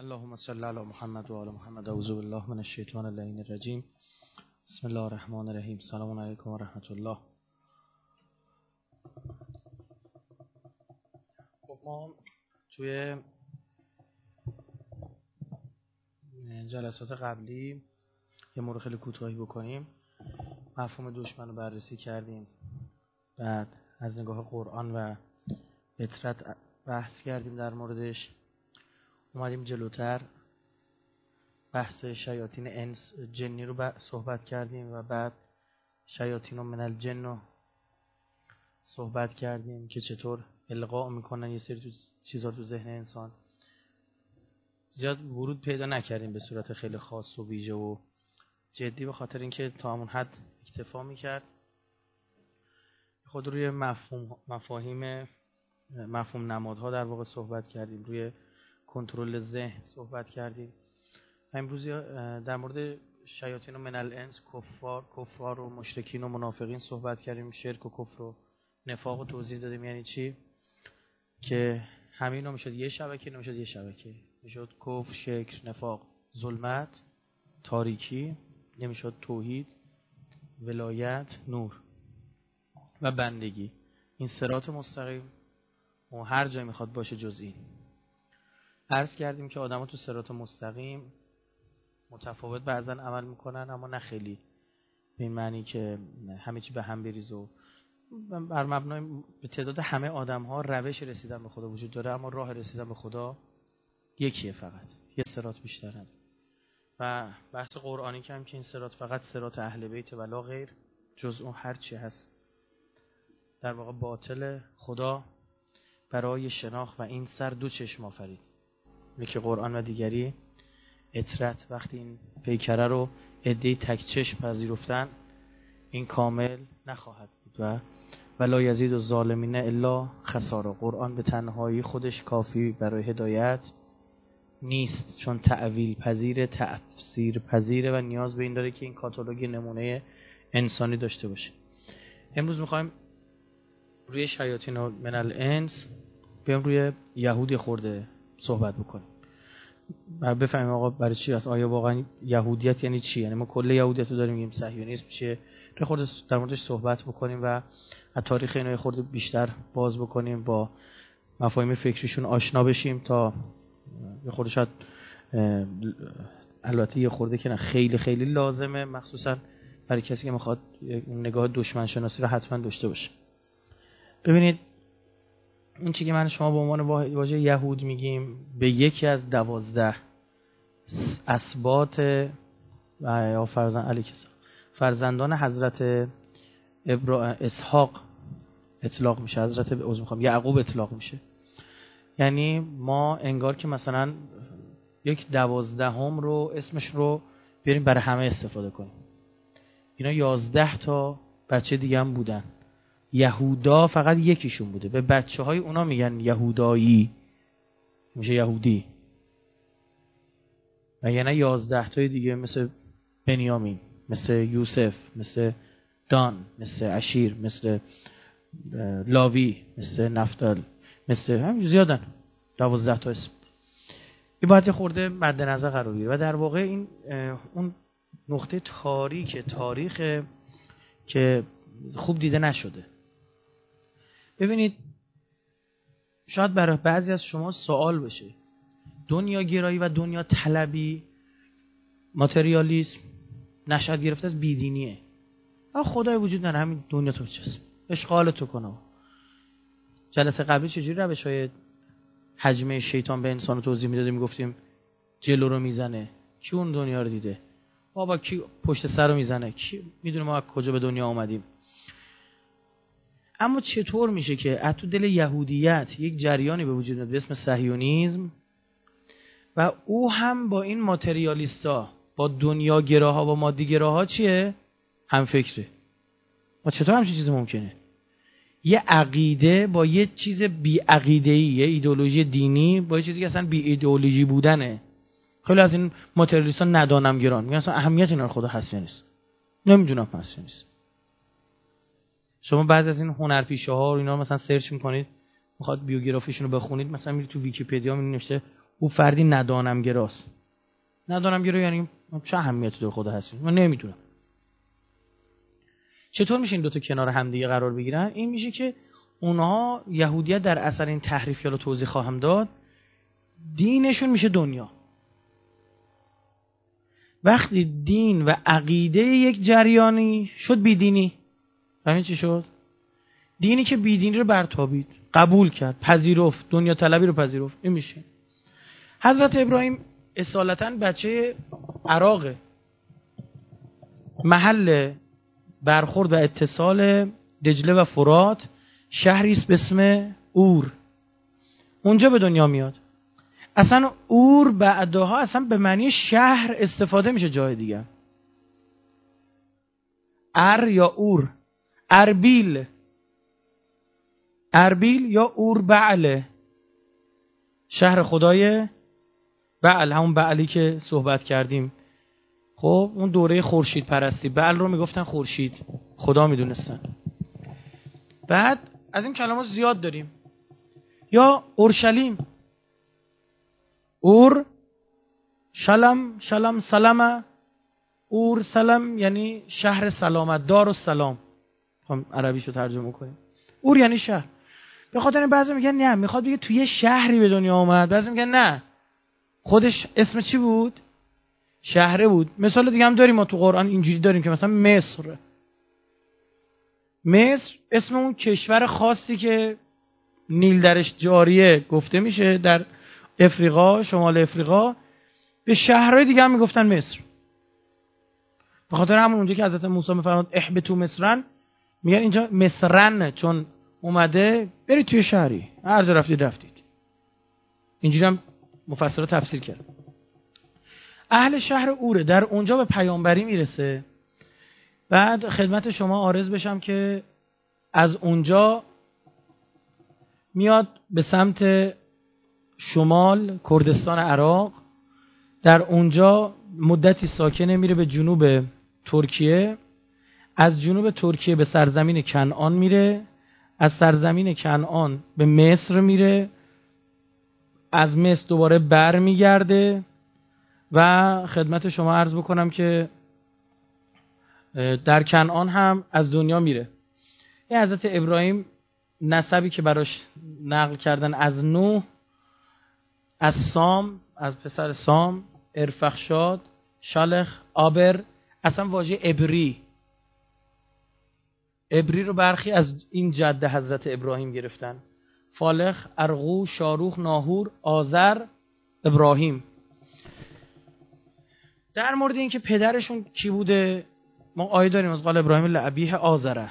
اللهم صل علی محمد و آل محمد. اعوذ بالله من الشیطان اللعین الرجیم. بسم الله الرحمن الرحیم. سلام علیکم و رحمت الله خب ما توی جلسات قبلی یه مورد خیلی کوتاهی بکنیم. مفهوم دشمن رو بررسی کردیم. بعد از نگاه قرآن و اطرت بحث کردیم در موردش. اومدیم جلوتر. بحث شیاطین انس جنی رو صحبت کردیم و بعد شیاطین و منل جن رو صحبت کردیم که چطور القاء می‌کنن یه سری چیزا تو ذهن انسان. زیاد ورود پیدا نکردیم به صورت خیلی خاص و ویژه و جدی به خاطر اینکه تا همون حد اکتفا می‌کرد. خود روی مفهوم مفاهیم مفهوم نمادها در واقع صحبت کردیم. روی کنترل ذهن صحبت کردیم. امروز در مورد شیاطین و منال انس کفار کفار و مشرکین و منافقین صحبت کردیم. شرک و کفر و نفاق و توضیح دادیم. یعنی چی؟ که همین می‌شد یه شبکه نمی‌شد یه شبکه. می‌شد کفر شکر نفاق ظلمت تاریکی نمی‌شد توحید ولایت نور و بندگی. این سرات مستقیم و هر جای می‌خواد باشه جز این. عرض کردیم که آدما تو سرات مستقیم متفاوت بعضا عمل می‌کنن اما نه خیلی. به این معنی که همه چی به هم بریز و بر مبنای به تعداد همه آدم ها روش رسیدن به خدا وجود داره اما راه رسیدن به خدا یکیه فقط یه سرات بیشترن و بحث قرآنی که هم که این سرات فقط سرات اهل بیت ولا غیر جز اون هر چی هست در واقع باطل خدا برای شناخت و این سر دو چشم آفرید. یکی قرآن و دیگری اطرت وقتی این پیکره رو ادهی تک چشم پذیرفتن این کامل نخواهد بود و ولا یزید و ظالمین الا خسارا. قرآن به تنهایی خودش کافی برای هدایت نیست چون تعویل پذیر تفسیر پذیره و نیاز به این داره که این کاتالوگ نمونه انسانی داشته باشه. امروز می‌خوایم روی شیاطین و من الانس بیام روی یهودی خورده. صحبت بکنیم. بفهمیم آقا برای چی است آیا واقعا یهودیت یعنی چی؟ یعنی ما کل یهودیت رو داریم میگیم صهیونیسم چیه؟ رو خورده در موردش صحبت بکنیم و از تاریخ اینا خورده بیشتر باز بکنیم با مفاهیم فکریشون آشنا بشیم تا یه خورده شاید البته یه خورده که نه خیلی خیلی لازمه مخصوصا برای کسی که می‌خواد نگاه دشمن شناسی رو حتما داشته باشه. ببینید این چی که من شما به عنوان واژه یهود میگیم به یکی از دوازده اسبات یا فرزند فرزندان حضرت ابرا اسحاق اطلاق میشه حضرت عذر می‌خوام یعقوب اطلاق میشه. یعنی ما انگار که مثلا یک دوازدهم رو اسمش رو بیاریم برای همه استفاده کنیم. اینا یازده تا بچه دیگه هم بودن. یهودا فقط یکیشون بوده. به بچه های اونا میگن یهودایی. میشه یهودی. و یعنی یازده تای دیگه مثل بنیامین مثل یوسف مثل دان مثل اشیر مثل لاوی مثل نفتال مثل هم زیادن. دوازده تا اسم. این باید خورده مد نظر قرار بگیره. و در واقع این اون نقطه تاریک تاریخ که خوب دیده نشده. ببینید شاید برای بعضی از شما سوال بشه. دنیا گرایی و دنیا طلبی ماتریالیسم نشد گرفته از بیدینیه. خدای وجود نداره همین دنیا تو چست اشغال تو کنه جلسه قبلی چجوری روش های حجمه شیطان به انسان توضیح می‌دادیم؟ می‌گفتیم جلو رو می‌زنه. کی اون دنیا رو دیده؟ بابا کی پشت سر رو می‌زنه؟ کی می‌دونه ما کجا به دنیا آمدیم اما چطور میشه که از تو دل یهودیت یک جریانی به وجود به اسم صهیونیسم و او هم با این ماتریالیستا با دنیا گراها و مادی گراها چیه؟ هم فکره. و چطور همچین چیزی ممکنه؟ یه عقیده با یه چیز بی عقیده ای یه ایدولوژی دینی با یه چیزی که اصلا بی ایدولوژی بودنه. خیلی از این ماتریالیستا ندانم گران میگن اصلا اهمیت اینا خدا هست نیست. نمی‌دونم هست نیست. شما بعضی از این هنرپیشه ها و اینا مثلا سرچ می‌کنید می‌خواد بیوگرافیشون رو بخونید مثلا میرید تو ویکی‌پدیا می نوشته او فردی ندانم گراست. ندانم گرا یعنی چه اهمیتی داره خدا هستی من نمی‌دونم. چطور میشه این دوتا کنار همدیگه قرار بگیرن؟ این میشه که اونها یهودیت در اثر این تحریف رو توضیح خواهم داد دینشون میشه دنیا. وقتی دین و عقیده یک جریانی شد بیدینی همین چی شد؟ دینی که بیدینی رو برتابید قبول کرد پذیرفت دنیا طلبی رو پذیرفت این میشه. حضرت ابراهیم اصالتا بچه عراقه. محل برخورد و اتصال دجله و فرات شهری است به اسم اور. اونجا به دنیا میاد. اصلا اور بعدها اصلا به معنی شهر استفاده میشه جای دیگه ار یا اور. اربیل اربیل یا اور بعله شهر خدای بعل همون بعلی که صحبت کردیم خب اون دوره خورشید پرستی بعل رو می‌گفتن خورشید خدا می‌دونستن بعد از این کلمات زیاد داریم یا اورشلیم اور شلم شلم سلمه اور سلم یعنی شهر سلامت دار و سلام خب عربیشو ترجمه کنیم. اور یعنی شهر. به خاطر این بعضی میگن نه می‌خواد بگه توی شهری به دنیا آمد بعضی میگن نه. خودش اسم چی بود؟ شهره بود. مثال دیگه هم داریم ما تو قرآن اینجوری داریم که مثلا مصر. مصر اسم اون کشور خاصی که نیل درش جاریه گفته میشه در افریقا شمال افریقا. به شهرهای دیگه هم می‌گفتن مصر. به خاطر همون اونجا که حضرت موسی میفرماد احبتو مصرن میگن اینجا مصرن چون اومده برید توی شهری. هر جا رفتید رفتید. اینجوری هم مفسر تفسیر کرد. اهل شهر اوره. در اونجا به پیامبری می‌رسه. بعد خدمت شما آرز بشم که از اونجا میاد به سمت شمال کردستان عراق. در اونجا مدتی ساکنه میره به جنوب ترکیه. از جنوب ترکیه به سرزمین کنعان میره از سرزمین کنعان به مصر میره از مصر دوباره بر میگرده و خدمت شما عرض بکنم که در کنعان هم از دنیا میره. این حضرت ابراهیم نسبی که براش نقل کردن از نوح از سام از پسر سام ارفخشاد شالخ آبر اصلا واژه ابری. ابری رو برخی از این جده حضرت ابراهیم گرفتن. فالخ ارغو شاروخ ناهور آذر ابراهیم. در مورد اینکه پدرشون کی بوده ما آیه داریم از قال ابراهیم لعبیه آذره.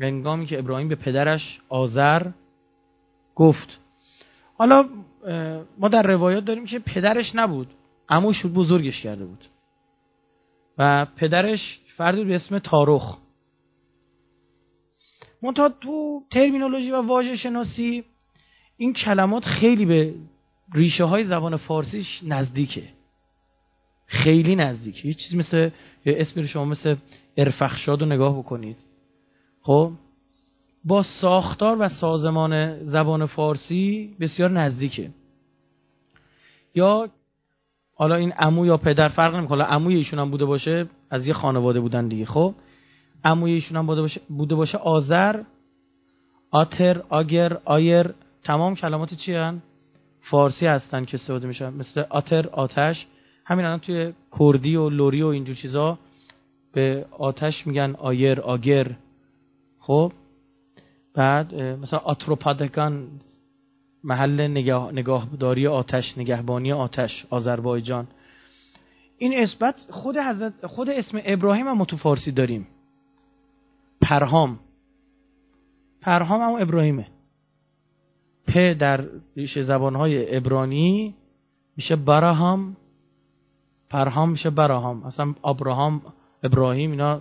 هنگامی که ابراهیم به پدرش آذر گفت. حالا ما در روایات داریم که پدرش نبود عموش بزرگش کرده بود. و پدرش فردی به اسم تاروخ. منتها تو ترمینولوژی و واژه شناسی این کلمات خیلی به ریشه های زبان فارسیش نزدیکه. خیلی نزدیکه. یه چیزی مثل اسمی رو شما مثل ارفخشاد رو نگاه بکنید. خب با ساختار و سازمان زبان فارسی بسیار نزدیکه. یا حالا این عمو یا پدر فرق نمی‌کنه. عموی ایشون هم بوده باشه از یه خانواده بودن دیگه. خب عموی ایشون هم بوده باشه آذر آتر آگر آیر. تمام کلمات چی هن؟ فارسی هستن که استفاده میشن. مثل آتر آتش. همین الان توی کردی و لوری و اینجور چیزا به آتش میگن آیر آگر. خب؟ بعد مثلا آتروپادگان محل نگاه، آتش نگهبانی آتش آذربایجان. این اثبات خود حضرت خود اسم ابراهیم هم تو فارسی داریم. پرهام. پرهام هم ابراهیمه. پ در ریشه زبانهای ابرانی میشه براهام پرهام میشه براهام اصلا ابراهام ابراهیم اینا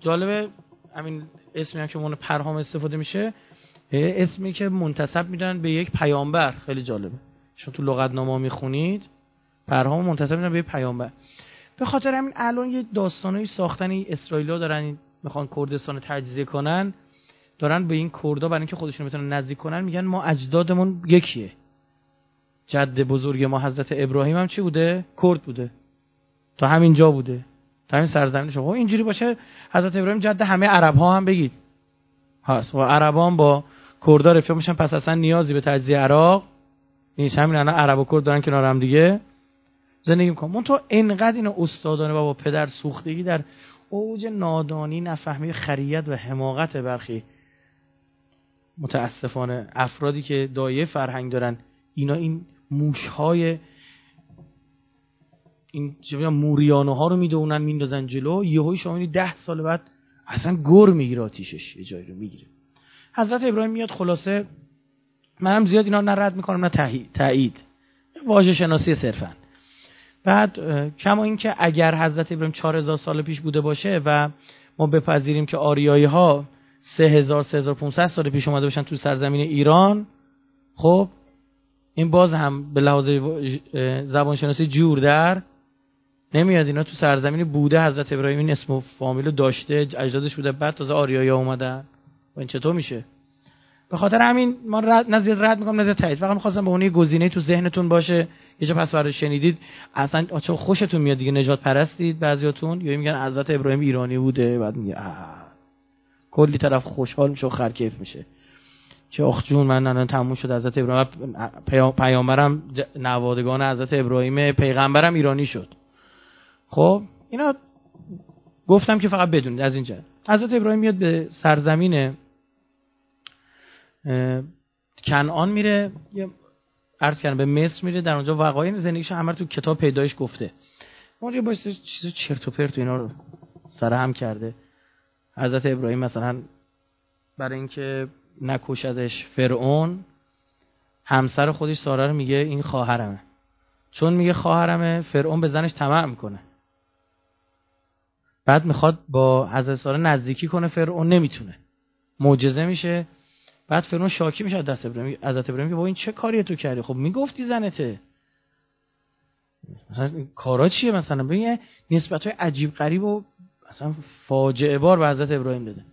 جالبه. همین اسمی هم که مون پرهام استفاده میشه اسمی که منتصب میدن به یک پیامبر. خیلی جالبه. شما تو لغت نامه می‌خونید پرهام منتصب میدن به یک پیامبر. به خاطر همین الان یه داستانایی ساختن اسرائیلیا دارن می‌خوان کردستان تجزیه کنن دارن به این کردا برای اینکه خودشون بتونن نزدیک کنن میگن ما اجدادمون یکیه. جد بزرگ ما حضرت ابراهیم هم چی بوده؟ کرد بوده. تا همین جا بوده. تا همین سرزمین شما خب اینجوری باشه حضرت ابراهیم جد همه عرب ها هم بگید. هست. و عربان با کردها رفیق میشن پس اصلا نیازی به تجزیه عراق نیست. همین الان عرب و کرد دارن کنار هم دیگه. زندگی می‌کنن. من تو انقدر اینو استادانه و با پدر سوختگی در اوج نادانی نفهمی خریت و حماقت برخی متاسفانه افرادی که دایه فرهنگ دارن. اینا این موشهای این موریانه ها رو می‌دونن میندازن جلو. یهوی شما ده سال بعد اصلا گر می‌گیره آتیشش یه جایی رو می‌گیره. حضرت ابراهیم میاد خلاصه منم زیاد اینا نه رد می‌کنم نه تایید واژه شناسی صرفا. بعد کما اینکه اگر حضرت ابراهیم 4000 سال پیش بوده باشه و ما بپذیریم که آریایی ها 3000 3500 سال پیش اومده باشن تو سرزمین ایران خب این باز هم به لحاظ زبانشناسی جور در نمیاد. اینا تو سرزمین بوده حضرت ابراهیم این اسم و فامیلو داشته اجدادش بوده بعد تازه آریایی اومدن. و این چطور میشه؟ به خاطر همین ما رد نه رد می‌کنم نه تایید. فقط می‌خواستم به اون گزینه تو ذهنتون باشه. یه جا پس فردا شنیدید اصلا چه خوشتون میاد دیگه نجات پرستید بعضیاتون؟ یا میگن حضرت ابراهیم ایرانی بوده بعد میگه کلی طرف خوشحال میشه و خرکیف میشه. چه اخ جون من الان تموم شد حضرت ابراهیم پیامبرم نوادگان حضرت ابراهیم پیغمبرم ایرانی شد. خب اینا گفتم که فقط بدونید از اینجا. حضرت ابراهیم میاد به سرزمین کنعان میره یه عرض کردم به مصر میره در اونجا وقایع زندگیش همه تو کتاب پیدایش گفته. اون یه باشه چیز چرت و پرت اینا رو سر هم کرده. حضرت ابراهیم مثلا برای اینکه نکشدش فرعون همسر خودش ساره رو میگه این خواهرمه. چون میگه خواهرمه فرعون به زنش طمع می‌کنه. بعد می‌خواد با حضرت ساره نزدیکی کنه فرعون نمی‌تونه. معجزه میشه. بعد فرعون شاکی میشه از دست ابراهیم حضرت ابراهیم که با این چه کاری تو کردی؟ خب می‌گفتی زنته. مثلا کارا چیه مثلا؟ ببین نسبت های عجیب غریب و مثلا فاجعه بار به حضرت ابراهیم داده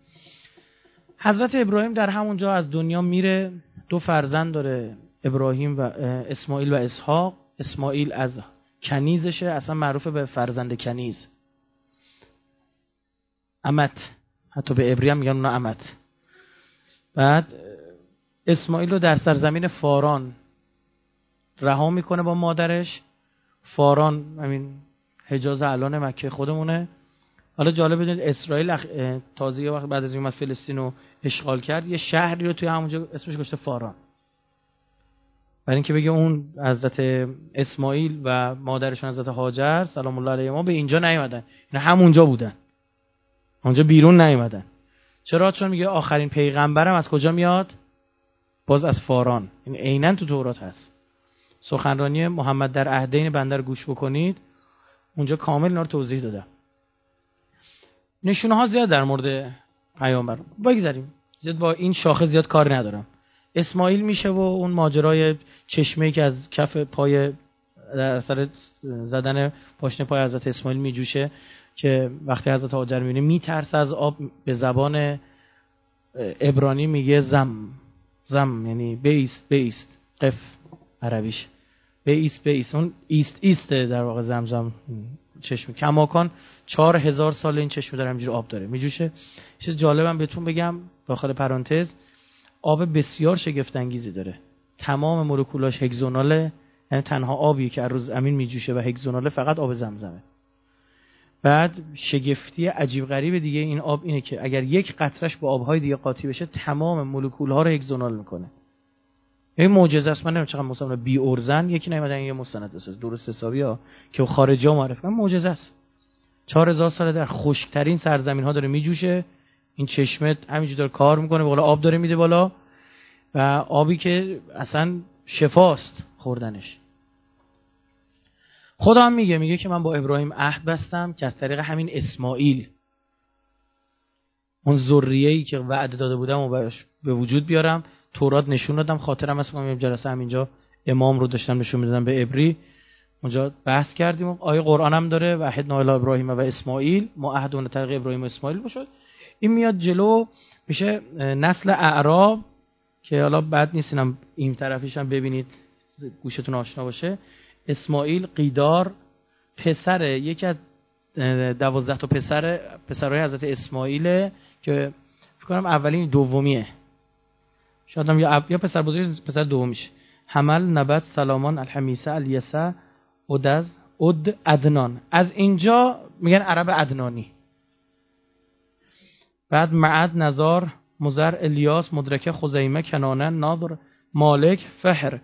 حضرت ابراهیم در همونجا از دنیا میره دو فرزند داره ابراهیم و اسماعیل و اسحاق. اسماعیل از کنیزشه اصلا معروف به فرزند کنیز. امت. حتی به ابری هم میگن اونا امت. بعد اسماعیل رو در سرزمین فاران رها می‌کنه با مادرش. فاران همین حجاز الان مکه خودمونه. حالا جالب بدونید اسرائیل تازه یه وقت بعد از اینکه فلسطین رو اشغال کرد یه شهری رو توی همونجا اسمش گذاشته فاران. برای اینکه بگه اون حضرت اسماعیل و مادرشون حضرت هاجر سلام الله علیه ما به اینجا نیومدن. اینا همونجا بودن. اونجا بیرون نیومدن. چرا؟ چون میگه آخرین پیغمبرم از کجا میاد؟ باز از فاران. این عینا تو تورات هست. سخنرانی محمد در عهدین بندر گوش بکنید. اونجا کامل اینا رو توضیح داده نشونه ها زیاد در مورد پیامبر. بگذاریم. زیاد با این شاخه زیاد کار ندارم. اسماعیل میشه و اون ماجرای چشمه که از کف پای در اثر زدن پاشنه پای حضرت اسماعیل میجوشه. که وقتی حضرت هاجر می‌بینه میترسه از آب به زبان ابرانی میگه زم زم یعنی بیست بیست قف عربیش بیست بیست اون ایست ایست در واقع زمزم چشم. کماکان چهار هزار سال این چشم داره همجور آب داره. میجوشه؟ چیز جالبم بهتون بگم داخل پرانتز آب بسیار شگفت انگیزی داره. تمام مولکولاش هگزوناله یعنی تنها آبی که از روز زمین میجوشه و هگزوناله فقط آب زمزمه. بعد شگفتی عجیب غریب دیگه این آب اینه که اگر یک قطرش با آبهای دیگه قاطی بشه تمام مولکول ها رو هگزونال می‌کنه. این معجزه است. من نمی‌دونم چقدر مثلا بی اورزن یکی نمیدن یه مستند بساز درست حسابی ها که خارجی ها معرفی کنن. معجزه است. 4000 سال در خشکترین سرزمین ها داره میجوشه. این چشمه همینجوری داره کار می‌کنه. بالا آب داره میده بالا. و آبی که اصلا شفاست خوردنش. خدا هم میگه میگه که من با ابراهیم عهد بستم که از طریق همین اسماعیل. اون ذریه ای که وعده داده بودم و به وجود بیارم تورات نشون دادم خاطرم از کنم جلسه همینجا امام رو داشتم نشون می‌دادم به ابری اونجا بحث کردیم آیه قرآن هم داره وحد نایل ابراهیم و اسماعیل. ما عهد طریق ابراهیم و اسماعیل باشد. این میاد جلو میشه نسل اعراب که حالا بعد نیستینم این طرفیش ببینید گوشتون آشنا باشه. اسماعیل قیدار پسر یکی از دوازده تا پسر پسرهای حضرت اسماعیل که فکر کنم اولین دومیه. شاید هم یا, پسر بزرگ پسر دومیشه حمل نبت سلامان الحمیسه الیسه اودز اد ادنان از اینجا میگن عرب ادنانی بعد معد نزار مزر الیاس مدرکه خزیمه کنانه نادر مالک فهر.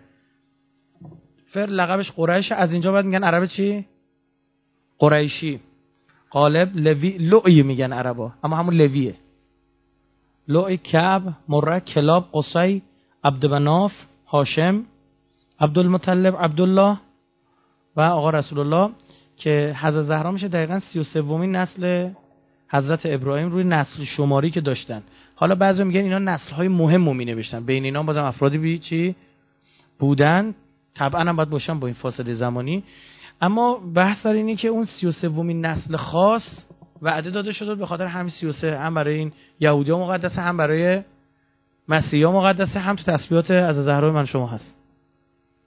فر لقبش قریش. از اینجا بعد میگن عرب چی؟ قریشی. قالب لوی لوی میگن عربا. اما همون لویه. لوی کعب مره کلاب قصی عبدبناف هاشم عبدالمطلب عبدالله و آقا رسول الله که حضرت زهرا میشه دقیقا سی و سومین نسل حضرت ابراهیم روی نسل شماری که داشتن. حالا بعضی میگن اینا نسل های مهم می نوشتن بین اینا بازم افرادی بی چی؟ بودن. طبعا هم باید باشن با این فاصله زمانی. اما بحث در اینه که اون سی و سومین نسل خاص وعده داده شده به خاطر و سه هم برای این یهودی ها مقدسه هم برای مسیحی ها مقدسه هم تو تسبیحات از زهرای من شما هست.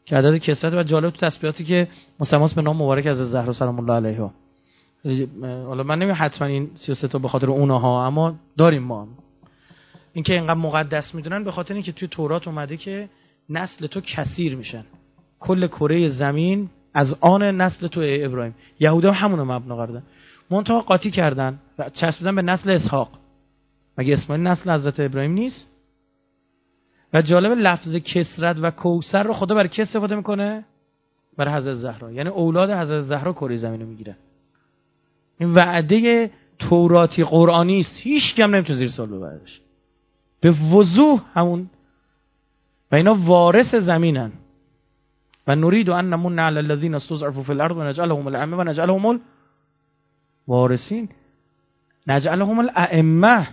که عدد کسرت و جالب تو تسبیحاتی که مسماس به نام مبارک از زهرا سلام الله علیها. حالا من نمیگم حتما این 33 تا به خاطر اونها اما داریم ما. اینکه اینقدر مقدس می‌دونن به خاطر اینکه توی تورات اومده که نسل تو کثیر میشن. کل کره زمین از آن نسل تو ابراهیم. یهودا همون رو مبنا کردن. منتها قاطی کردن چسبیدن به نسل اسحاق. مگه اسماعیل نسل حضرت ابراهیم نیست؟ و جالب لفظ کسرت و کوسر رو خدا برای کی استفاده می‌کنه؟ برای حضرت زهرا. یعنی اولاد حضرت زهرا کره زمین رو می‌گیره این وعده توراتی قرآنی است. هیچ کم نمی‌تونه زیر سال ببردش به وضوح همون. و اینا وارث زمینن. و نرید ان نمون علی الذین استضعفوا فی الارض و نجعلهم الائمه و نجعلهم الوارثین نجعلهم الائمه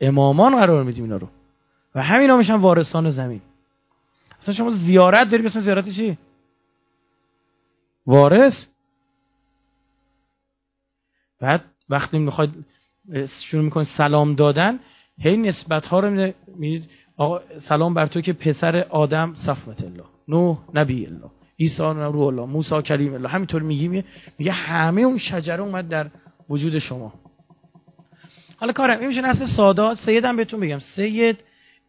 امامان قرار میدیم اینا رو. و همینا میشن وارثان زمین. اصلا شما زیارت داری اسم زیارت چی؟ وارث؟ بعد وقتی می‌خواید شروع می‌کنید سلام دادن هی نسبت ها رو می‌دید سلام بر تو که پسر آدم صفوت الله. نوح نبی الله عیسی روح الله موسی کلیم الله همینطور میگی میگه همه اون شجره اومد در وجود شما. حالا کارم این میشه نسل سادات سیدم بهتون بگم. سید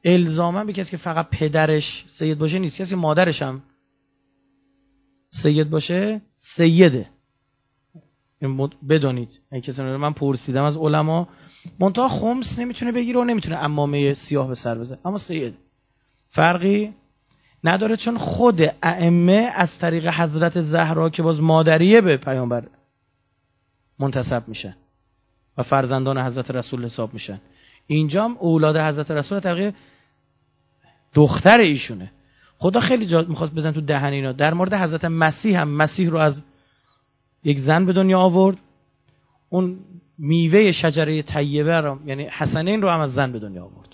الزاما به کسی که فقط پدرش سید باشه نیست کسی مادرش هم سید باشه سیده. بدونید. کسی من پرسیدم از علما. منتها خمس نمی‌تونه بگیره و نمی‌تونه امامه سیاه به سر بزنه. اما سید. فرقی نداره چون خود ائمه از طریق حضرت زهرا که باز مادریه به پیامبر منتصب میشن و فرزندان حضرت رسول حساب میشن. اینجا هم اولاد حضرت رسول طریق دختر ایشونه. خدا خیلی جا می‌خواست بزن تو دهن اینا. در مورد حضرت مسیح هم مسیح رو از یک زن به دنیا آورد. اون میوه شجره طیبه رو یعنی حسنین رو هم از زن به دنیا آورد.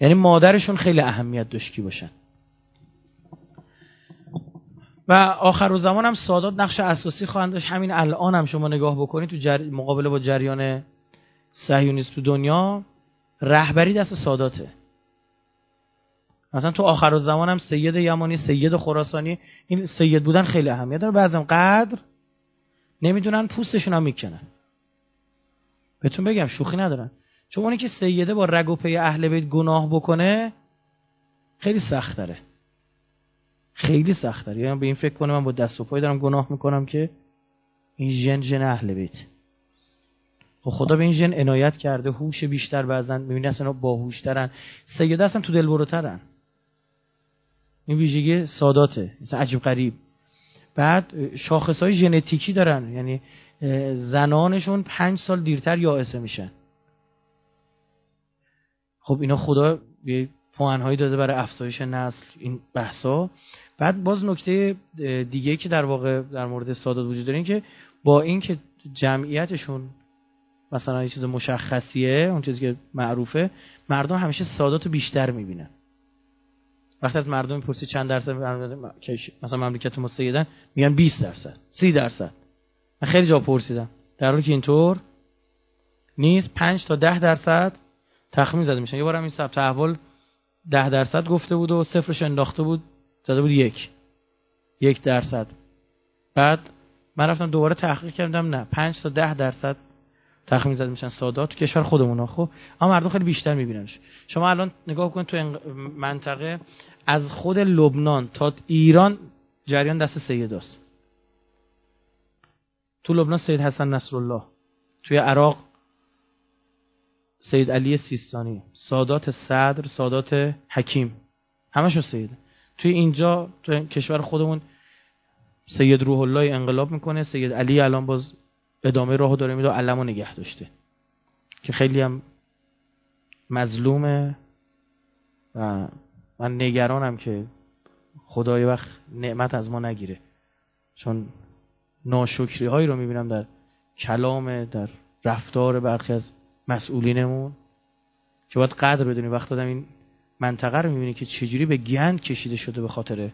یعنی مادرشون خیلی اهمیت داشت کی باشن. و آخر و زمان هم سادات نقش اساسی خواهند داشت. همین الان هم شما نگاه بکنید تو جر... مقابله با جریان صهیونیست تو دنیا رهبری دست ساداته. مثلا تو آخر و زمان هم سید یمانی سید خراسانی این سید بودن خیلی اهمیت داره. بعضم قدر نمی‌دونن پوستشون هم می‌کنن. بهتون بگم شوخی ندارن. چون اونی که سیده با رگ و پی اهل بیت گناه بکنه خیلی سخت داره. خیلی سخت داره. یعنی به این فکر کنم من با دست و پای دارم گناه می‌کنم که این ژن ژن اهل بیت. خب خدا به این ژن عنایت کرده هوش بیشتر بعضن. می‌بینی اصلا باهوشترن. سیده اصلا تو دلبروترن این ویژگی ساداته. مثلا عجیب غریب. بعد شاخص های ژنتیکی دارن. یعنی زنانشون پنج سال دیرتر یائسه میشن. خب اینا خدا یه هایی داده برای افزایش نسل این بحثا. بعد باز نکته دیگه که در واقع در مورد سادات وجود داره این که با اینکه جمعیتشون مثلا یه چیز مشخصیه اون چیزی که معروفه مردم همیشه سادات رو بیشتر می‌بینن. وقتی از مردم می‌پرسی چند درصد مثلا مملکت ما سیدن میگن 20 درصد 30 درصد. من خیلی جا پرسیدم. در حالی که اینطور نیست 5 تا 10 درصد تخمین زده میشن. یه بارم این ثبت احوال 10 درصد گفته بود و صفرش انداخته بود. زده بود یک. یک درصد. بعد من رفتم دوباره تحقیق کردم نه پنج تا ده درصد تخمین زده میشن سادات تو کشور خودمون خب؟ اما مردم خیلی بیشتر میبیننش. شما الان نگاه کن تو منطقه از خود لبنان تا ایران جریان دست سیداست تو لبنان سید حسن نصرالله توی عراق سید علی سیستانی سادات صدر سادات حکیم. همشون سید. توی اینجا تو کشور خودمون سید روح الله انقلاب می‌کنه. سید علی الان باز ادامه راهو داره میده علمو نگه داشته. که خیلی هم مظلومه و من نگرانم که خدای وقت نعمت از ما نگیره. چون ناشکری هایی رو می‌بینم در کلام در رفتار برخی از مسئولینمون که باید قدر بدونی. وقت دادم این منطقه رو می‌بینی که چجوری به گند کشیده شده به خاطر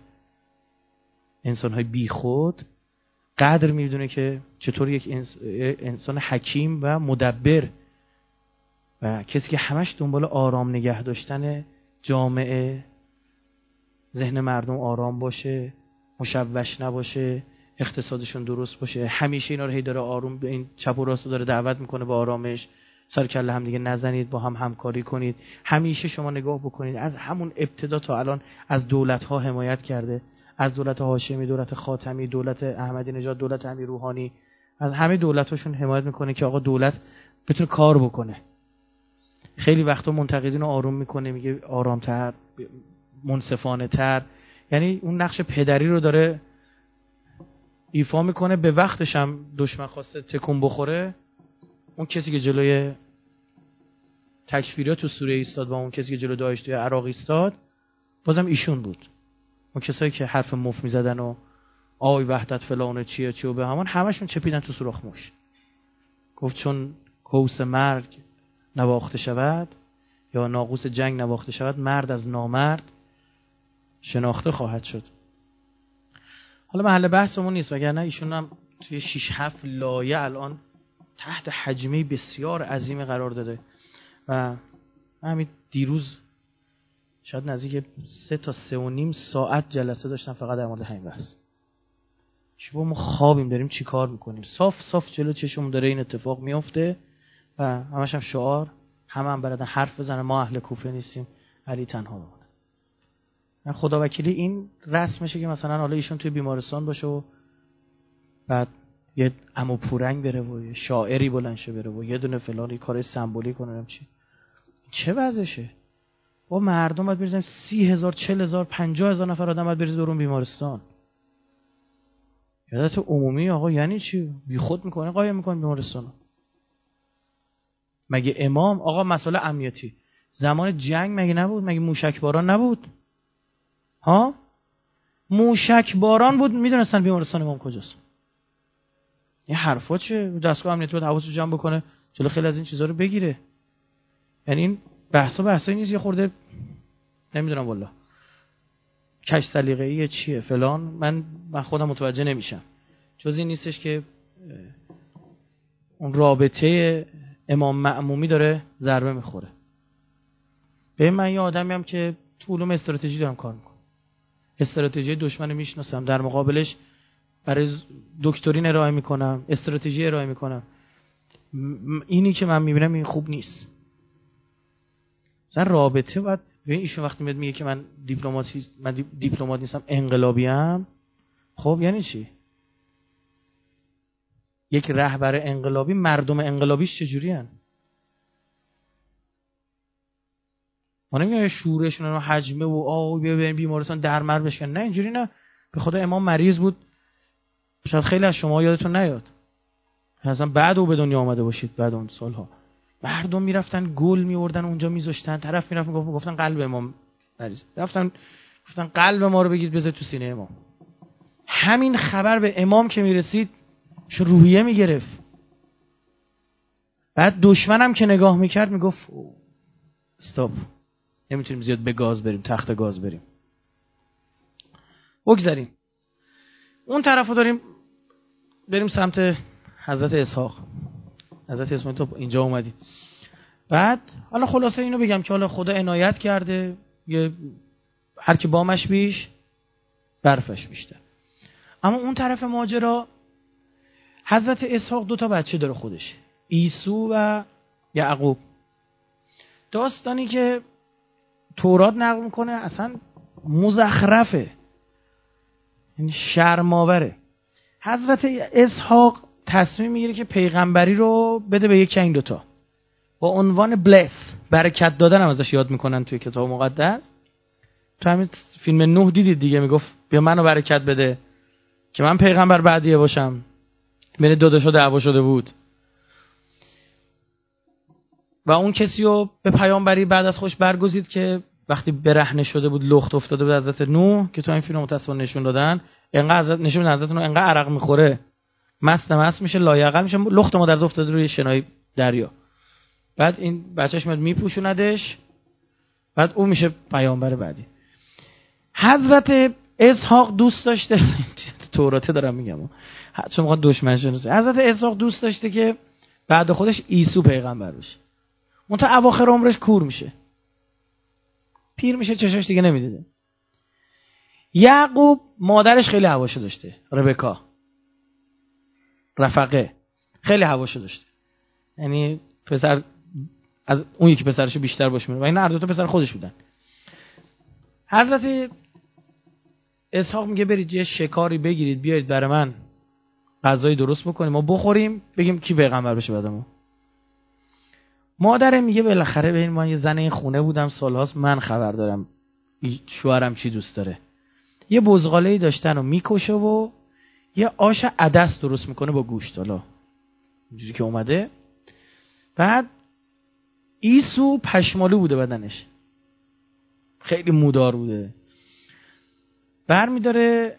انسان های بی خود قدر می‌دونه که چطور یک انسان حکیم و مدبر و کسی که همش دنبال آرام نگه داشتن جامعه ذهن مردم آرام باشه مشوش نباشه اقتصادشون درست باشه. همیشه اینا رو هی داره آروم به این چپ و راست داره دعوت می‌کنه به آرامش. سر کله هم دیگه نزنید با هم همکاری کنید. همیشه شما نگاه بکنید. از همون ابتدا تا الان از دولت ها حمایت کرده. از دولت هاشمی دولت خاتمی دولت احمدی نژاد دولت امیر روحانی. از همه دولتاشون حمایت می‌کنه که آقا دولت بتونه کار بکنه. خیلی وقتا منتقدین رو آروم می‌کنه میگه آرامتر منصفانه تر یعنی اون نقش پدری رو داره ایفا می‌کنه. به وقتش هم دشمن خواسته تکون بخوره. اون کسی که جلوی تکفیری تو سوریه ایستاد و اون کسی که جلو داعش توی عراق ایستاد بازم ایشون بود. اون کسایی که حرف مف می‌زدن و آی وحدت فلان چیه چیه و به همان همشون چپیدن تو سوراخ موش. گفت چون کوس مرگ نواخته شود یا ناقوس جنگ نواخته شود مرد از نامرد شناخته خواهد شد. حالا محل بحثمون نیست وگرنه ایشون هم توی 6 7 لایه الان تحت حجمه بسیار عظیمی قرار داده. و همین دیروز شاید نزدیک سه تا سه و نیم ساعت جلسه داشتم فقط در مورد همین بحث. شما ما خوابیم داریم چی کار می‌کنیم؟ صاف صاف جلو چشمون داره این اتفاق میفته و همش هم شعار همه هم بردن حرف بزنه ما اهل کوفه نیستیم علی تنها بمونه. من خدا وکیلی این رسمشه که مثلا حالا ایشون توی بیمارستان باشه و بعد یه امو پورنگ بره و یه شاعری بلنشه بره و یه دونه فلان کار سمبولی کنه چی. چه وضعشه؟ با مردم باید بریزن سی هزار چل هزار پنجاه هزار نفر آدم باید بریز درون بیمارستان. یادت عمومی آقا یعنی چی؟ بی خود می‌کنه قایم می‌کنه بیمارستان مگه امام؟ آقا مسئله امنیتی. زمان جنگ مگه نبود؟ مگه موشک باران نبود؟ ها؟ موشک باران بود می‌دونستن بیمارستان امام کجاست. این حرفا چه؟ دستگاه امنیتی باید حواسش جمع بکنه جلو خیلی از این چیزها رو بگیره. یعنی این بحثا بحثایی نیست یه خورده نمی‌دونم والا کش سلیقه‌ای چیه فلان. من من خودم متوجه نمیشم. جز این نیستش که اون رابطه امام معمومی داره ضربه می‌خوره. به من یه آدمی هم که تو علوم استراتژی دارم کار می‌کنم. استراتژی دشمن می‌شناسم در مقابلش برای دکترین ارائه می‌کنم استراتژی ارائه می‌کنم. اینی که من می‌بینم این خوب نیست. مثلا رابطه باید ببین ایشون وقتی میاد میگه که من دیپلماتی من دیپلمات نیستم انقلابی ام خب یعنی چی؟ یک رهبر انقلابی مردم انقلابیش چجوری هن؟ ما نمیگه شورشون رو حجمه و آه بیا بیمارستان درمر بشکن. نه اینجوری نه. به خدا امام مریض بود. شاید خیلی از شما یادتون نیاد. اصلا بعد او به دنیا آمده باشید بعد اون سالها. مردم می‌رفتن گل میوردن اونجا میذاشتن. طرف می‌رفت گفتن قلب امام مریض. رفتن گفتن قلب ما رو بگید بذار تو سینه امام. همین خبر به امام که می‌رسید شو روحیه می‌گرفت. بعد دشمنم که نگاه می‌کرد می‌گفت استاپ. نمی‌تونیم زیاد به گاز بریم تخت گاز بریم. بگذاریم. اون طرف داریم بریم سمت حضرت اسحاق. حضرت اسماعیل تو اینجا اومدی. بعد حالا خلاصه اینو بگم که حالا خدا عنایت کرده یه هر کی بامش بیش برفش بیشتر. اما اون طرف ماجرا حضرت اسحاق دو تا بچه داره خودش ایسو و یعقوب. داستانی که تورات نقل می‌کنه اصلا مزخرفه. یعنی شرماوره حضرت اسحاق تصمیم می‌گیره که پیغمبری رو بده به یکی این دوتا. با عنوان بلس برکت دادن هم ازش یاد می‌کنن توی کتاب مقدس. تو همین فیلم نوح دیدید دیگه؟ می‌گفت بیا منو برکت بده که من پیغمبر بعدیه باشم. بین دو داشا دعوا شده بود. و اون کسی رو به پیامبری بعد از خوش برگزید که وقتی برهنه شده بود لخت افتاده بود حضرت نو که تو این فیلم متصور نشون دادن انقدر حضرت نشون حضرت نو انقدر عرق می‌خوره. مست مست میشه لایقل میشه. لخت مادر افتاده روی شنای دریا. بعد این بچهش میاد میپوشوندش بعد او میشه پیامبر بعدی. حضرت اسحاق دوست داشته توراته دارم میگم. چون می‌خواد دشمن شناسه حضرت اسحاق دوست داشته که بعد خودش عیسی پیغمبر بشه. منتها اواخر عمرش کور میشه. پیر میشه چشاش دیگه نمی‌دیده. یعقوب مادرش خیلی هواشو داشته ربکا. رفقه. خیلی هواشو داشته. یعنی پسر از اون یکی پسرش بیشتر باشه و این هر دو تا پسر خودش بودن. حضرت اسحاق میگه برید یه شکاری بگیرید بیایید برای من غذایی درست بکنیم. ما بخوریم بگیم کی پیغمبر بشه بعدمون مادرم میگه بالاخره ببین من یه زن این خونه بودم سالهاست من خبر دارم. شوهرم چی دوست داره؟ یه بزغاله داشتن و می‌کشه و یه آش عدس درست می‌کنه با گوشت. حالا اینجوری که اومده. بعد ایسو پشمالو بوده بدنش. خیلی مودار بوده. برمیداره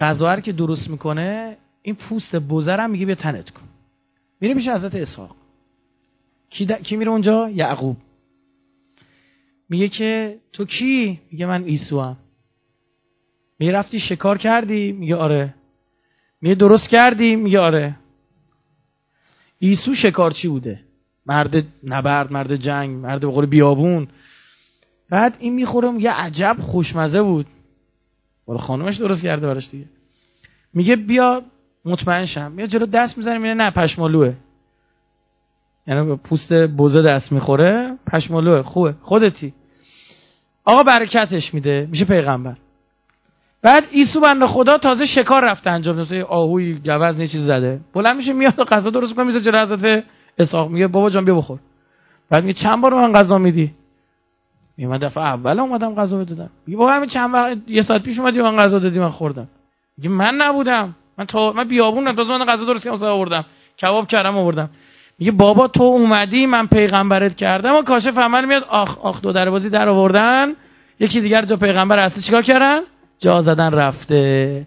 غذا که درست می‌کنه این پوست بزرم میگه بیا تنت کن. میره میشه حضرت اسحاق. کی, کی میره اونجا؟ یعقوب. میگه که تو کی؟ میگه من هم میگه رفتی شکار کردی؟ میگه آره. میگه درست کردی؟ میگه آره. ایسو شکارچی بوده؟ مرد نبرد مرد جنگ مرد به بیابون. بعد این می‌خوره میگه عجب خوشمزه بود. ولی خانومش درست کرده براش دیگه. میگه بیا مطمئن شم. میاد جلو دست می‌زنه میگه نه پشمالوه. یعنی پوست بوزه دست می‌خوره پشمالوه خوبه. خودتی. آقا برکتش میده میشه پیغمبر. بعد ایسو بنده خدا تازه شکار رفته انجام مثل آهوی گوز یه چیز زده. بلند میشه میاد غذا درست کنه میشه جلو حضرت اسحاق. میگه بابا جان بیا بخور. بعد میگه چند بار من غذا میدی؟ میگه من دفعه اول اومدم غذا دادم میگه بابا همین چند وقت یه ساعت پیش اومدی من غذا دادی من خوردم. میگه من نبودم. من تا من بیابون تازه من غذا درست کردم آوردم. کباب کردم آوردم. میگه بابا تو اومدی من پیغمبرت کردم و کاشف عمل میاد. آخ آخ دو در بازی در آوردن. یکی دیگر جا پیغمبر اصلی چیکار کردن؟ جا زدن رفته.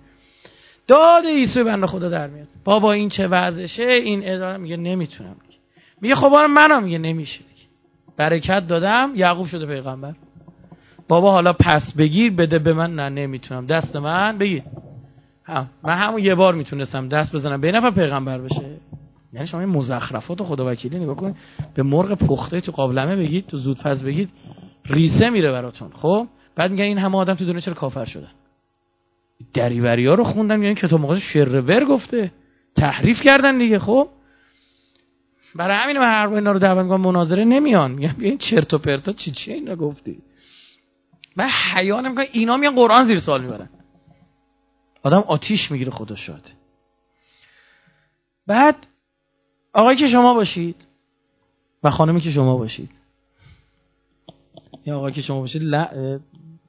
داد عیسی بنده خدا در میاد. بابا این چه وضعشه این اداره میگه نمی‌تونم. میگه خب منم میگه نمیشه دیگه. برکت دادم یعقوب شده پیغمبر. بابا حالا پس بگیر بده به من. نه نمی‌تونم. دست من بگیر. هم. من همون یه بار می‌تونستم دست بزنم. به نفر پیغمبر بشه. یعنی شما این مزخرفات خدا وکیلی نگاه کنید به مرغ پخته تو قابلمه بگید تو زود پس بگید ریسه میره براتون. خب؟ بعد میگن این همه آدم تو دنیا چرا کافر شدن دریوری ها رو خوندم یعنی کتاب مقدس شرور گفته. تحریف کردن دیگه خب؟ برای همین من هر اینا رو دعوت مناظره نمیان. میگم این چرت و پرتا چی چی اینا گفتی؟ من حیا نمی‌کنم اینا میان قرآن زیر سوال می‌برن. آدم آتیش می‌گیره خدا شاد بعد آقای که شما باشید و خانمی که شما باشید. یا آقای که شما باشید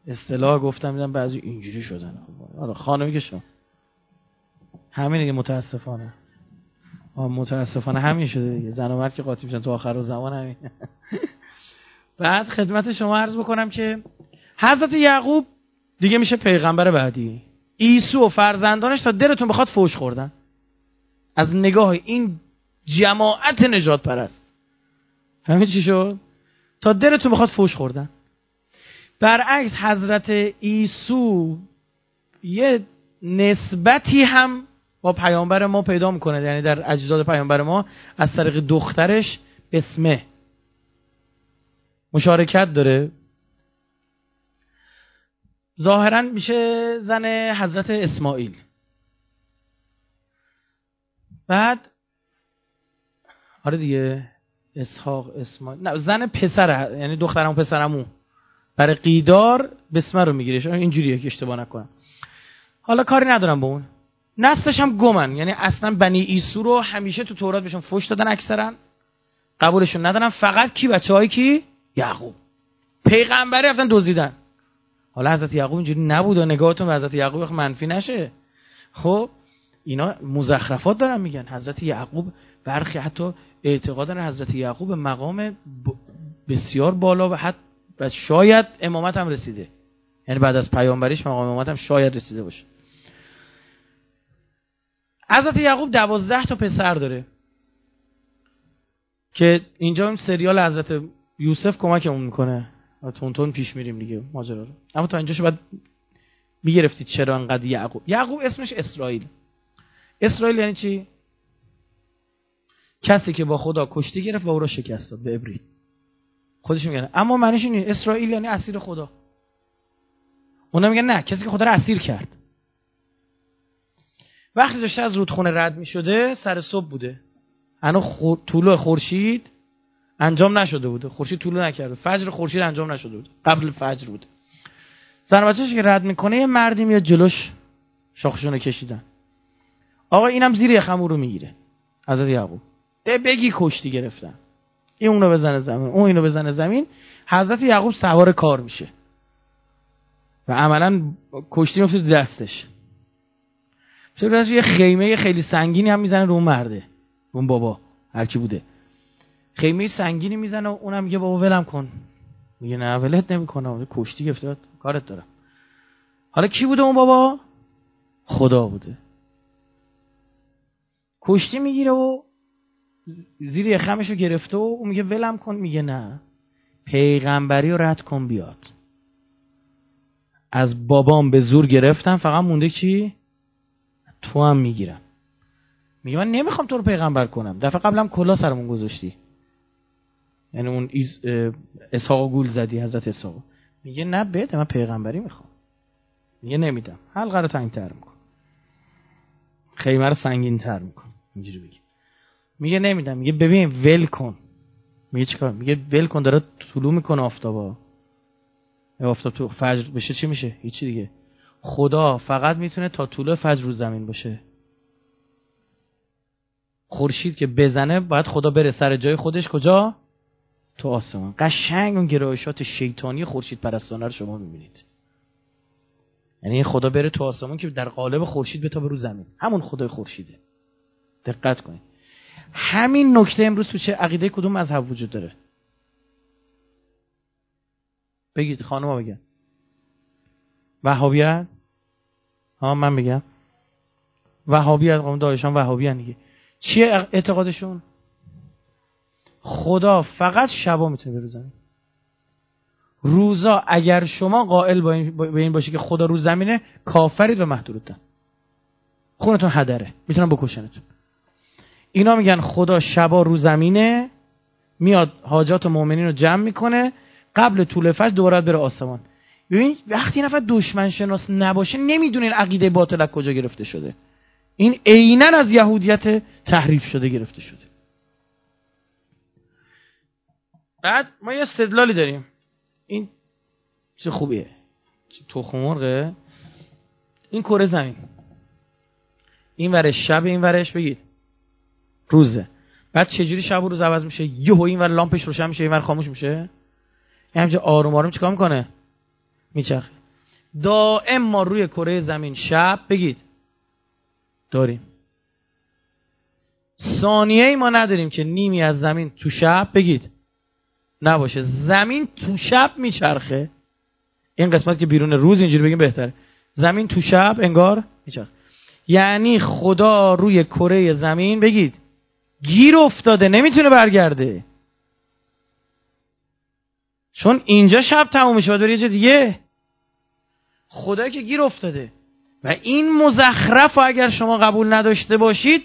اصطلاح گفتم میدم بعضی اینجوری شدن. آره خانمی که شما همین دیگه متاسفانه. متاسفانه همین شده دیگه. زن و که قاطی میشن تو آخر زمان همین. بعد خدمت شما عرض بکنم که حضرت یعقوب دیگه میشه پیغمبر بعدی. عیسی و فرزندانش تا دلتون بخواد فوش خوردن. از نگاه این جماعت نجات پرست. همین چی شد؟ تا دلتون بخواد فوش خوردن. برعکس حضرت ایسو یه نسبتی هم با پیامبر ما پیدا می‌کنه. یعنی در اجداد پیامبر ما از طریق دخترش اسمه. مشارکت داره. ظاهرا میشه زن حضرت اسماعیل. بعد آره دیگه اسحاق اسماعیل. نه زن پسر یعنی دخترم پسرمون. برای قیدار بسمه رو می‌گیره اینجوریه که اشتباه نکنم. حالا کاری ندارم با اون. نسلش هم گمن. یعنی اصلا بنی ایسو رو همیشه تو تورات بهشون فوش دادن اکثرا. قبولشون ندارن فقط کی بچه های کی؟ یعقوب. پیغمبری رفتن دزدیدن. حالا حضرت یعقوب اینجوری نبود و نگاهتون به حضرت یعقوب منفی نشه. خب؟ اینا مزخرفات دارن میگن. حضرت یعقوب برخی حتی اعتقاد دارن حضرت یعقوب مقام بسیار بالا و حتی و شاید امامت هم رسیده. یعنی بعد از پیامبریش مقام امامت هم شاید رسیده باشه. حضرت یعقوب دوازده تا پسر داره. که اینجا این سریال حضرت یوسف کمکمون می‌کنه. و تون تون پیش میریم دیگه ماجرا رو. اما تا اینجا باید می‌گرفتید چرا انقدر یعقوب یعقوب اسمش اسرائیل. اسرائیل یعنی چی؟ کسی که با خدا کشتی گرفت و او را شکست داد به ابری خودش میگن اما معنیش اینه اسرائیل یعنی اسیر خدا. اونا میگن نه کسی که خدا رو اسیر کرد. وقتی داشته از رودخونه رد می‌شده سر صبح بوده. انا خور... طولو خورشید انجام نشده بوده. خورشید طولو نکرده. فجر خورشید انجام نشده بود قبل فجر بود زن که رد می‌کنه یه مردی میاد جلوش شاخشونو کشیدن. آقا اینم زیر یخم رو می‌گیره. حضرت یعقوب. بگی کشتی گرفتن. این اونو بزنه زمین اون اینو بزنه زمین. حضرت یعقوب سوار کار میشه. و عملا کشتی میفته دستش. چرا یه خیمه خیلی سنگینی هم می‌زنه رو اون مرده. اون بابا هر کی بوده. خیمه سنگینی می‌زنه و اونم میگه بابا ولم کن. میگه نه ولت نمی‌کنه. کشتی گرفته کارت دارم. حالا کی بوده اون بابا؟ خدا بوده. کشتی می‌گیره و زیر یخمش رو گرفته و میگه ولم کن میگه نه. پیغمبری رو رد کن بیاد. از بابام به زور گرفتم فقط مونده چی؟ تو هم می‌گیرم. میگه من نمی‌خوام تو رو پیغمبر کنم. دفعه قبلم کلا سرمون گذاشتی. یعنی اون اسحاق گول زدی حضرت اسحاق. میگه نه بده من پیغمبری می‌خوام. میگه نمیدم. حلقه رو تنگ تر میکن خیمه رو سنگین تر میکن اینجوری میگه نمیدم میگه ببین ول کن. میگه چیکار؟ میگه ول کن داره طلوع می‌کنه آفتابا. آفتاب تو فجر بشه چی میشه؟ هیچی دیگه. خدا فقط می‌تونه تا طول فجر رو زمین باشه. خورشید که بزنه باید خدا بره سر جای خودش. کجا؟ تو آسمان. قشنگ اون گرایشات شیطانی خورشید پرستانه رو شما می‌بینید. یعنی خدا بره تو آسمان که در قالب خورشید به تا رو زمین. همون خدای خورشیده. دقت کنید. همین نکته امروز تو چه عقیده کدوم مذهب وجود داره؟ بگید خانم بگن. وهابیت ها من بگم وهابیت قوم دایشان وهابیت دیگه. چیه اعتقادشون؟ خدا فقط شبا می‌تونه زمین روزا اگر شما قائل به این باشی که خدا رو زمینه کافرید و محدودتن خونتون هدره. می‌تونن بکشنتون. اینا میگن خدا شبا رو زمینه میاد حاجات مؤمنین رو جمع می‌کنه قبل طول فجر دوباره بره آسمان. ببین وقتی نفر دشمن شناس نباشه نمی‌دونین عقیده باطل از کجا گرفته شده. این عینا از یهودیت تحریف شده گرفته شده. بعد ما یه استدلالی داریم. این چه خوبیه؟ چه تخم این کره زمین. این ورش شب این ورش بگید. روزه. بعد چجوری شب و روز عوض میشه؟ یهو این ور لامپش روشن میشه این ور خاموش میشه؟ همینجا آروم آروم چیکار می‌کنه؟ میچرخه. دائم ما روی کره زمین شب بگید. داریم. ثانیه ای ما نداریم که نیمی از زمین تو شب بگید. نباشه. زمین تو شب میچرخه. این قسمت که بیرون روز اینجوری بگیم بهتره. زمین تو شب انگار میچرخه. یعنی خدا روی کره زمین بگید. گیر افتاده نمی‌تونه برگرده. چون اینجا شب تموم میشه باید یه دیگه. خدا که گیر افتاده. و این مزخرف و اگر شما قبول نداشته باشید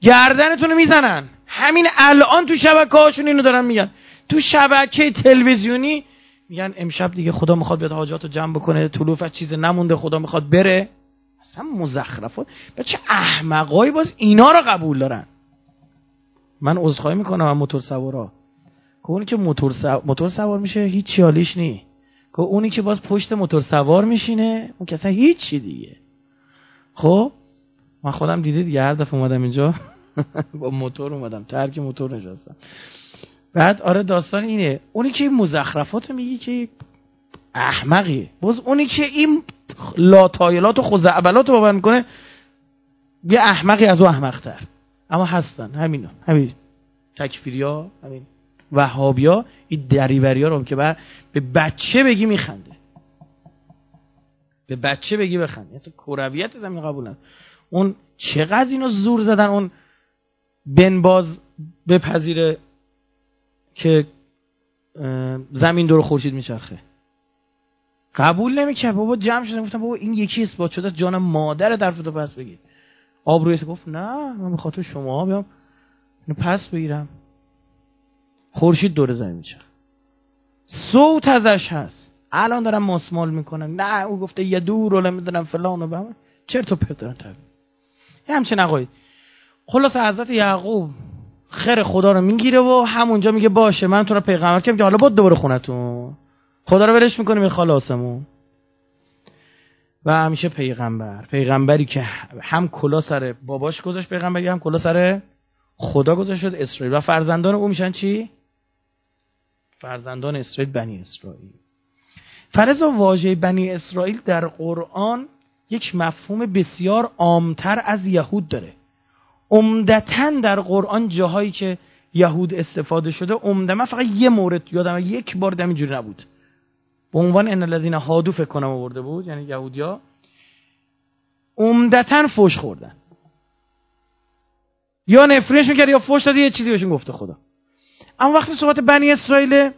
گردنتون رو می‌زنن. همین الان تو شبکه هاشون اینو دارن میگن. تو شبکه تلویزیونی میگن امشب دیگه خدا می‌خواد بیاد حاجات رو جمع بکنه طلوف از چیز نمونده خدا می‌خواد بره. اصلا مزخرفات چه احمقایی باز اینا رو قبول دارن. من عذرخواهی می‌کنم از موتور سوارا. که اونی که موتور, موتور سوار میشه هیچ حالیش نی. که اونی که باز پشت موتور سوار میشینه اون که اصلا هیچی دیگه. خب؟ من خودم دیده دیگه هر دفعه اومدم اینجا با موتور اومدم ترک موتور نشستم. بعد آره داستان اینه. اونی که این مزخرفات میگی که احمقیه. باز اونی که این لاتایلات و خزعبلات رو باور می‌کنه یه احمقی از او احمقتر. اما هستن. همین همین تکفیریا همین وهابیا این دریوریا رو که به بچه بگی میخنده. به بچه بگی بخنده. اصلا کرویت زمین قبول اون چقدر اینو زور زدن؟ اون بنباز بپذیره که زمین دور خورشید میچرخه. قبول نمی‌کرد. بابا جمع شدن گفتم بابا این یکی اثبات شده جان مادر طرفتو پس بگیر. آبرویش گفت نه من به خاطر شما بیام پس بگیرم. خورشید دور زمین میچرخه صوت ازش هست. الان دارم ماسمال می‌کنن نه او گفته یه دور رو نمی‌دونم فلان و بهم چرت و پرت دارن یه همچین نقاید خلاص حضرت یعقوب خیر خدا رو می‌گیره و همونجا میگه باشه من تو رو پیغمبر کردم که حالا بود دوباره خونتون. خدا رو ولش می‌کنه می‌خواد خلاصمون. و همیشه پیغمبر. پیغمبری که هم کلا سر باباش گذاشت پیغمبری هم کلا سر خدا گذاشت. شد اسرائیل. و فرزندان او میشن چی؟ فرزندان اسرائیل بنی اسرائیل. فرض واژه بنی اسرائیل در قرآن یک مفهوم بسیار عامتر از یهود داره. عمدتا در قرآن جاهایی که یهود استفاده شده عمده من فقط یه مورد یادم یک بار دم اینجوری نبود. به عنوان ان الذين هادو فکر کنم آورده بود یعنی یهودیا عمدتا فوش خوردن. یا نفرینشون کرد یا فوش داده یه چیزی بهشون گفته خدا. اما وقتی صحبت بنی اسرائیل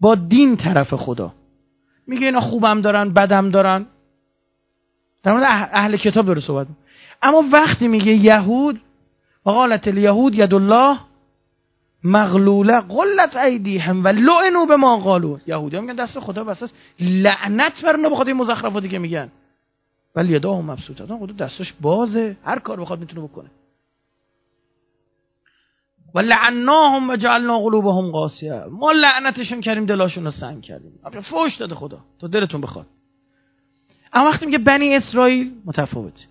با دین طرف خدا میگه اینا خوبم دارن بدم دارن. در مورد اهل کتاب داره صحبت. اما وقتی میگه یهود وقالت الیهود ید الله مغلوله قلت ایدیهم و لعنوا به ما قالو. یهودی میگن دست خدا بس لعنت بر بخاطر این مزخرفاتی که میگن. ولی یدا هم مبسوطه خدا دستش بازه. هر کار بخواد می‌تونه بکنه. و لعناهم و جعلنا قلوبهم قاسیه. ما لعنتشون کردیم دلاشون رو سنگ کردیم. فوش داده خدا. تو دلتون بخواد. اما وقتی میگه بنی اسرائیل متفاوته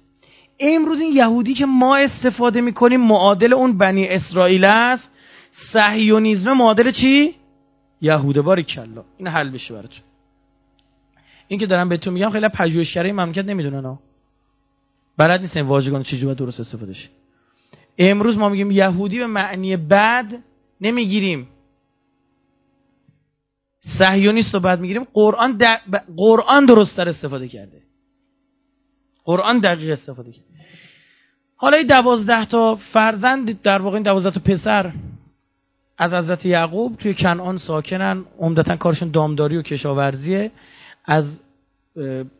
امروز این یهودی که ما استفاده می‌کنیم معادل اون بنی اسرائیل است. صهیونیزم معادل چی؟ یهوده باری کلا. این حل بشه براتون. این که دارم بهتون میگم خیلی پژوهشگرای مملکت نمی‌دونن ها. بلد نیستن واژگان چجوری درست استفاده شه امروز ما میگیم یهودی به معنی بد نمی‌گیریم. صهیونیست رو بعد می‌گیریم. قرآن قرآن درست استفاده کرده. قرآن دقیق استفاده کرد حالا این دوازده تا فرزند در واقع این دوازده تا پسر از حضرت یعقوب توی کنعان ساکنن عمدتا کارشون دامداری و کشاورزیه. از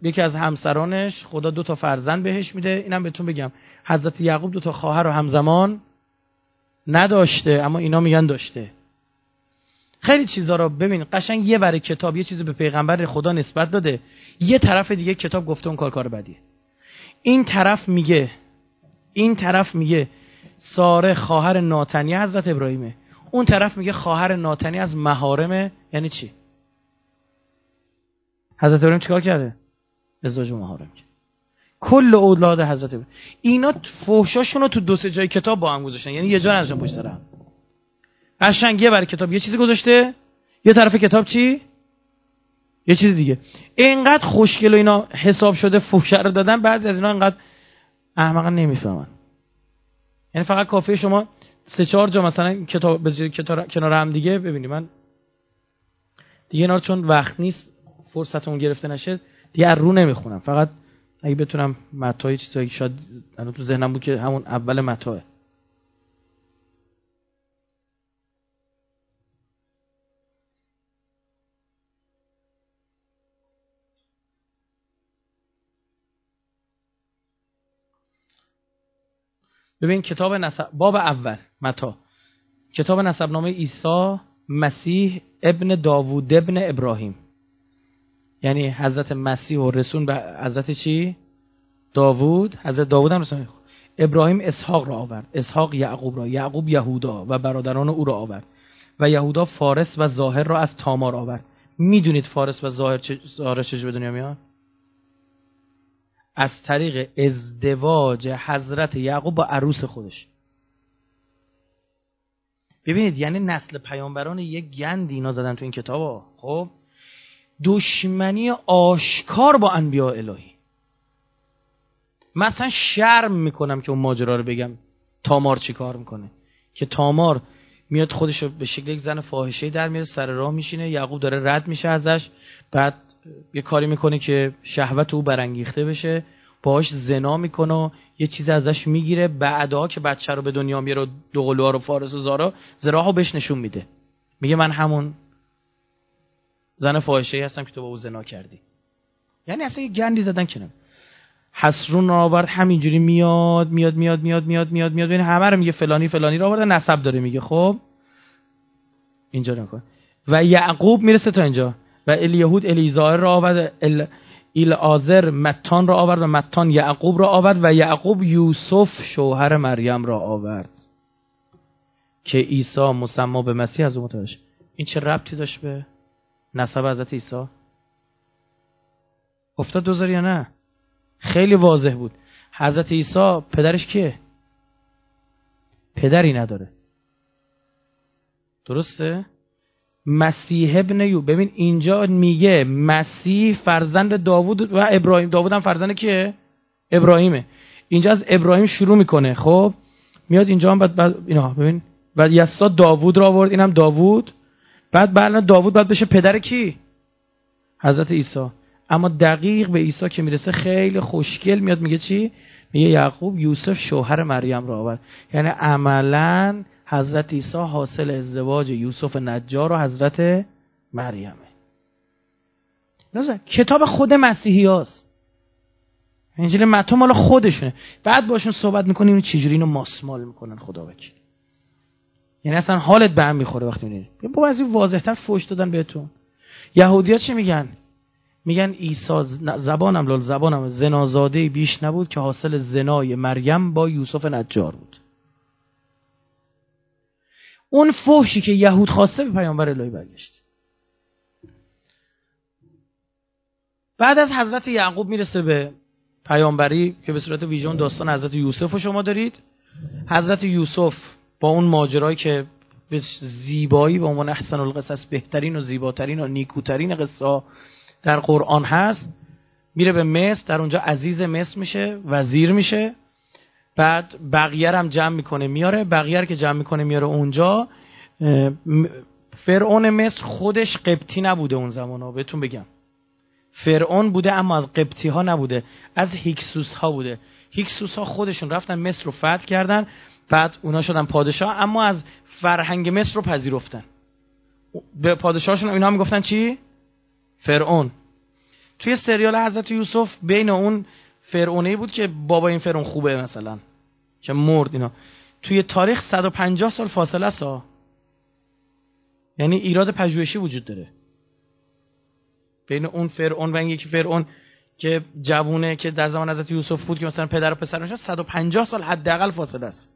یکی از همسرانش خدا دو تا فرزند بهش میده. اینم بهتون بگم حضرت یعقوب دو تا خواهر رو همزمان نداشته اما اینا میگن داشته. خیلی چیزا رو ببین قشنگ یه بره کتاب یه چیزی به پیغمبر خدا نسبت داده. یه طرف دیگه کتاب گفته اون کار کار بدیه. این طرف میگه این طرف میگه ساره خواهر ناتنی حضرت ابراهیمه. اون طرف میگه خواهر ناتنی از محارمه یعنی چی؟ حضرت ابراهیم چیکار کرده؟ ازدواج محارم کرد. کل اولاد حضرت ابراهیم. اینا فحشاشون تو دو سه جای کتاب با هم گذاشتن. یعنی یه جا نذاشتن پشت سر هم. قشنگ برای کتاب. یه چیزی گذاشته؟ یه طرف کتاب چی؟ یه چیز دیگه. اینقدر خوشگل و اینا حساب شده فوشه رو دادن بعضی از اینا اینقدر احمقا نمی‌فهمن. یعنی فقط کافیه شما سه چهار جا مثلا کتاب کنار هم دیگه ببینید من دیگه اینا چون وقت نیست فرصت اون گرفته نشه دیگه رو نمی‌خونم. فقط اگه بتونم متای چیزایی شاید تو ذهنم بود که همون اول متاه ببین کتاب نسب باب اول متا. کتاب نسب نامه عیسی مسیح ابن داوود ابن ابراهیم. یعنی حضرت مسیح و رسون به حضرت چی؟ داوود. حضرت داوود هم رسون ابراهیم اسحاق را آورد. اسحاق یعقوب را یعقوب یهودا و برادران او را آورد. و یهودا فارس و ظاهر را از تامار آورد. می‌دونید فارس و ظاهر ظاهر چه به دنیا میاد؟ از طریق ازدواج حضرت یعقوب با عروس خودش. ببینید یعنی نسل پیامبران یک گند اینا زدن تو این کتاب خب دشمنی آشکار با انبیاء الهی. مثلا شرم می‌کنم که اون ماجرا رو بگم. تامار چی کار می‌کنه؟ که تامار میاد خودش رو به شکل یک زن فاحشه در میاد سر راه میشینه یعقوب داره رد میشه ازش. بعد یه کاری می‌کنه که شهوت او برانگیخته بشه باهاش زنا می‌کنه و یه چیزی ازش می‌گیره بعدا که بچه رو به دنیا میاره دوقلوها رو فارس و زارا زراحو بهش نشون میده. میگه من همون زن فاحشه هستم که تو با او زنا کردی. یعنی اصلا یه گندی زدن کنه حسرون رو آورد همینجوری میاد میاد میاد میاد میاد میاد میاد. ببین همه رو میگه فلانی فلانی رو آورده نسب داره میگه خب؟ اینجا نکن. و یعقوب می‌رسه تا اینجا. و الیهود الیزار را آورد ال... آزر متان را آورد و متان یعقوب را آورد و یعقوب یوسف شوهر مریم را آورد. که عیسی مسما به مسیح از اون این چه ربطی داشت به نسب حضرت عیسی؟ افتاد دوزار یا نه؟ خیلی واضح بود. حضرت عیسی پدرش کیه؟ پدری نداره. درسته؟ مسیح ابن یو ببین اینجا میگه مسیح فرزند داوود و ابراهیم. داوود هم فرزند کیه؟ ابراهیمه. اینجا از ابراهیم شروع می‌کنه. خب میاد اینجا هم بعد, بعد اینا ببین. بعد یسا داوود را آورد اینم داوود. بعد بعد داوود بعد بشه پدر کی؟ حضرت عیسی. اما دقیق به عیسی که می‌رسه خیلی خوشگل میاد میگه چی؟ میگه یعقوب یوسف شوهر مریم را آورد. یعنی عملا حضرت عیسی حاصل ازدواج یوسف نجار و حضرت مریمه. کتاب خود مسیحی هاست. انجیل متا مال خودشونه. بعد باشون صحبت می‌کنیم چجوری اینو ماسمال می‌کنن خدا وکیل. یعنی اصلا حالت به هم می‌خوره وقتی می‌بینی. با از این واضحتر فوش دادن بهتون. یهودیات چی میگن؟ میگن عیسی زبانم لال زبانم زنازاده بیش نبود که حاصل زنای مریم با یوسف نجار بود. اون فحشی که یهود خواسته به پیامبر الهی برگشت. بعد از حضرت یعقوب می‌رسه به پیامبری که به صورت ویژون داستان حضرت یوسف رو شما دارید. حضرت یوسف با اون ماجرایی که به زیبایی به عنوان احسن القصص بهترین و زیباترین و نیکوترین قصه در قرآن هست میره به مصر در اونجا عزیز مصر میشه وزیر میشه. بعد بقیه هم جمع می‌کنه. میاره بقیه که جمع می‌کنه میاره اونجا. فرعون مصر خودش قبطی نبوده اون زمان ها. بهتون بگم. فرعون بوده اما از قبطی ها نبوده از هیکسوس ها بوده. هیکسوس ها خودشون رفتن مصر رو فتح کردن بعد اونا شدن پادشاه اما از فرهنگ مصر رو پذیرفتن. به پادشاهشون اینا می‌گفتن چی؟ فرعون. توی سریال حضرت یوسف بین اون فرعونی بود که بابا این فرعون خوبه مثلا که مرد اینا. توی تاریخ 150 سال فاصله است یعنی ایراد پژوهشی وجود داره. بین اون فرعون و این یکی فرعون که جوونه که در زمان حضرت یوسف بود که مثلا پدر و پسرش 150 سال حداقل فاصله است.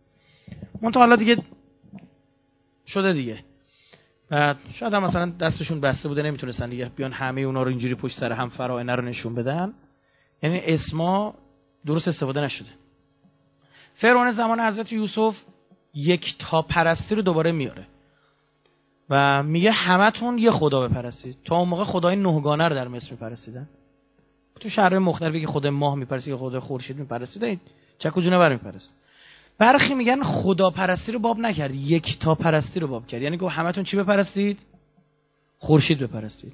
اون تا حالا دیگه شده دیگه. بعد شاید هم مثلا دستشون بسته بوده نمی‌تونستن دیگه بیان همه اونا رو اینجوری پشت سر هم فرائنه رو نشون بدن. یعنی اسما درست استفاده نشده. فرعون زمان حضرت یوسف یک تا پرستی رو دوباره میاره و میگه همتون یه خدا بپرستید. تا اون موقع خدای نهگانه رو در مصر میپرستیدن. تو شهرهای مختلفی که خود ماه میپرستید که خود خورشید میپرستید چک و جونور میپرست. برخی میگن خدا پرستی رو باب نکرد یک تا پرستی رو باب کرد. یعنی که همتون چی بپرستید؟ خورشید بپرستید.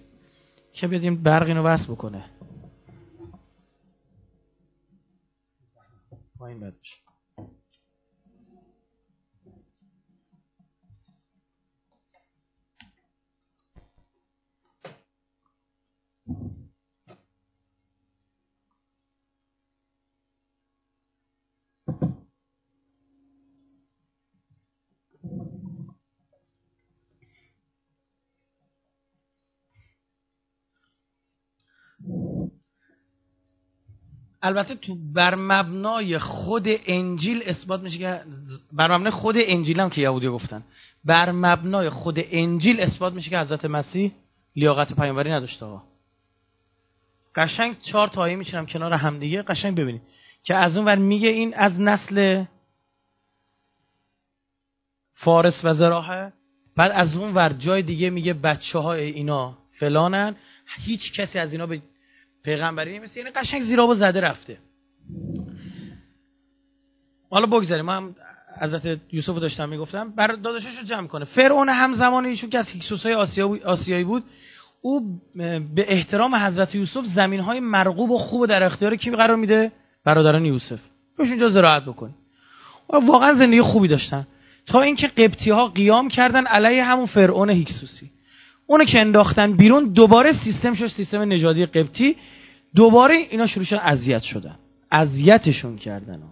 که این برق اینو وصل بکنه. پایین بد البته تو بر مبنای خود انجیل اثبات میشه که بر مبنای خود انجیل هم که یهودی گفتن. بر مبنای خود انجیل اثبات میشه که حضرت مسیح لیاقت پیامبری نداشته آقا. قشنگ چهار تایی میشنم کنار همدیگه. قشنگ ببینید که از اون ور میگه این از نسل فارس و زراحه بعد از اون ور جای دیگه میگه بچه های اینا فلانن. هیچ کسی از اینا به پیغمبری نمیسته یعنی قشنگ زیرابو زده رفته. حالا بگذاریم. من حضرت یوسف داشتم می‌گفتم بر داداشش رو جمع کنه. فرعون همزمان ایشون که از هیکسوس های آسیایی بود او به احترام حضرت یوسف زمین های مرغوب و خوب در اختیار کی قرار میده؟ برادران یوسف. روش اینجا زراعت بکن و واقعا زندگی خوبی داشتن. تا اینکه قبطی ها قیام کردن علیه همون فرعون هیکسوسی. اونو که انداختن بیرون دوباره سیستم شد سیستم نژادی قبطی. دوباره اینا شروع شدن اذیت شدن. اذیتشون کردن.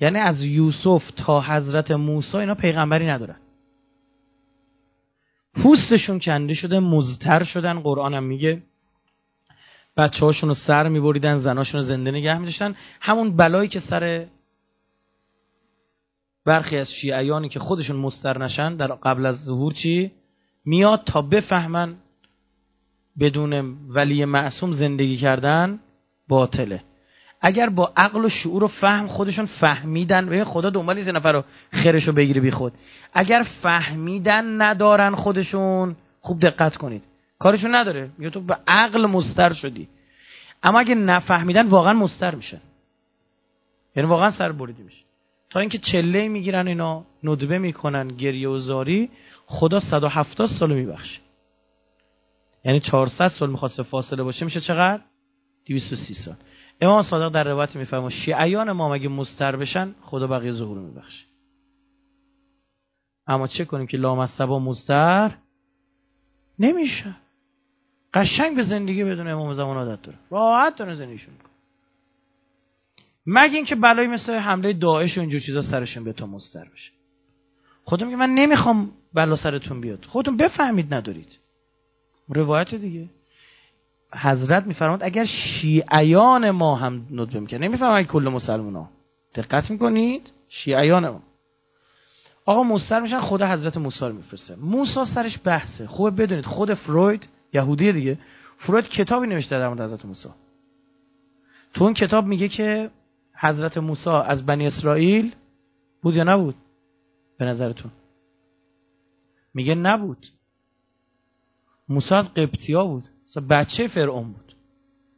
یعنی از یوسف تا حضرت موسی اینا پیغمبری ندارن. پوستشون کنده شده مزتر شدن. قرآن میگه. بچه هاشون رو سر میبریدن زناشون رو زنده نگه میداشتن. همون بلایی که سر برخی از شیعیانی که خودشون مستر نشن در قبل از ظهور چی؟ میاد تا بفهمن بدون ولی معصوم زندگی کردن باطله. اگر با عقل و شعور و فهم خودشون فهمیدن به خدا دنبال این نفر رو خیرش رو بگیره بی خود. اگر فهمیدن ندارن خودشون خوب دقت کنید. کارشون نداره. یا تو به عقل مستر شدی. اما اگه نفهمیدن واقعا مستر میشن. یعنی واقعا سر بریده میشه تا اینکه چله می‌گیرن اینا ندبه می‌کنن گریه و زاری. خدا 170 سال میبخشه. یعنی 400 سال می‌خواسته فاصله باشه میشه چقدر؟ 230 سال. امام صادق در روایت میفرما شیعیان ما مگه مستر بشن؟ خدا بقیه ظهور میبخشه. اما چه کنیم که لامصبا مستر نمیشه. قشنگ به زندگی بدون امام زمان عادت داره. راحت داره زندگیشون می‌کنه. مگه اینکه بلایی مثل حمله داعش و اینجور چیزا سرشون به تو مستر بشه. خودم میگه من نمی‌خوام بلا سرتون بیاد. خودتون بفهمید ندارید. روایت دیگه. حضرت میفرماد اگر شیعیان ما هم ندبه می‌کرد. نمیفرماد کل مسلمان ها دقت می‌کنید؟ شیعیان ما. آقا مستر میشن خود حضرت موسی رو میفرسته. موسی سرش بحثه. خوبه بدونید خود فروید یهودی دیگه. فروید کتابی نوشته در مورد حضرت موسی. تو اون کتاب میگه که حضرت موسی از بنی اسرائیل بود یا نبود؟ به نظرتون؟ میگه نبود. موسی از قبطیا بود. بچه فرعون بود.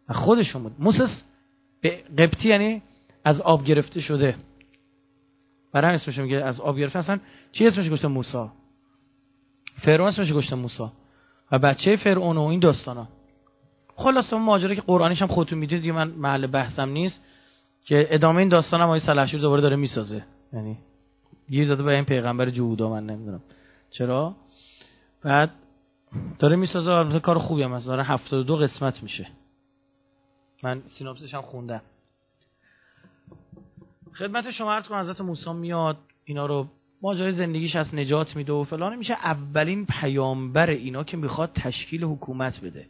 و خودشون بود. موسس قبطی یعنی از آب گرفته شده. برای اسمش میگه از آب گرفته. اصلا چی اسمش گشته موسی؟ فرعون اسمش گشته موسی. و بچه فرعون و این داستانا. خلاصه اون ماجرا که قرآنیش هم خودتون می‌دونید. من محل بحثم نیست. که ادامه این داستان هم آقای سلحشور دوباره داره می‌سازه. یعنی گیر داده به این پیغمبر جهودا من نمی‌دونم. چرا؟ بعد داره می‌سازه مثلا کار خوبی هم هست. داره 72 قسمت میشه. من سینوپسش هم خوندم. خدمت شما عرض کنم حضرت موسی میاد اینا رو ماجرای زندگیش از نجات میده و فلان. میشه اولین پیامبر اینا که می‌خواد تشکیل حکومت بده.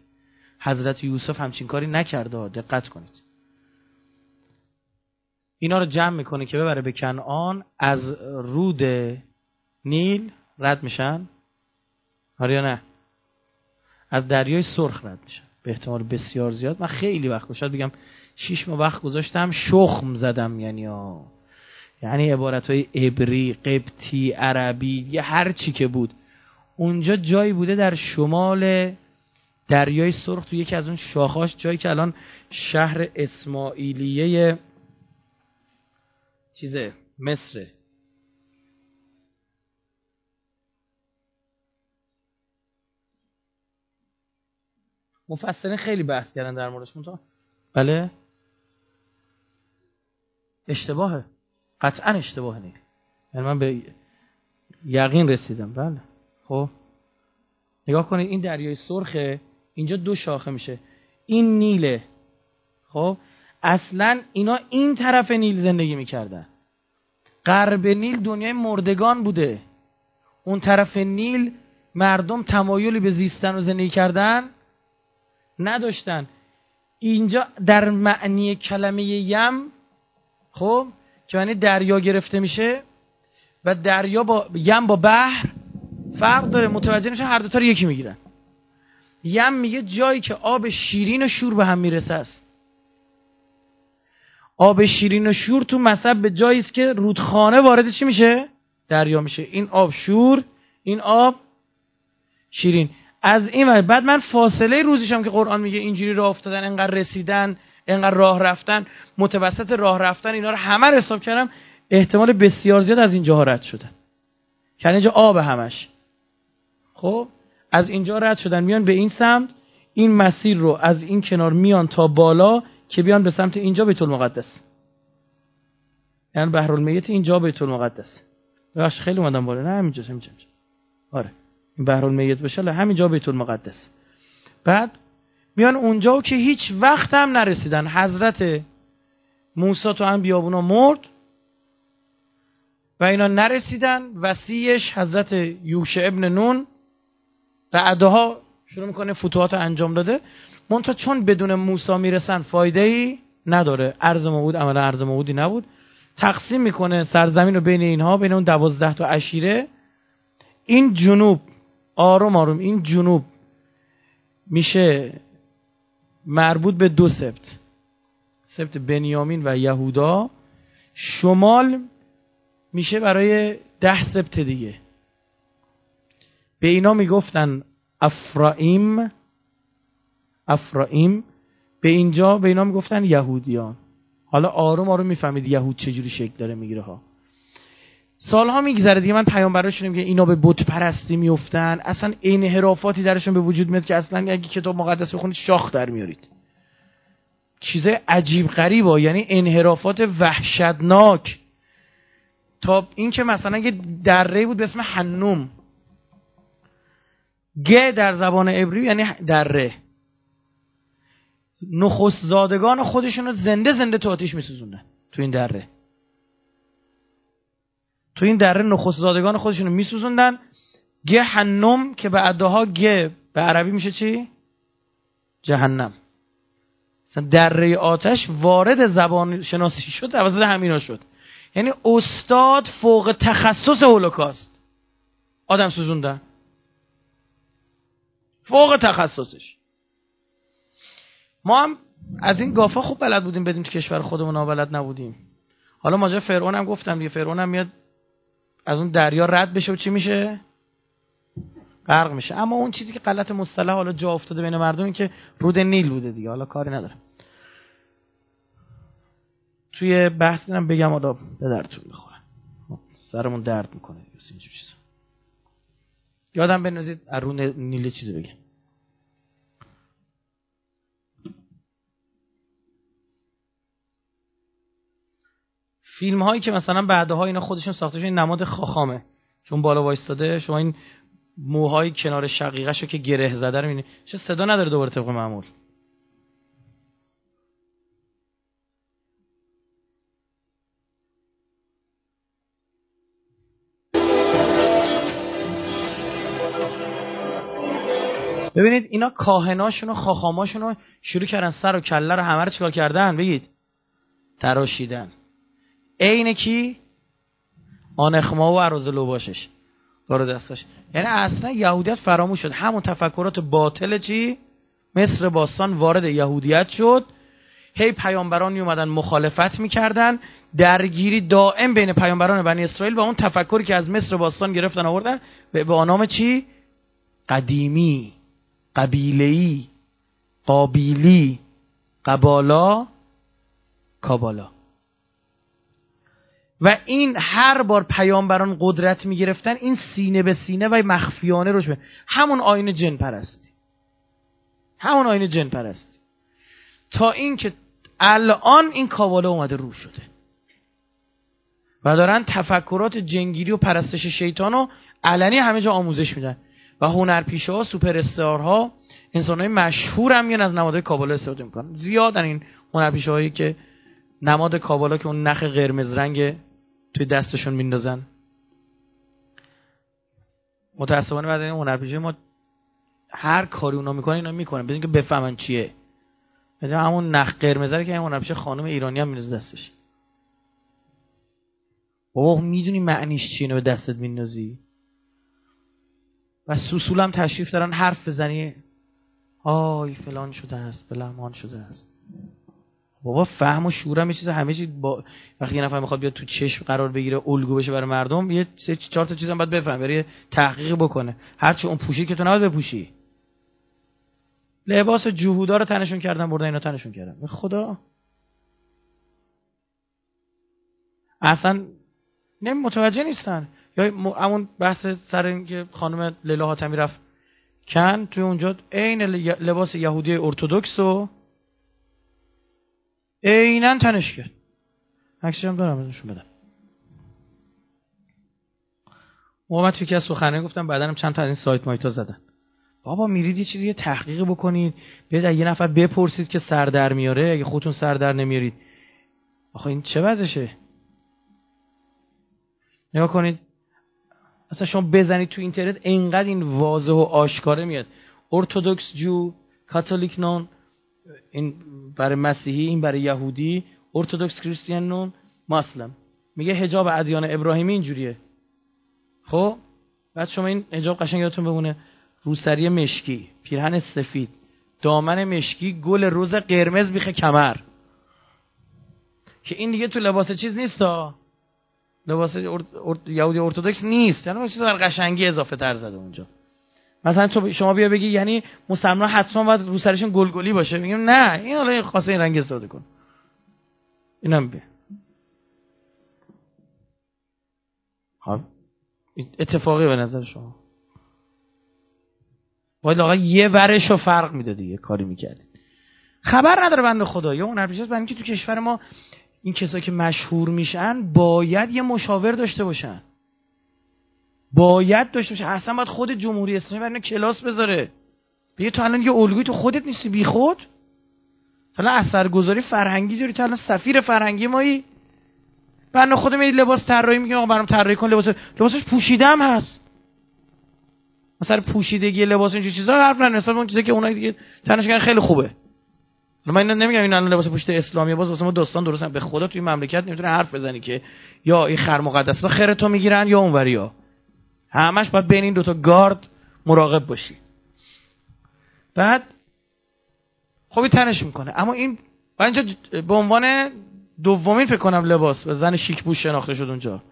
حضرت یوسف همچین کاری نکرده دقت کنید. اینا رو جمع می‌کنه که ببره به کنعان از رود نیل رد میشن. آره یا نه؟ از دریای سرخ رد میشن. به احتمال بسیار زیاد. من خیلی وقت شاید بگم شیش ماه وقت گذاشتم شخم زدم یعنی آه. یعنی عبارت های عبری قبطی عربی یه هر چی که بود. اونجا جایی بوده در شمال دریای سرخ تو یکی از اون شاخاش جایی که الان شهر اسماعیلیه چیزه مصره مفسرین خیلی بحث کردن در موردش تو بله. اشتباهه قطعا اشتباه نیست یعنی من به یقین رسیدم. بله. خب. نگاه کنید این دریای سرخه اینجا دو شاخه میشه. این نیله. خب. اصلا اینا این طرف نیل زندگی می‌کردن. غرب نیل دنیای مردگان بوده. اون طرف نیل مردم تمایلی به زیستن و زندگی کردن نداشتن. اینجا در معنی کلمه یم خب که معنی دریا گرفته میشه و دریا با یم با بحر فرق داره. متوجه میشه هر دوتا رو یکی می‌گیرن. یم میگه جایی که آب شیرین و شور به هم می‌رسه است. آب شیرین و شور تو مصب به جایی است که رودخانه وارد چی میشه؟ دریا میشه. این آب شور این آب شیرین. از این بعد من فاصله روزیشم که قرآن میگه اینجوری راه افتادن انقدر رسیدن انقدر راه رفتن متوسط راه رفتن اینا رو همه رو حساب کردم احتمال بسیار زیاد از اینجا رد شدن. یعنی اینجا آب همش. خب؟ از اینجا رد شدن. میان به این سمت این مسیر رو از این کنار میان تا بالا که بیان به سمت اینجا بیت المقدس. یعنی بحر المیت اینجا بیت المقدس. بخش خیلی اومدم بالا. نه همینجا همینجا آره این بحر المیت بشه همینجا بیت المقدس. بعد میان اونجا که هیچ وقت هم نرسیدن. حضرت موسی تو هم بیابونا مرد و اینا نرسیدن. وسیعش حضرت یوش ابن نون. بعدها شروع می‌کنه فتوحات انجام داده. منتها چون بدون موسی می‌رسن فایده ای نداره ارز موعود عملا ارز موعودی نبود. تقسیم می‌کنه سرزمین رو بین اینها بین اون دوازده تا اشیره این جنوب آروم آروم این جنوب میشه مربوط به دو سبت. سبت بنیامین و یهودا. شمال میشه برای ده سبت دیگه. به اینا می‌گفتن افرایم افرایم به اینجا به اینا می‌گفتن یهودیان. حالا آروم آروم می‌فهمید یهود چجوری شکل داره می‌گیره ها. سالها میگذره دیگه. من پیامبراشون که اینا به بت پرستی میفتن اصلا انحرافاتی درشون به وجود میاد که اصلا اگه کتاب مقدس بخونید شاخ در میارید. چیزای عجیب غریبه. یعنی انحرافات وحشتناک. تا اینکه مثلا یه دره بود به اسم حنوم. گ در زبان عبری یعنی دره. نخست زادگان خودشون رو زنده زنده تو آتیش میسوزوندن. تو این دره. تو این دره نخست زادگان خودشون رو میسوزوندن. گه حنم که به ادها گه به عربی میشه چی؟ جهنم. دره آتش وارد زبان شناسی شد توسط همینا شد. یعنی استاد فوق تخصص هولوکاست. آدم سوزوندن. فوق تخصصش. ما هم از این گافا خوب بلد بودیم بدیم تو کشور خودمون بلد نبودیم. حالا ماجرا فرعون هم گفتم دیگه فرعون هم میاد از اون دریا رد بشه و چی میشه؟ غرق میشه. اما اون چیزی که غلط مصطلح حالا جا افتاده بین مردم این که رود نیل بوده دیگه حالا کاری نداره توی بحث هم بگم حالا به درتون می‌خوره سرمون درد می‌کنه یادم بنوزید از رو نیل چیزی بگم. فیلم هایی که مثلا بعدها اینا خودشون ساخته این نماد خاخامه. چون بالا وایستاده شما این موهای کنار شقیقش رو که گره زده رو می‌بینید چه صدا نداره دوباره طبق معمول. ببینید اینا کاهناشون و خاخاماشون رو شروع کردن سر و کله رو همه رو چکار کردن؟ بگید. تراشیدن. عین کی؟ آنخما و عروض لوباشش داره دستش. یعنی اصلا یهودیت فراموش شد. همون تفکرات باطل چی؟ مصر باستان وارد یهودیت شد. هی پیامبرانی اومدن مخالفت می‌کردن. درگیری دائم بین پیامبران بنی اسرائیل و اون تفکری که از مصر باستان گرفتن آوردن به نام چی؟ قدیمی قبیلهی قابیلی قبالا کابالا. و این هر بار پیامبران قدرت می‌گرفتن این سینه به سینه و مخفیانه روش به همون آین جن پرستی همون آین جن پرستی تا اینکه الان این کابالا اومده رو شده. و دارن تفکرات جنگیری و پرستش شیطان رو علنی همه جا آموزش میدن. و هنرپیشه ها سوپر ها انسان های مشهور هم میان از نمادهای کابالا استفاده می‌کنن. زیادن این هنرپیشه هایی که نماد کابالا که اون نخ قرمز رنگ توی دستشون میندازن. متاسفانه بعد این هنرپیشه ما هر کاری اونا می‌کنن اینا می‌کنن. بدون که بفهمن چیه. همون نخ قرمزه که همون پیش خانم ایرانی هم میرزه دستش. بابا می‌دونی معنیش چیه به دستت میندازی؟ و سوسول هم تشریف دارن حرف بزنی. آی فلان شده است بلمان شده است. بابا فهم و شورم یه چیز همه چیز با وقتی یه نفر می‌خواد بیاد تو چشم قرار بگیره الگو بشه برای مردم یه سه چهار تا چیزم باید بفهم بره تحقیق بکنه. هرچی اون پوشی که تو نباید بپوشی. لباس جهودا رو تنشون کردن بردن اینا تنشون کردن. خدا. اصلا نمی متوجه نیستن. یا همون بحث سر اینکه خانم لیلا حاتمی رفت کن توی اونجا عین لباس یهودی ارتودکس و عینا تنش کرد. عکسش هم دارم ازشون بدم. محمد توی که از سخنه گفتم بعدنم چند تا از این سایت مایتا زدن. بابا میرید یه چیزی تحقیق بکنید. بیاید یه نفر بپرسید که سر در میاره اگه خودتون سر در نمیارید. آخه این چه وضعشه؟ نگاه کنید. اصلا شما بزنید تو اینترنت اینقدر این واضح و آشکاره میاد. ارتودکس جو کاتولیک نون این برای مسیحی این برای یهودی ارتودکس کریستیان نون مسلم میگه حجاب ادیان ابراهیمی اینجوریه. خب؟ بعد شما این حجاب قشنگ یادتون بمونه. روسری مشکی پیرهن سفید دامن مشکی گل روز قرمز بیخه کمر. که این دیگه تو لباس چیز نیست لباس یهودی ارتودکس نیست. یعنی چیز قشنگی اضافه تر زده اونجا. مثلا تو شما بیا بگی یعنی مسلمان حتما باید رو سرشون گلگلی باشه. میگم نه این حالا خاصه این رنگ استفاده کن. اینم بیا. خب. اتفاقی به نظر شما. باید آقا یه ورش رو فرق میده دیگه کاری می‌کردید. خبر نداره بنده خدا. یا اون هر اینکه تو کشور ما این کسایی که مشهور میشن باید یه مشاور داشته باشن. باید داشته باشن اصلا باید خود جمهوری اسلامی برای کلاس بذاره. بگه تو الان یه الگوی تو خودت نیستی بی خود. فلا اثرگذاری فرهنگی داری. تو الان سفیر فرهنگی مایی. بنده خودم این لباس طراحی میگم آقا برام طراحی کن لباس. لباسش پوشیدم هست. مثلا پوشیدگی لباس اینجور چیزا حرف نه مثلا اون چیزی که اونایی دیگه تنش خیلی خوبه. من نمیگم این الان لباس پوشیده اسلامی باز واسه ما دوستان درستن به خدا توی مملکت نمی‌تونه حرف بزنی که یا این خر مقدس خیر تو می‌گیرن یا اونوریا همش باید بین این دوتا گارد مراقب باشی. بعد خوبی تنش می‌کنه. اما این اینجا به عنوان دومین فکر کنم لباس و زن شیک بوش شناخته شد اونجا.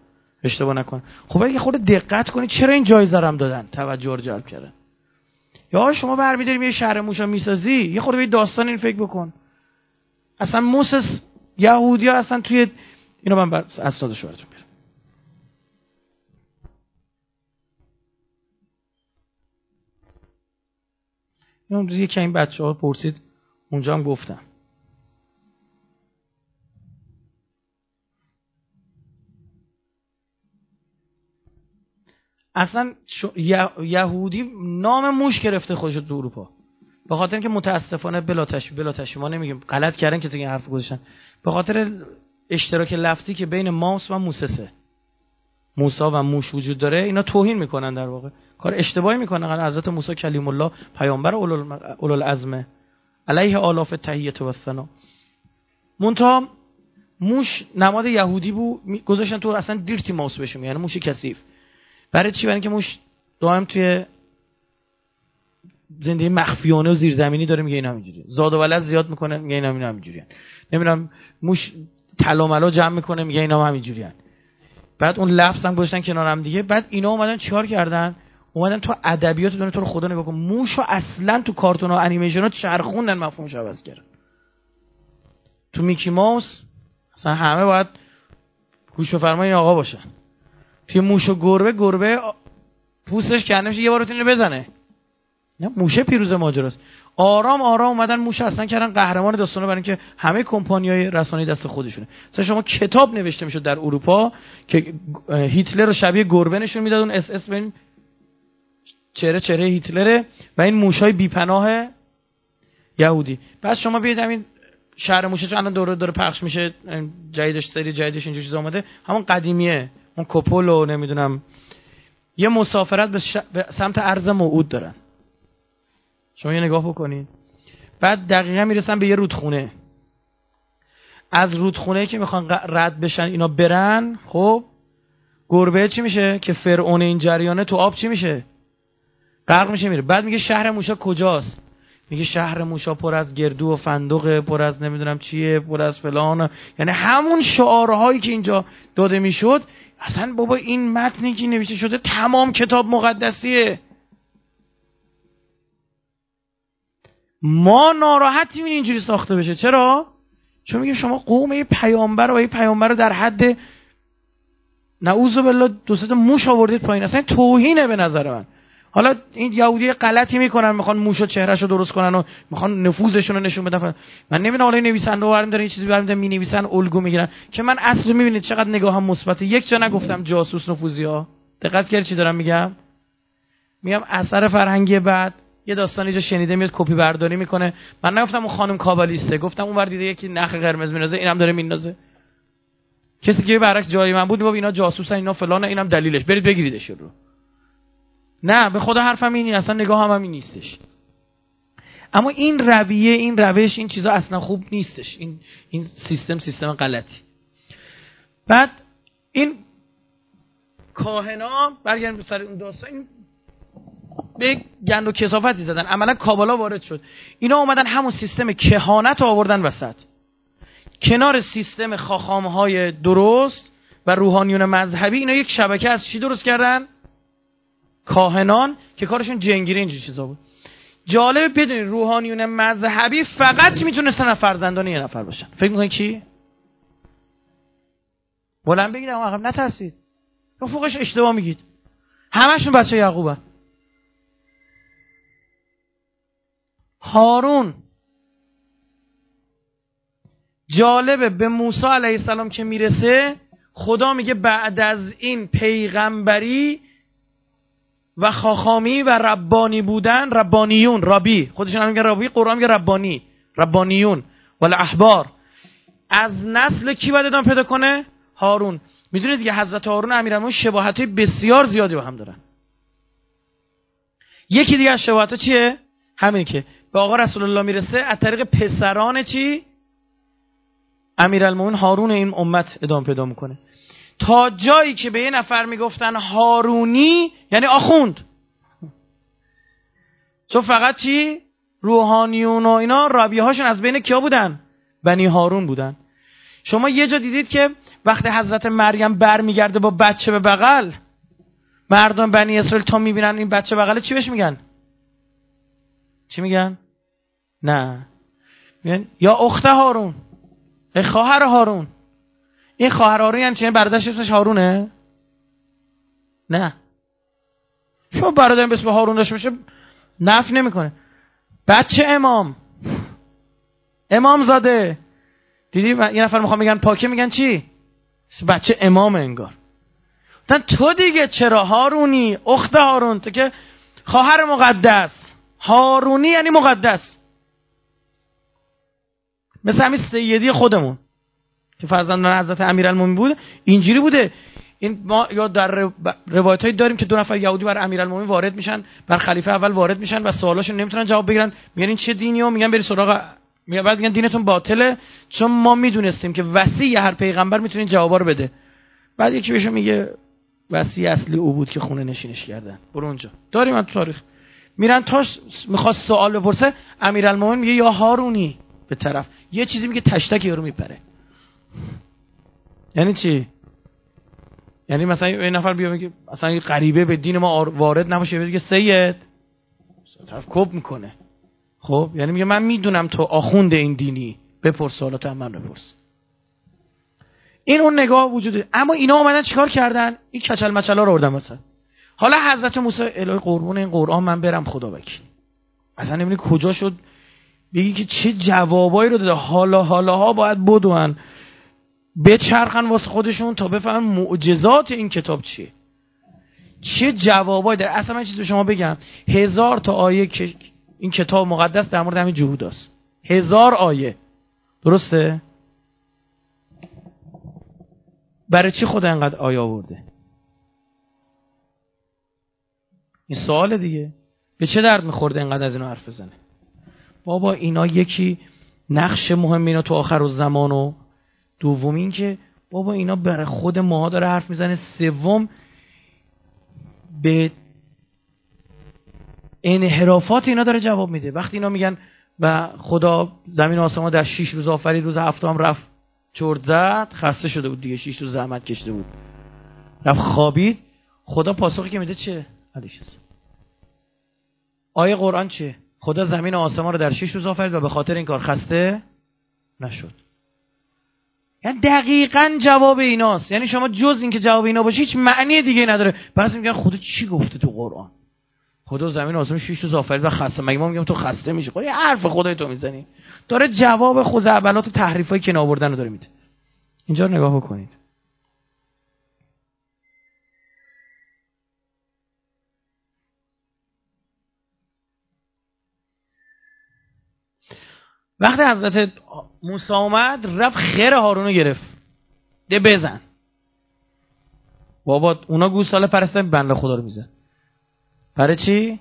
اشتباه نکنه خب اگه خود دقت کنید چرا این جایزه رو دادن؟ توجه رو جلب کردن. یا شما برمیداریم یه شهر موشا می‌سازی؟ یه خورده به داستان این فکر بکن. اصلا موسس یهودی ها اصلا توی اینو من بر اسنادش براتون اون یکی این بچه ها پرسید اونجا هم گفتم. اصلا یهودی نام موش گرفته خودش تو اروپا. به خاطر اینکه متاسفانه بلا تشبیه بلا ما نمیگیم. غلط کردن کسی این حرف گذاشتن. به خاطر اشتراک لفظی که بین ماوس و موسسه. موسا و موش وجود داره اینا توهین می‌کنن در واقع. کار اشتباهی می‌کنن. حضرت موسی کلیم الله پیامبر اولوالعزمه علیه آلاف تهیت و ثنا مونتا موش نماد یهودی بود گذاشتن تو اصلا دیرتی ماوس بشیم یعنی موش کثیف. برای چی؟ برای اینکه موش دائم توی زندگی مخفیانه و زیرزمینی داره میگه اینا همینجوریه. زاد و ولد زیاد می‌کنه میگه اینا اینا همینجوریه. نمی‌دونم موش طلا جمع می‌کنه میگه اینا همینجوریه. بعد اون لفظ هم گذاشتن کنار هم دیگه. بعد اینا اومدن چیکار کردن؟ اومدن تو ادبیات دونه تو رو خدا نگاه کن. موشو اصلا تو کارتون و انیمیشن ها چرخوندن مفهومش عوض کردن. تو میکی ماوس اصلا همه باید گوش به فرمان این آقا باشن. توی موش و گربه گربه پوستش کنده میشه یه بار بزنه. نه موشه پیروز ماجراست. آرام آرام اومدن موش اصلا کردن قهرمان داستانو برای اینکه همه کمپانیای رسانه‌ای دست خودشونه. مثلا شما کتاب نوشته می‌شد در اروپا که هیتلر رو شبیه گربه نشون می‌داد اون اس اس ببین چهره چهره هیتلره و این موشای بیپناه یهودی. بعد شما بیاید همین شهر موشه چون الان دوره داره پخش میشه جدیدش سری جدیدش اینجوری چیزا اومده همون قدیمیه اون کپولو نمی‌دونم. یه مسافرت به, به سمت ارز موعود دارن. شما یه نگاه بکنید بعد دقیقا می‌رسن به یه رودخونه. از رودخونه که می‌خوان رد بشن اینا برن خب؟ گربه چی میشه؟ که فرعون این جریانه تو آب چی میشه؟ غرق میشه میره. بعد میگه شهر موشا کجاست؟ میگه شهر موشا پر از گردو و فندق پر از نمی‌دونم چیه پر از فلان. یعنی همون شعارهایی که اینجا داده می‌شد اصلا بابا این متنی که نوشته شده تمام کتاب مقدسیه. ما ناراحتیم اینجوری ساخته بشه. چرا؟ چون میگه شما قوم پیامبر و پیامبر رو در حد نعوذ بالله دو سه موش آوردید پایین. اصلا توهینه به نظر من. حالا این یهودی غلطی می‌کنن می‌خوان موش و چهرهش رو درست کنن و می‌خوان نفوذشون رو نشون بدن. من نمی‌دونم حالا نویسنده برام دارن یه چیزی برام می نویسن الگو می‌گیرن. که من اصلا می‌بینید چقدر نگاهم مثبته. یک جا نگفتم جاسوس نفوذی ها دقت کردی چی دارم میگم؟ میگم اثر فرهنگی بعد یه داستانی جا شنیده میاد کپی برداری می‌کنه. من نگفتم اون خانم کابالیسته. گفتم اون ور دیده یکی نخ قرمز مینازه اینم داره مینازه کسی که برعکس جای من بود میگه اینا جاسوسن اینا فلان اینم دلیلش. برید بگیریدش رو. نه به خدا حرفم اینی اصلا نگاه هم همین نیستش. اما این رویه این روش این چیزا اصلا خوب نیستش. این این سیستم سیستم غلطی. بعد این کاهنا برگردیم سر اون داستان. این به گند و کسافتی زدن. عملا کابالا وارد شد. اینا اومدن همون سیستم کهانت آوردن وسط. کنار سیستم خاخامهای درست و روحانیون مذهبی اینا یک شبکه از چی درست کردن؟ کاهنان که کارشون جنگیری اینجور چیزا بود. جالب بدونید روحانیون مذهبی فقط می‌تونستن فرزندان یه نفر باشن. فکر می‌کنید کی؟ بلند بگید اما نترسید. فوقش اشتباه میگید. همشون بچه یعقوبن. هارون. جالبه به موسی علیه السلام که می‌رسه خدا میگه بعد از این پیغمبری و خاخامی و ربانی بودن ربانیون رابی خودشون هم میگن رابی قرآن میگه ربانی ربانیون. ولی احبار. از نسل کی باید ادامه پیدا کنه؟ هارون. می‌دونید دیگه حضرت هارون امیرالمومنین شباهت بسیار زیادی با هم دارن. یکی دیگه از شباهت چیه؟ همین که به آقا رسول الله می‌رسه از طریق پسران چی؟ امیرالمومنین هارون این امت ادامه پیدا می‌کنه. تا جایی که به یه نفر می‌گفتن هارونی یعنی آخوند. چون فقط چی؟ روحانیون و اینا رابیه هاشون از بین کیا بودن؟ بنی هارون بودن. شما یه جا دیدید که وقتی حضرت مریم برمیگرده با بچه به بغل مردم بنی اسرائیل تا می‌بینن این بچه بغله چی بهش میگن؟ چی میگن؟ نه. میگن یا اخت هارون. ای خواهر هارون. این خواهر هارون یعنی چه برادرش اسمش هارونه؟ نه. شما برادر به اسم هارون داشته باشه نف نمی‌کنه. بچه امام. امام زاده. دیدی؟ یه نفر می‌خوام میگن پاکه میگن چی؟ بچه امام انگار. تو دیگه چرا هارونی؟ اخت هارون. تو که خواهر مقدس. هارونی یعنی مقدس. مثل همین سیدی خودمون. که فرزندان حضرت امیرالمومنین بود. اینجوری بوده. این ما یا در روایت هایی داریم که دو نفر یهودی بر امیرالمومنین وارد میشن بر خلیفه اول وارد میشن و سوالاشون نمی‌تونن جواب بگیرن. میگن این چه دینی و میگن بری سراغ میگن بعد میگن دینتون باطله. چون ما می‌دونستیم که وسیع هر پیغمبر می‌تونه جوابا رو بده. بعد یکی بهشون میگه وسیع اصلی او بود که خونه نشینش کردن. برو اونجا. داریم تو تاریخ. میرن تاش می‌خواد سوال بپرسه امیرالمومنین میگه یا هارونی؟ به طرف. یه چیزی میگه تشتک یارو میپره. یعنی چی؟ یعنی مثلا یه نفر بیا میگه مثلا یه غریبه به دین ما وارد نباشه بگه سید. طرف کپ می‌کنه. خب؟ یعنی میگه من می‌دونم تو آخوند این دینی. بپرس سوالات من بپرس. این اون نگاه وجوده اما اینا اومدن چیکار کردن؟ این کچل مچلا رو آوردن مثلا حالا حضرت موسی الهی قربون این قرآن من برم خدا وکیل. اصلا نمی‌دونی کجا شد. بگی که چه جوابایی رو داده. حالا حالا ها باید بدون. بچرخن واسه خودشون تا بفهمن معجزات این کتاب چیه. چه جوابایی داره. اصلا من چیز به شما بگم. هزار تا آیه که این کتاب مقدس در مورد همین جهود است هزار آیه. درسته؟ برای چی خدا انقدر آیه آورده؟ این سوال دیگه. به چه درد میخورده انقدر از اینو حرف بزنه؟ بابا اینا یکی نقش مهم اینا تو آخر و زمان و دوم این که بابا اینا برای خود ماها داره حرف می‌زنه. سوم به انحرافات اینا داره جواب میده. وقتی اینا میگن و خدا زمین آسمان در شیش روز آفرید روز هفتم رفت چرت زد خسته شده بود دیگه. شیش روز زحمت کشته بود. رفت خوابید. خدا پاسخی که میده چه؟ علیش آیه قرآن چه خدا زمین و آسمان رو در شیش روز آفرید و به خاطر این کار خسته نشد. یعنی دقیقا جواب ایناست. یعنی شما جز اینکه جواب اینا باشه هیچ معنی دیگه نداره. پس میگن خدا چی گفته تو قرآن؟ خدا زمین آسمان شیش روز آفرید و خسته. مگه ما میگم تو خسته میشه خب حرف خدای تو می‌زنی. داره جواب خزعبلات و تحریفایی که نآوردن رو داره میده. اینجا نگاه بکنید. وقتی حضرت موسی اومد رفت خیر هارون رو گرفت. ده بزن. بابا اونا گوساله پرستن بنده خدا رو میزن. برای چی؟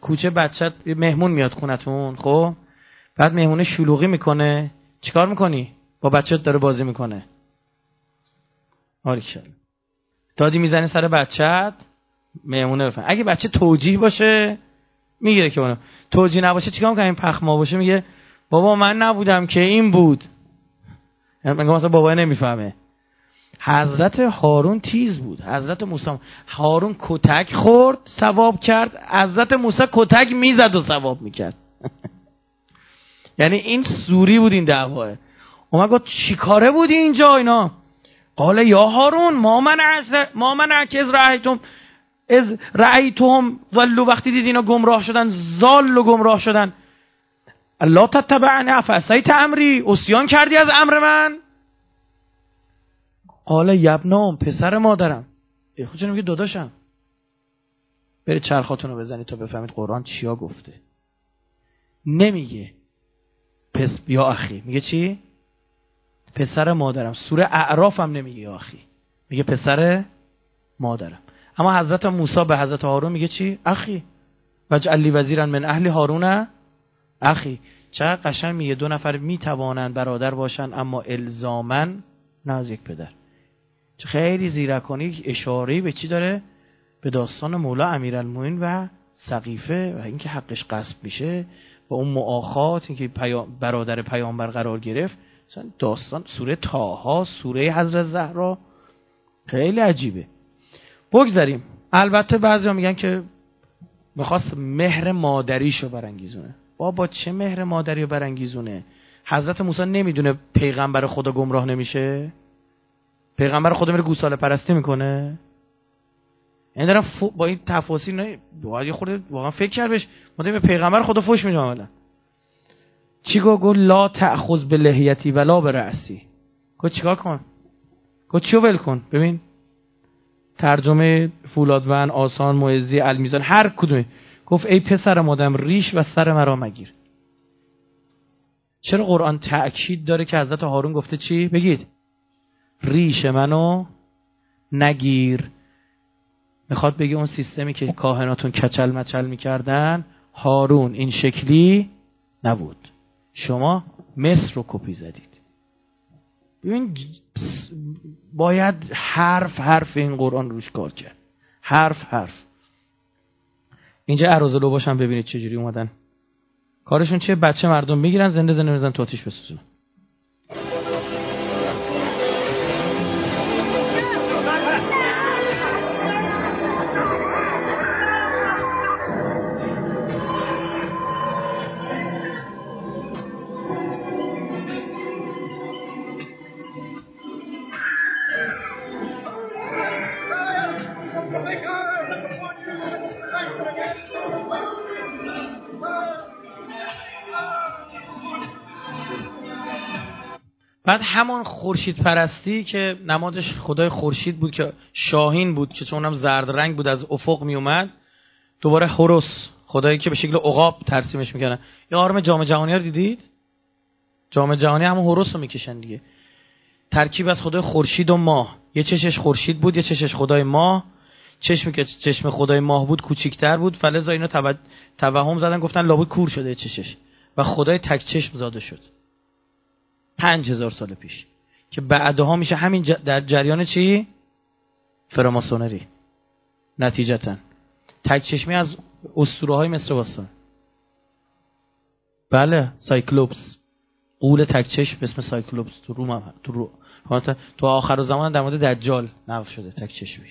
کوچه بچت مهمون میاد خونتون خب؟ بعد مهمونه شلوغی می‌کنه. چیکار می‌کنی؟ با بچت داره بازی می‌کنه. آریکشن دادی می‌زنه سر بچت مهمونه بفهم. اگه بچه توجیه باشه می‌گیره که اونو. توجیه نباشه چیکار می‌کنه این پخما باشه میگه بابا من نبودم که این بود. میگه مثلا بابا نمی‌فهمه. حضرت هارون تیز بود. حضرت موسی هارون کتک خورد ثواب کرد. حضرت موسی کتک می‌زد و ثواب می‌کرد. یعنی این سوری بود این دعواه. اومد گفت چیکاره بودی اینجا اینا؟ قال یا هارون ما من ما من از رأیتم از رأیتهم. ظلوا وقتی دید اینا گمراه شدن زال و گمراه شدن. الله تتبعنی افسیت امری اسیان کردی از امر من؟ قال یبنام پسر مادرم. خود میگه داداشم؟ برید چرخاتون رو بزنید تا بفهمید قرآن چیا گفته. نمیگه پس یا اخی. میگه چی؟ پسر مادرم. سوره اعراف هم نمیگه یا اخی. میگه پسر مادرم. اما حضرت موسی به حضرت هارون میگه چی؟ اخی. وجعل لی وزیرا من اهل هارون. اخی چقدر قشنگ میگه دو نفر می‌توانند برادر باشن اما الزامن نه از یک پدر. خیلی زیرکانی اشاره به چی داره؟ به داستان مولا امیرالمومنین و سقیفه و اینکه حقش قصب میشه. و اون معاخات اینکه برادر پیامبر قرار گرفت. داستان سوره تاها سوره حضرت زهرا. خیلی عجیبه. بگذاریم. البته بعضی میگن که می‌خواست مهر مادریشو برانگیزونه. بابا چه مهر مادری رو برانگیزونه؟ حضرت موسی نمی‌دونه پیغمبر خدا گمراه نمیشه؟ پیغمبر خدا میره گوساله پرستی می‌کنه؟ این دارم با این تفاصیل باید یه خورده واقعا فکر کرد بهش. ما به پیغمبر خدا فوش میدیم اولا. چی گو گو لا تأخذ به لحیتی ولا به رأسی گو چیکار کن؟ گو چیو ول کن؟ ببین. ترجمه فولادون آسان معزی المیزان هر کدومی. گفت ای پسر مادم ریش و سر مرا مگیر. چرا قرآن تأکید داره که حضرت هارون گفته چی؟ بگید. ریش منو نگیر. می‌خواد بگه اون سیستمی که کاهناتون کچل مچل می‌کردن هارون این شکلی نبود. شما مصر رو کپی زدید. ببین باید حرف حرف این قرآن روش کار کرد. حرف حرف. اینجا عراض لو باشم ببینید چجوری اومدن. کارشون چیه؟ بچه مردم می‌گیرن زنده زنده میزن تو آتیش بسوزونن. بعد همون خورشید پرستی که نمادش خدای خورشید بود که شاهین بود که چون هم زرد رنگ بود از افق می اومد دوباره هوروس خدایی که به شکل عقاب ترسیمش می‌کنن یه آرم جام جهانی رو دیدید؟ جام جهانی همون هوروس رو می‌کشن دیگه. ترکیب از خدای خورشید و ماه. یه چشش خورشید بود یه چشش خدای ماه. چشمی که چشم خدای ماه بود کوچیکتر بود. فلزا اینا توهم زدن گفتن لابد کور شده چشش. و خدای تک چشم زاده شد. پنج هزار سال پیش. که بعدها میشه همین در جریان چی؟ فراماسونری. نتیجتا. تک چشمی از اسطوره های مصر باستان. بله سایکلوپس. قول تک چشم به اسم سایکلوپس تو روم هم تو رو تو آخر زمان در مورد دجال نقل شده تک چشمی.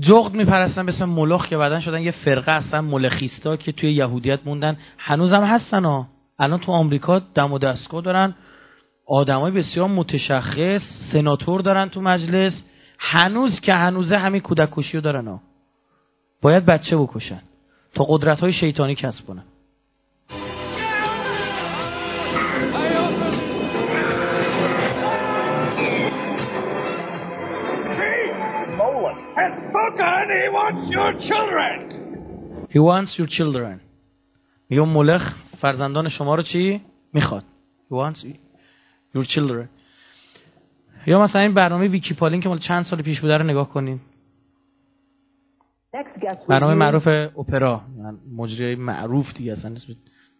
جغد میپرستن به اسم ملخ که بعدا شدن یه فرقه اصلا ملخیستا که توی یهودیت موندن. هنوزم هستن ها. الان تو آمریکا دم و دستگاه دارن آدمای بسیار متشخص سناتور دارن تو مجلس هنوز که هنوزه همین کودک کشی رو دارن ها باید بچه بکشن تا قدرت های شیطانی کسب کنن He wants your children. He wants your children. میگه ملخ فرزندان شما رو چی می‌خواد؟ He wants your children. یا مثلا این برنامه ویکیپالین که مال چند سال پیش بوده رو نگاه کنین. برنامه معروف اپرا. مجری معروف دیگه اصلا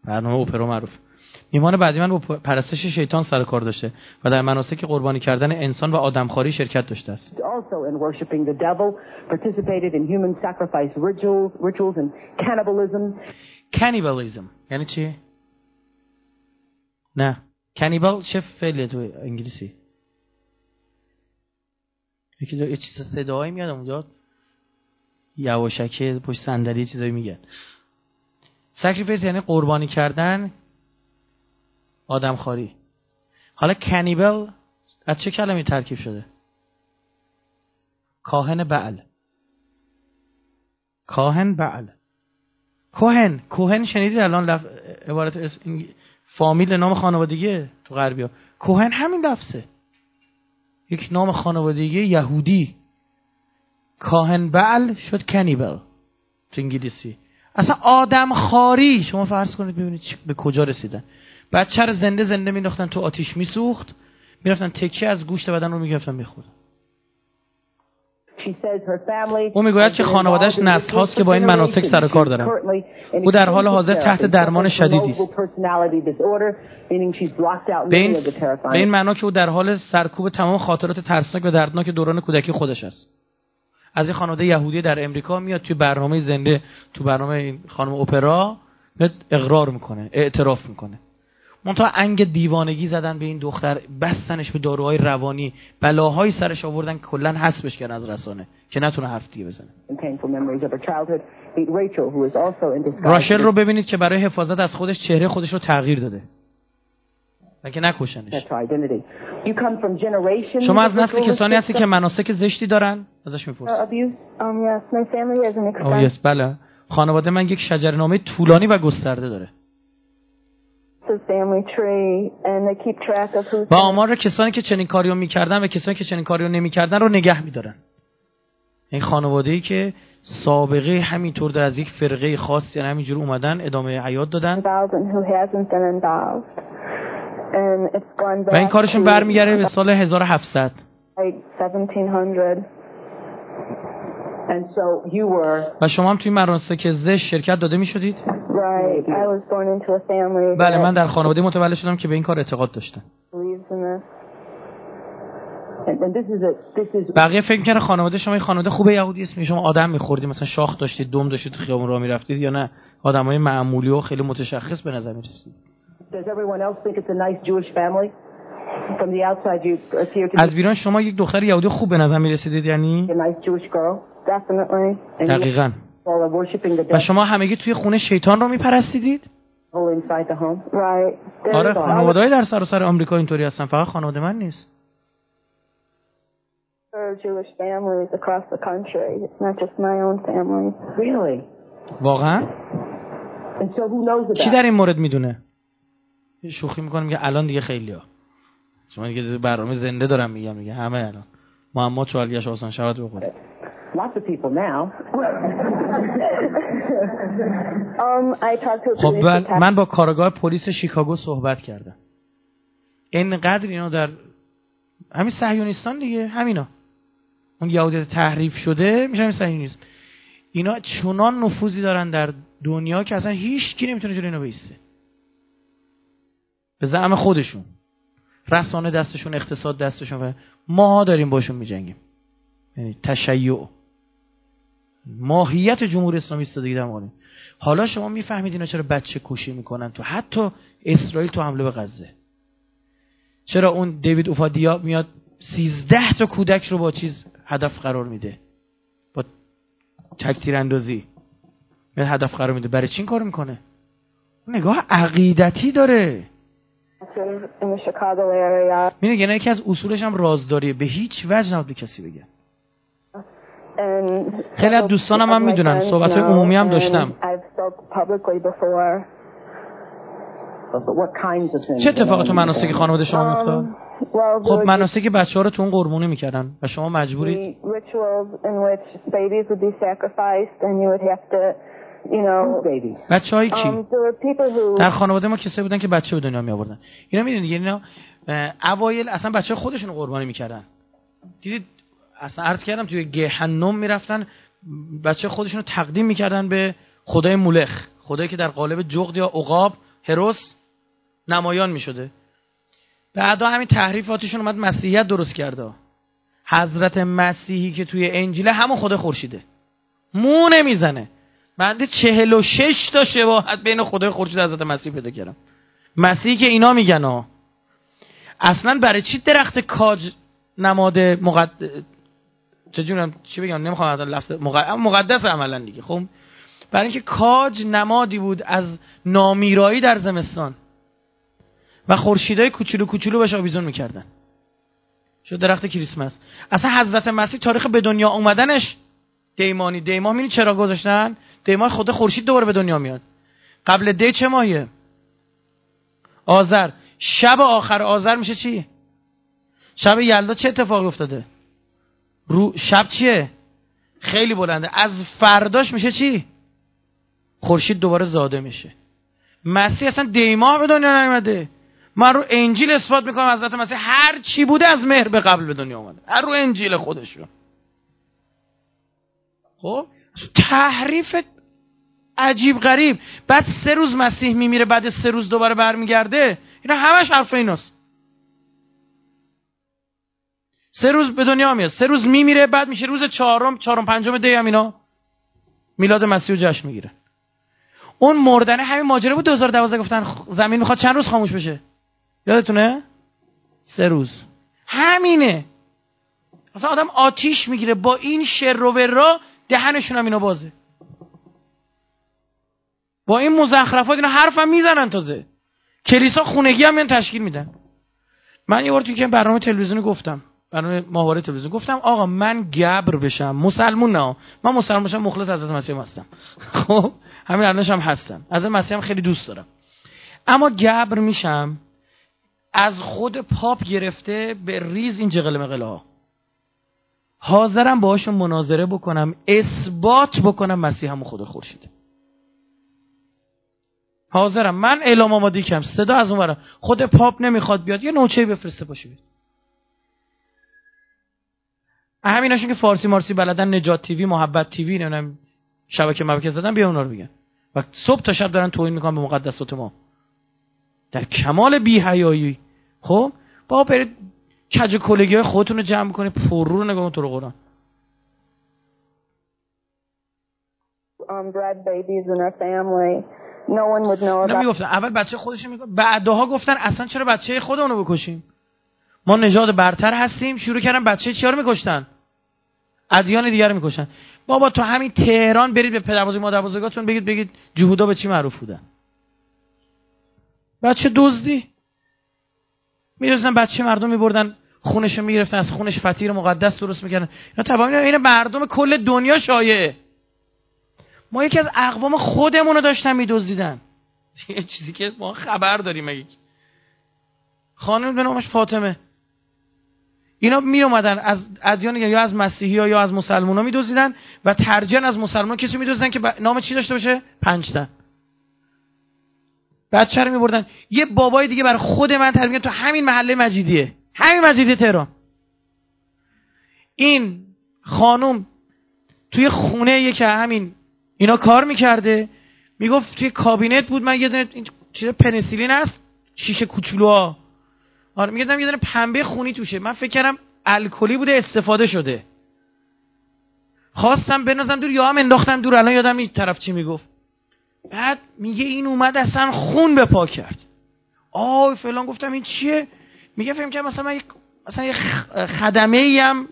برنامه اپرا معروف. ایمان بعدی من با پرستش شیطان سر کار داشته و در مناسک قربانی کردن انسان و آدمخواری شرکت داشته است. Cannibalism. یعنی چی؟ نه. cannibal چه فعلیه تو انگلیسی؟ یکی یه چیز صدایی میاد اونجا یواشکه پشت صندلی چیزایی میگن. sacrifice یعنی قربانی کردن آدم خواری حالا cannibal از چه کلمی ترکیب شده؟ کاهن بعل. کاهن بعل. کوهن. کوهن شنیدید الان لف... عبارت فامیل نام خانوادگی تو غربیا کوهن همین لفظه. یک نام خانوادگی یهودی. کاهن بعل شد کنیبل تو انگلیسی. اصلا آدم خاری. شما فرض کنید ببینید به کجا رسیدن. بچه رو زنده زنده مینداختن تو آتیش میسوخت. می‌رفتن تکیه از گوشت بدن رو می‌گرفتن می‌خورد او می‌گوید که خانوادهش نسل هاست که با این مناسک سر کار دارن. او در حال حاضر تحت درمان شدیدی است. به این, به این معنا که او در حال سرکوب تمام خاطرات ترسناک و دردناک دوران کودکی خودش است. از این خانواده یهودی در امریکا میاد توی برنامه زنده تو برنامه این خانم اپرا اقرار می‌کنه اعتراف می‌کنه. منتها انگ دیوانگی زدن به این دختر بستنش به داروهای روانی بلاهای سرش آوردن که کلا حسبش کردن از رسانه که نتونه حرف دیگه بزنه. راشل رو ببینید که برای حفاظت از خودش چهره خودش رو تغییر داده. که نکشنش؟ شما از نسل کسانی هستی که مناسک زشتی دارن؟ ازش میپرس oh, yes, بله. خانواده من یک شجرنامه طولانی و گسترده داره. و آمار کسانی که چنین کاریو می‌کردن و کسانی که چنین کاریو نمی‌کردن رو نگه میدارن. این خانواده ای که سابقه همینطور در از یک فرقه خاصی یعنی همینجور اومدن ادامه حیات دادن. و این کارشون برمیگره به سال 1700 و شما هم توی مراسم که زش شرکت داده می شدید؟ بله من در خانواده متولد شدم که به این کار اعتقاد داشتن بقیه فکر کنه خانواده شما خانواده خوبه یهودی است شما آدم میخوردید مثلا شاخ داشتید دم داشتید تو خیابون راه می‌رفتید یا نه؟ آدمای معمولی و خیلی متشخص به نظر می‌رسید. از بیرون شما یک دختر یهودی خوب به نظر می‌رسیدید یعنی دقیقا. و شما همگی توی خونه شیطان رو میپرستیدید؟ آره خانواده های در سراسر آمریکا اینطوری هستن. فقط خانواده من نیست. واقعا؟ کی در این مورد می‌دونه؟ شوخی می‌کنم میگه الان دیگه خیلی ها شما دیگه برنامه زنده دارم میگم میگه همه الان. محمد چوالگیش آسان شود بخوره Lots of people now. um, I to خب من با کارگاه پلیس شیکاگو صحبت کردم. اینقدر اینا در همین صهیونیستان دیگه همینا. اون یهودیت تحریف شده میشه همین صهیونیسم اینا چنان نفوذی دارن در دنیا که اصلا هیچ کی نمی‌تونه جلوی اینا بیسته. به زعم خودشون. رسانه دستشون اقتصاد دستشون ما داریم باشون میجنگیم. یعنی تشیع. ماهیت جمهوری اسلامی ایستادگی در حالا شما می‌فهمید اینا چرا بچه کشی می‌کنن تو حتی اسرائیل تو حمله به غزه. چرا اون دیوید اوفادیا میاد سیزده تا کودک رو با چیز هدف قرار میده؟ با تکتیر اندازی میاد هدف قرار میده. برای چی این کار می‌کنه؟ نگاه عقیدتی داره. می‌دونی یعنی یکی از اصولش هم رازداریه. به هیچ وجه نباید به کسی بگه. خیلی از دوستانم هم می‌دونن. صحبت های عمومی هم داشتم. چه اتفاقی تو مناسک خانواده شما میفتاد؟ خب مناسک بچه ها رو تو اون قربونی می‌کردن و شما مجبورید بچه های کی؟ در خانواده ما کسایی بودن که بچه به دنیا می آوردن اینا می‌دونید یعنی اینا اوایل اصلا بچه خودشون رو قربانی می‌کردن. دیدید اصلا عرض کردم توی گهنم می‌رفتن بچه خودشون رو تقدیم می‌کردن به خدای مولخ. خدایی که در قالب جغد یا عقاب هروس نمایان می‌شده. بعدا همین تحریفاتشون اومد مسیحیت درست کرده حضرت مسیحی که توی انجیله همون خدا خورشیده. مو نمی‌زنه. بنده چهل و شش تا شباهت بین خدای خورشید حضرت مسیح پیدا کردم. مسیحی که اینا میگن ها اصلا برای چی درخت کاج نماد مقد... چجورم؟ چی بگم؟ نمی‌خوام لفظ مقدس عملا دیگه. خب؟ برای اینکه کاج نمادی بود از نامیرایی در زمستان و خورشیدای کوچولو کوچولو بهش آویزون می‌کردن. شد درخت کریسمس. اصلا حضرت مسیح تاریخ به دنیا اومدنش دیمانی. دیمان می‌بینی چرا گذاشتن؟ دیمان خود خورشید دوباره به دنیا میاد. قبل دی چه ماهیه؟ آذر. شب آخر. آذر میشه چی؟ شب یلدا چه اتفاقی افتاده؟ رو شب چیه؟ خیلی بلنده. از فرداش میشه چی؟ خورشید دوباره زاده میشه. مسیح اصلا دیما به دنیا نیومده. من رو انجیل اثبات می‌کنم حضرت مسیح هر چی بوده از مهر به قبل به دنیا اومده. هر رو انجیل خودشون خب؟ تحریف عجیب غریب. بعد سه روز مسیح میمیره بعد سه روز دوباره برمیگرده. اینا همش حرف ایناست. سه روز به دنیا میاد. سه روز میمیره بعد میشه روز چهارم چهارم پنجم دی اینا. میلاد مسیح جشن می‌گیره. اون مردنه همین ماجرا بود 2012 گفتن زمین می‌خواد چند روز خاموش بشه؟ یادتونه؟ سه روز. همینه. اصلا آدم آتیش می‌گیره. با این شر و را دهنشون هم اینا بازه. با این مزخرفات اینا حرفم می‌زنن تازه. کلیسا خونگی هم تشکیل میدن. من یه بار توی که برنامه تلویزیونی گفتم. برنامه ماهواره تلویزیون. گفتم آقا من گبر بشم. مسلمون نه. من مسلمان بشم مخلص حضرت مسیح هستم. خب همین الانش هم هستم. از مسیح هم خیلی دوست دارم. اما گبر میشم از خود پاپ گرفته به ریز این جغل مقله حاضرم باهاشون مناظره بکنم اثبات بکنم مسیح هم خود خورشیده حاضرم. من اعلام آمادی کم صدا از اون خود پاپ نمی‌خواد بیاد. یه نوچه بفرسته باشه بید. همیناشون که فارسی مارسی بلدن نجات تیوی محبت تیوی نمی‌دونم شبکه مبکه زدن بیا اونا رو بگن. و صبح تا شب دارن توهین می‌کنن به مقدسات ما. در کمال بی‌حیایی. خب؟ با برید کج کلگی های خودتون رو جمع کنید پر رو نگاه تو رو قرآن. نمی‌گفتن. اول بچه خودش می‌گفت. بعدها گفتن اصلا چرا بچه خودمون رو بکشیم؟ ما نژاد برتر هستیم شروع کردن بچه چیا رو میکشتن؟ ادیان دیگر رو می‌کشن. بابا تو همین تهران برید به پدربزرگ مادر بزرگاتون بگید بگید جهودا به چی معروف بودن؟ بچه دزدی. می‌رسن بچه مردم میبردن خونش رو می‌گرفتن از خونش فتیر مقدس درست می‌کردن. اینا تبا این مردم کل دنیا شایعه. ما یکی از اقوام خودمون رو داشتن میدزدیدن. یه چیزی که ما خبر داریم مگه؟ خانم به نامش فاطمه. اینا می اومدن از ادیان یا از مسیحی ها یا از مسلمان ها می دوزیدن و ترجیحاً از مسلمان کسی می دوزیدن که نام چی داشته باشه؟ پنجتن بچه رو می بردن یه بابای دیگه بر خود من تربیت تو همین محله مجیدیه. همین مجیدی تهران. این خانم توی خونه یکی همین اینا کار می‌کرده. می‌گفت توی کابینت بود. من یه دونه چیز پنسیلین هست. شیشه کوچولوها. آره میگم یه دونه پنبه خونی توشه. من فکر کردم الکلی بوده استفاده شده. خواستم بنازم دور یا هم انداختم دور. الان یادم این طرف چی می‌گفت. بعد میگه این اومد اصلا خون به پا کرد. آی فلان گفتم این چیه؟ میگه فهم که مثلا من مثلا یه خدمه ای هم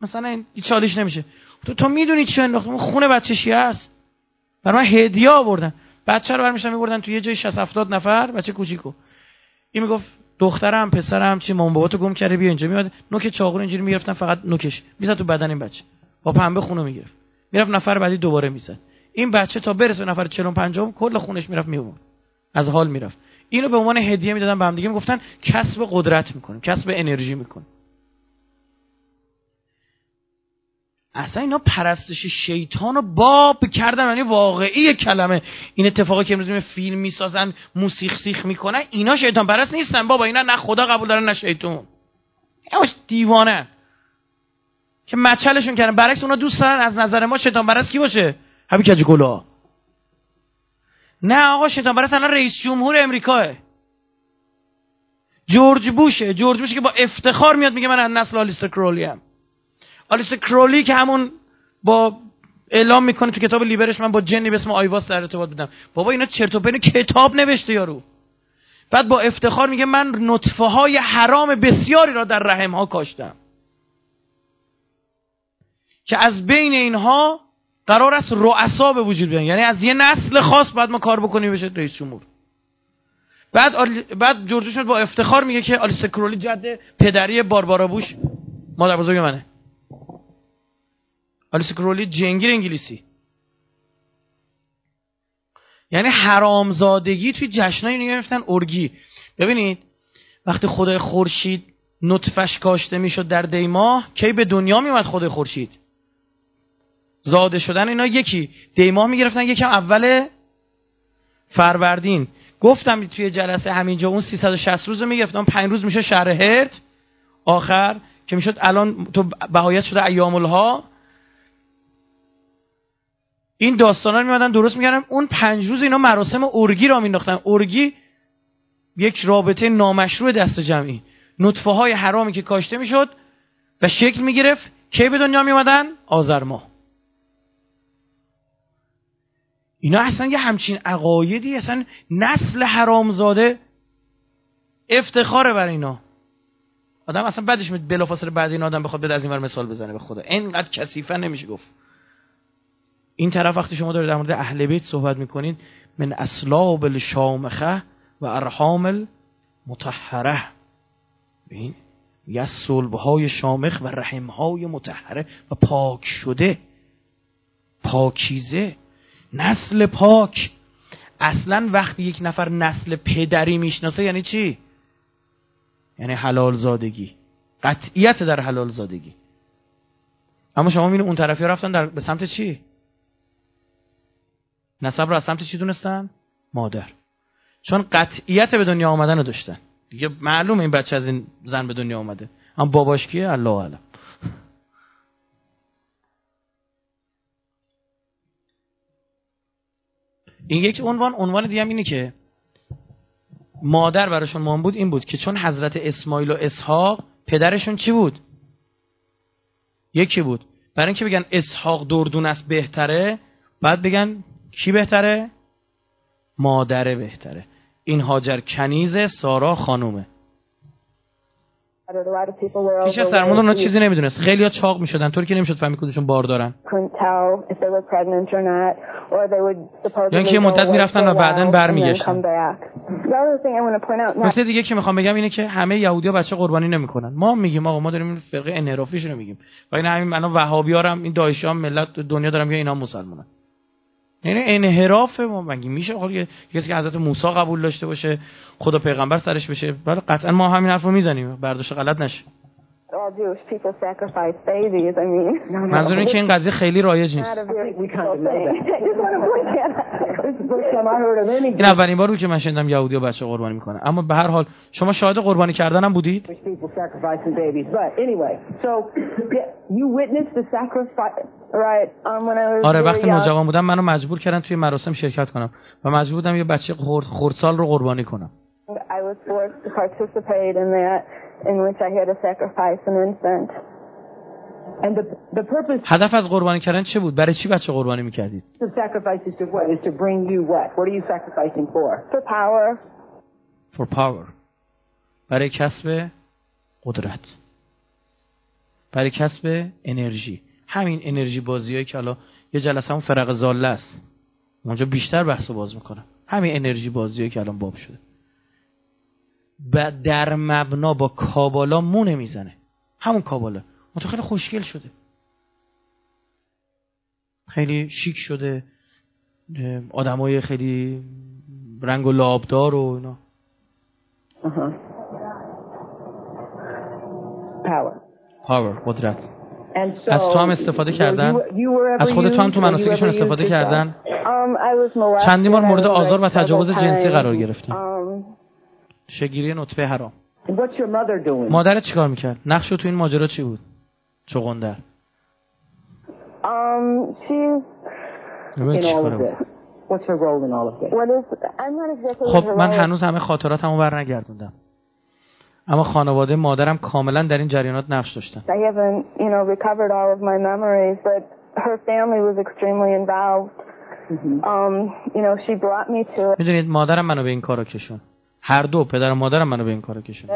مثلا این چالش نمیشه. تو تو می‌دونی چی انداختم خون بچه شیعه است؟ برای من هدیه آوردن. بچه رو برمیشن میبردن تو یه جای 60 70 نفر بچه کوچیکو. این می‌گفت دخترم پسرم چی مام بابا تو گم کرده بیا اینجا. میاد نوک چاقو اینجوری می‌گرفتن فقط نوکش. می‌زد تو بدن این بچه. با پنبه خونو می‌گرفت. می‌رفت نفر بعدی دوباره می‌زد. این بچه تا برسه به نفر 40 50 کل خونش می‌رفت میومد از حال می‌رفت. اینو به عنوان هدیه می‌دادن به هم دیگه. می‌گفتن کسب قدرت می‌کنیم کسب انرژی می‌کنیم. اصلا اینا پرستش شیطان رو باب کردن یعنی واقعی کلمه. این اتفاقی که امروز فیلم می‌سازن موسیقی سیخ می‌کنن اینا شیطان پرست نیستن. بابا اینا نه خدا قبول دارن نه شیطان اینا دیوانه. که مچلشون کردن. برعکس اونا دوست دارن از نظر ما شیطان پرست کی باشه؟ همین کج گلا. نه آقا شیطان پرست الان رئیس جمهور امریکاه. جورج بوشه. جورج بوشه که با افتخار میاد میگه من از نسل آلیستر کرولی ام آلیستر کرولی که همون با اعلام می‌کنه تو کتاب لیبرش من با جنی به اسم آیواس در ارتباط بودم. بابا اینا چرت و کتاب نوشته یارو. بعد با افتخار میگه من نطفه های حرام بسیاری را در رحم ها کاشتم. که از بین اینها قرار است رؤسا به وجود بیان. یعنی از یه نسل خاص باید ما کار بکنیم بشه رئیس جمهور. بعد آل... بعد جورج با افتخار میگه که آلیس کرولی جد پدری باربارا بوش مادر بزرگ منه. آلیس کرولی جنگیر انگلیسی. یعنی حرامزادگی توی جشنای اینو گرفتن ارگی. ببینید وقتی خدای خورشید نطفش کاشته می‌شد در دیماه کی به دنیا میومد خدای خورشید؟ زاده شدن اینا یکی. دیماه می‌گرفتن یکم اول فروردین. گفتم توی جلسه همینجا اون 360 روز رو می‌گرفتم 5 روز میشه شهر هرت. آخر که می‌شد الان تو بهایت شده ایام الها این داستانا میمدن درست میگردن اون پنج روز اینا مراسم ارگی را مینداختن ارگی یک رابطه نامشروع دست جمعی. نطفه های حرامی که کاشته می‌شد و شکل می‌گرفت. کی به دنیا میمدن آذر ماه اینا اصلا یه همچین عقایدی اصلا نسل حرامزاده افتخاره بر اینا. آدم اصلا بعدش بلافاصله بعد این آدم بخواد به از اینور مثال بزنه. به خدا. اینقدر کثیفه نمیشه گفت. این طرف وقتی شما دارید در مورد اهل بیت صحبت می‌کنید من اسلاب الشامخه و ارحام المطهره ببین یه های شامخ و رحم های متحره و پاک شده پاکیزه نسل پاک اصلا وقتی یک نفر نسل پدری می‌شناسه یعنی چی؟ یعنی حلال زادگی قطعیت در حلال زادگی اما شما می‌بینید اون طرفی رفتن در به سمت چی؟ نسب رو از سمت چی دونستن؟ مادر. چون قطعیت به دنیا آمدن رو داشتن. دیگه معلومه این بچه از این زن به دنیا آمده. اما باباش کیه؟ الله علم این یک عنوان عنوان دیگه اینه که مادر براشون مهم بود این بود که چون حضرت اسماعیل و اسحاق پدرشون چی بود؟ یکی بود. برای اینکه بگن اسحاق دردون است بهتره بعد بگن کی بهتره؟ مادره بهتره. این هاجر کنیز سارا خانومه. از سرمون چیزی نمی‌دونست. خیلی ها چاق می‌شدن. طوری که نمی‌شد فهمی کدومشون بار دارن. یا اینکه یه مدت می‌رفتن و بعدا برمیگشتن. نکته دیگه که می‌خوام بگم اینه که همه یهودی ها بچه قربانی نمی‌کنن. ما میگیم آقا ما داریم این فرقه انحرافیش رو میگیم. و این همین الان وهابی ها هم این داعشی ها ملت دنیا دارم یا اینا مسلمانن. یعنی انحراف ما مگه میشه خب کسی که حضرت موسی قبول داشته باشه خدا پیغمبر سرش بشه؟ ولی قطعا ما همین حرفو می‌زنیم برداشت غلط نشه. منظور این که این قضیه خیلی رایج نیست. این اولین بار بود که من شنیدم یهودی بچه قربانی می‌کنه. اما به هر حال شما شاهد قربانی کردن هم بودید آره وقتی نوجوان بودم منو مجبور کردن توی مراسم شرکت کنم و مجبور بودم یه بچه خردسال رو قربانی کنم. I was forced to participate in that. In which I had to sacrifice an infant. And the, the purpose هدف از قربانی کردن چه بود؟ برای چی بچه قربانی می‌کردید؟ The sacrifice is to what? Is to bring you what? What are you sacrificing for? For power. For power. برای کسب قدرت. برای کسب انرژی. همین انرژی بازیایی که حالا یه جلسه همون فرق زاله است. اونجا بیشتر بحث باز می‌کنم. همین انرژی بازیایی که الان باب شده. در مبنا با کابالا مو نمی‌زنه. همون کابالا. تو خیلی خوشگل شده. خیلی شیک شده. آدمای خیلی رنگ و لابدار و اینا. پاور قدرت. از تو هم استفاده کردن؟ از خود تو هم تو مناسکشون استفاده کردن؟ um, چندی بار مورد آزار و تجاوز جنسی قرار گرفتن شگیری نطفه حرام. مادر چیکار می‌کرد؟ نقش تو این ماجرا چی بود؟ چغندر. Um, خب من هنوز همه خاطراتمو بر نگردوندم اما خانواده مادرم کاملا در این جریانات نقش داشتن. می‌دونید مادرم منو به این کارو کشون هر دو پدر و مادرم منو به این کارو کشون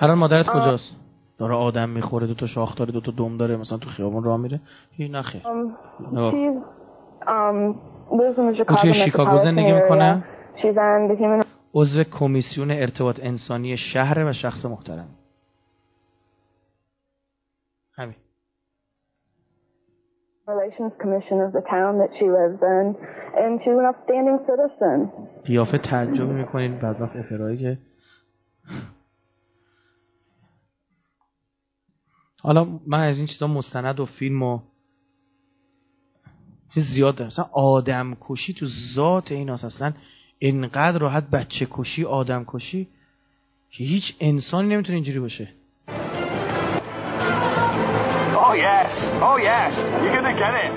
الان مادرت uh, کجاست؟ داره آدم می‌خوره دو تا شاخ داره دو تا دم داره مثلا تو خیابون راه میره. هی نخیر um, um, توی شیکاگو زندگی می‌کنه؟ عضو کمیسیون ارتباط انسانی شهر و شخص محترم. همین. قیافه تعجب می‌کنین بعد وقت افرایی که. حالا من از این چیزا مستند و فیلم و چیز زیاد دارم. مثلا آدم کشی تو ذات این هست. اصلا انقدر راحت بچه کشی آدم کشی که هیچ انسانی نمی‌تونه اینجوری باشه. Oh, yes. Oh, yes. You're going to get it.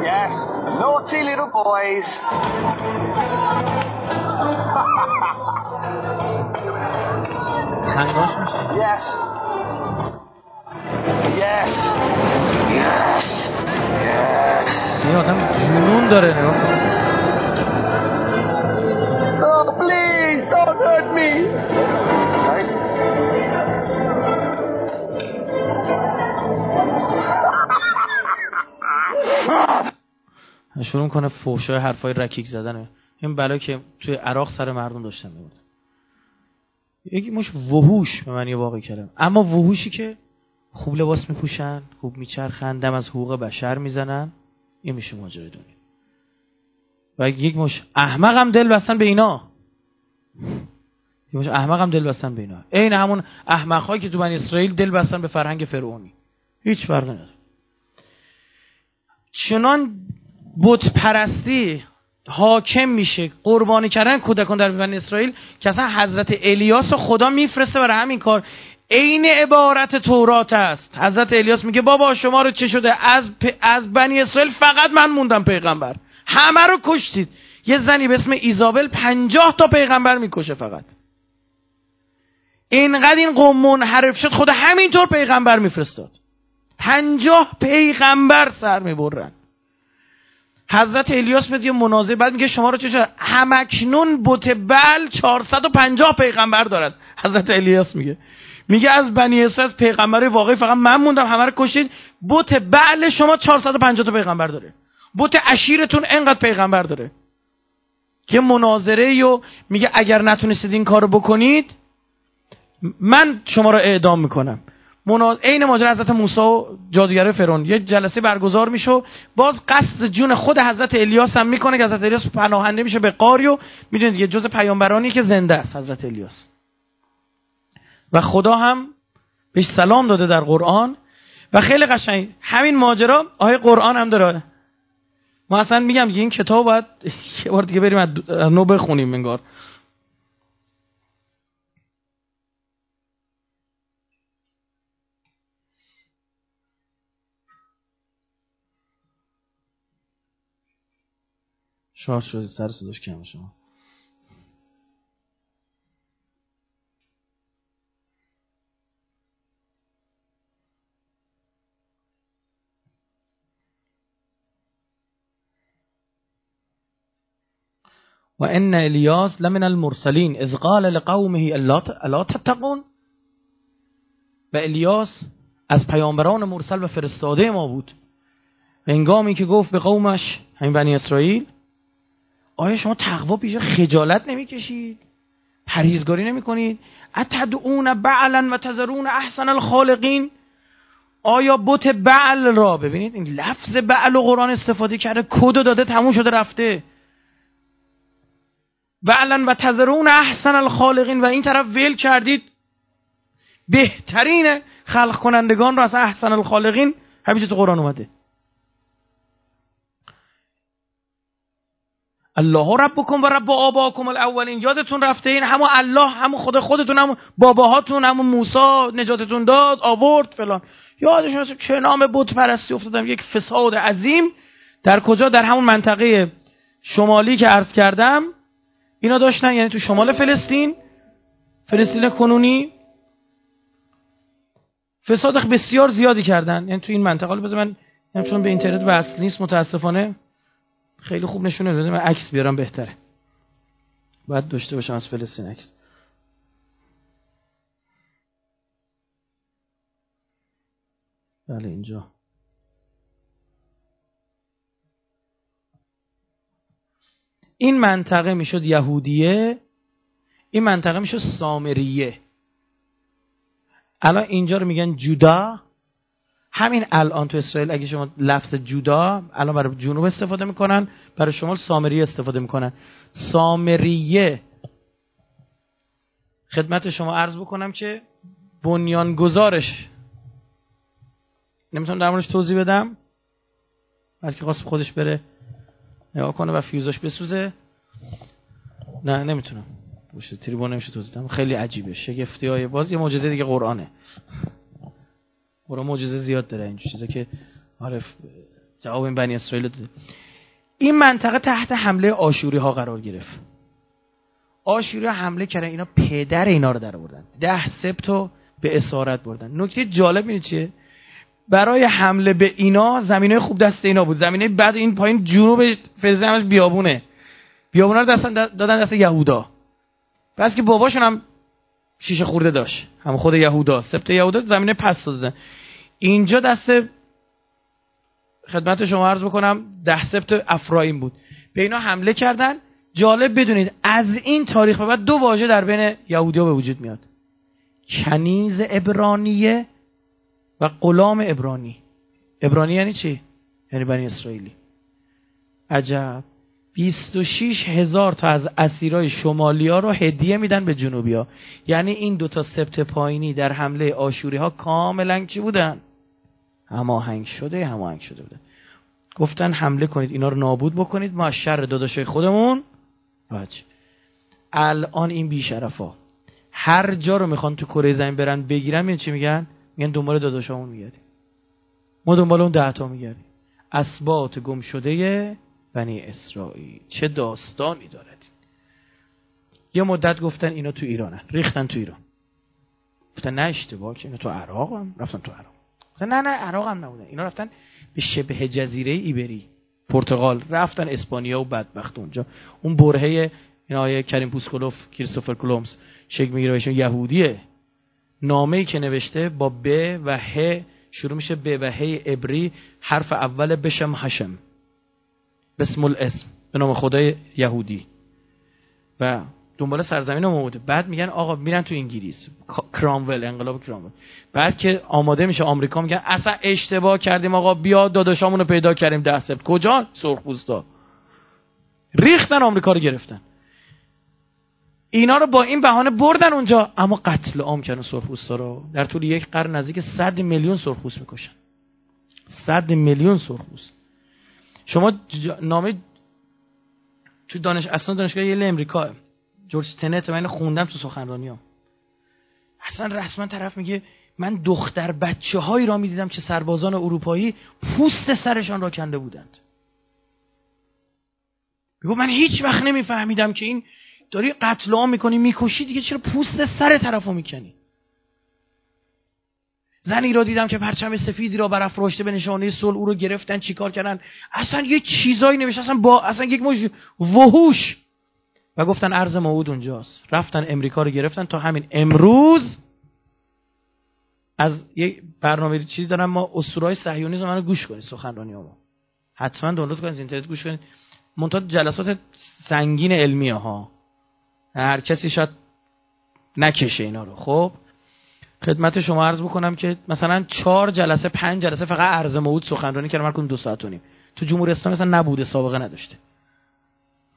Yes. Naughty little boys. yes. Yes. Yes. Yes. 이 아담 죽는 다래네요. Oh, please don't hurt me. شروع کنه فوشای حرفای رکیک زدن این بلا که توی عراق سر مردم داشتن میبود یکی مش وحوش به معنی واقعی کردم اما وحوشی که خوب لباس میپوشن خوب میچرخن دم از حقوق بشر می‌زنن این میشه ماجرای دنیا. و یک مش احمق هم دل بستن به اینا. یک مش احمق هم دل بستن به اینا. عین همون احمق هایی که تو بنی اسرائیل دل بستن به فرهنگ فرعونی. هیچ فرقی نداره. چنان بت پرستی حاکم میشه. قربانی کردن کودکان در بنی اسرائیل که اصلا حضرت الیاس خدا میفرسته برای همین کار. عین عبارت تورات است. حضرت الیاس میگه بابا شما رو چه شده؟ از, از بنی اسرائیل فقط من موندم پیغمبر. همه رو کشتید. یه زنی به اسم ایزابل پنجاه تا پیغمبر می‌کشه فقط. اینقدر این قوم منحرف شد خدا همینطور پیغمبر میفرستاد. پنجاه پیغمبر سر می‌برن. حضرت الیاس میاد یه مناظره بعد میگه شما رو چه همکنون بت بل 450 پیغمبر دارد. حضرت الیاس میگه. میگه از بنی اسرائیل پیغمبر واقعی فقط من موندم همه رو کشید بت بل شما 450 تا پیغمبر داره. بت اشیرتون انقدر پیغمبر داره. که مناظره و میگه اگر نتونستید این کارو بکنید من شما رو اعدام می‌کنم. عین ماجرا حضرت موسی و جادوگر فرعون. یه جلسه برگزار میشه باز قصد جون خود حضرت الیاس هم می‌کنه که حضرت الیاس پناهنده میشه به قاریو می‌دونید یه جز پیامبرانی که زنده است حضرت الیاس. و خدا هم بهش سلام داده در قرآن. و خیلی قشنگ همین ماجرا آیه قرآن هم داره. ما اصلا میگم این کتاب باید یه بار دیگه بریم از نو بخونیم انگار. شارژ شدید سر صداش کم شما. و ان الیاس لمن المرسلین اذ قال لقومه الا تتقون؟ و الیاس از پیامبران مرسل و فرستاده ما بود. و انگامی که گفت به قومش همین بنی اسرائیل آیا شما تقوا پیش خجالت نمی‌کشید؟ پریزگاری نمی کنید اتدعون بعلا و تذرون احسن الخالقین؟ آیا بت بعل را ببینید این لفظ بعل و قرآن استفاده کرده کد داده تموم شده رفته. بعلا و تذرون احسن الخالقین. و این طرف ویل کردید. بهترین خلق کنندگان را از احسن الخالقین. همینجور تو قرآن اومده. الله ربکم و رب آباکم الاولین. یادتون رفته این همون الله همون خود خودتون همون باباهاتون همون موسی نجاتتون داد آورد فلان. یادشون هست چه نام بود پرستی افتادم. یک فساد عظیم. در کجا؟ در همون منطقه شمالی که عرض کردم. اینا داشتن یعنی تو شمال فلسطین فلسطین کنونی. فساد بسیار زیادی کردن. یعنی تو این منطقه. حالا من چون به اینترنت وصل نیست متاسفانه. خیلی خوب نشونه بده من عکس بیارم بهتره. باید داشته باشم از فلسطین عکس. بله اینجا. این منطقه می‌شد یهودیه این منطقه می‌شد سامریه. الان اینجا رو میگن جودا. همین الان تو اسرائیل اگه شما لفظ جودا الان برای جنوب استفاده می‌کنن برای شمال سامریه استفاده می‌کنن. سامریه. خدمت شما عرض بکنم که بنیانگذارش. نمی‌تونم در موردش توضیح بدم. که خواست خودش بره نگاه کنه و فیوزاش بسوزه. نه نمی‌تونم. تریبون نمیشه توضیح خیلی عجیبه. شگفتی های باز یه معجزه دیگه قرآنه. قرآن معجزه زیاد داره اینجور چیزا که عارف جواب این بنی اسرائیل داده. این منطقه تحت حمله آشوری ها قرار گرفت. آشوری ها حمله کردن اینا پدر اینا رو در بردن ده سبتو به اسارت بردن. نکته جالب اینه چیه؟ برای حمله به اینا زمینه خوب دست اینا بود. زمینه بعد این پایین جنوب فلسطین بیابونه. بیابونه رو دادن دست یهودا. پس که باباشون هم شیشه خورده داشت. هم خود یهودا. سبت یهودا زمینه پس دادن اینجا دست خدمت شما عرض بکنم ده سبت افرایم بود. به اینا حمله کردن. جالب بدونید از این تاریخ به بعد دو واژه در بین یهودیا به وجود میاد. کنیز ابرانیه و غلام ابرانی. ابرانی یعنی چی؟ یعنی بنی اسرائیلی. عجب. 26 هزار تا از اسیرای شمالی ها رو هدیه میدن به جنوبی یعنی این دوتا سبت پایینی در حمله آشوری ها کاملا چی بودن؟ هماهنگ شده هماهنگ شده بودن. گفتن حمله کنید اینا رو نابود بکنید ما شر داداشای خودمون راج الان این بیشرفا. هر جا رو می‌خوان تو کره زمین برن بگیرن میگن چی میگن؟ میگن دنبال داداشامون میگردیم. ما دنبال اون ده تا میگردیم. اسبات گم شده بنی اسرائیل. چه داستانی دارد یه مدت گفتن اینا تو ایرانن. ریختن تو ایران. گفتن نه اشتباه که اینا تو عراق هم رفتن تو عراق. گفتن نه نه عراق هم نبودن. اینا رفتن به شبه جزیره ایبری پرتغال. رفتن اسپانیا و بدبخت اونجا. اون برهه این آیه کریم پوسکولوف کریستوفر کلومز شکل می‌گیره یهودیه. نامه ای که نوشته با ب و ه شروع میشه ب و ه ابری حرف اول بشم هشم. بسم الاسم. به نام خدای یهودی. و دنبال سرزمین موعود بعد میگن آقا میرن تو انگلیس. کرامول انقلاب کرامول. بعد که آماده میشه آمریکا میگن اصلا اشتباه کردیم آقا بیا داداشامونو پیدا کردیم ده سپت کجا؟ سرخپوستا. ریختن آمریکا رو گرفتن. اینا رو با این بهانه بردن اونجا. اما قتل عام کردن سرخپوستا رو. در طول یک قرن نزدیک 100 میلیون سرخپوست می‌کشن. 100 میلیون سرخپوست. شما نامه تو دانش اصلا دانشگاه یل امریکا. جورج تنت من خوندم تو سخنرانی ها اصلا رسما طرف میگه من دختر بچه هایی را می‌دیدم که سربازان اروپایی پوست سرشان را کنده بودند. میگو من هیچ وقت نمیفهمیدم که این داری قتل عام می‌کنی می‌کشی دیگه چرا پوست سر طرفو می‌کنی؟ زنی را دیدم که پرچم سفیدی را برافراشته به نشانه صلح او رو گرفتن چیکار کردن؟ اصلا یه چیزایی نوشت اصلا با اصلا یک مش وحوش. و گفتن ارز موعود اونجاست. رفتن امریکا رو گرفتن تا همین امروز. از یک برنامه چیزی دارم ما اسطورهای صهیونیسم منو گوش کنید سخنرانی ما حتما دانلود کنید از اینترنت گوش کنید. منتها جلسات سنگین علمی ها هر کسی شاید نکشه اینا رو خب؟ خدمت شما عرض بکنم که مثلا چهار جلسه پنج جلسه فقط عرض موعود سخنرانی کردم هر دو ساعت و نیم. تو جمهوری اسلامی مثلا نبوده سابقه نداشته.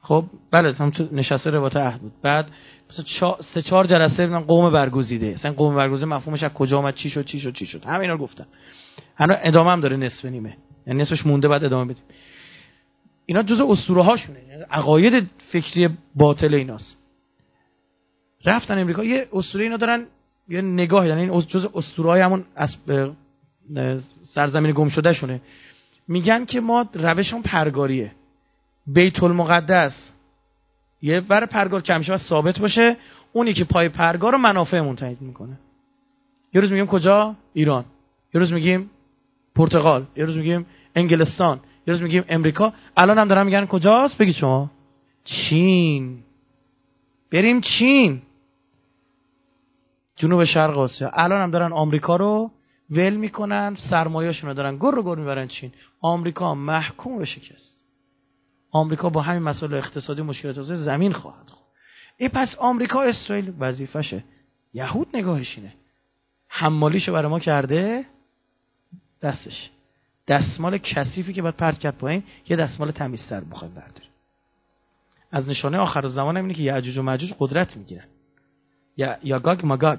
خب بله هم تو نشسته روایت عهد بود. بعد مثلا چا... سه چهار جلسه قوم برگزیده. مثلا قوم برگزیده مفهومش از کجا اومد چی شد چی شد چی شد. همه اینا رو گفتم. هنوز ادامه هم داره نصف نیمه. یعنی نصفش مونده بعد ادامه بدیم. اینا جزء اسطوره هاشونه یعنی عقاید فکری باطل ایناست. رفتن امریکا یه اسطوره اینا دارن یه نگاه یعنی این جزء اسطوره همون از سرزمین گم شده شونه میگن که ما روشمون پرگاریه. بیت المقدس یه ور پرگار کمشه و ثابت باشه اونی که پای پرگار رو منافعمون تایید می‌کنه. یه روز میگیم کجا؟ ایران. یه روز میگیم پرتغال. یه روز میگیم انگلستان. یه روز میگیم امریکا. الان هم دارن میگن کجاست؟ بگید شما. چین. بریم چین. جنوب شرق آسیا. الان هم دارن آمریکا رو ول می‌کنن سرمایه‌شون رو دارن گر رو گر می‌برن چین. آمریکا محکوم به شکست. آمریکا با همین مسائل اقتصادی مشکلات زمین خواهد خورد. ای پس آمریکا اسرائیل وظیفشه. یهود نگاهش اینه. حمالیشو برای ما کرده دستش. دستمال کثیفی که باید پرت کرد پایین یه دستمال تمیزتر بخوایم برداریم از نشانه آخر زمان اینه که یعجوج و مجوج قدرت می‌گیرن. یا یاگاگ ماگاگ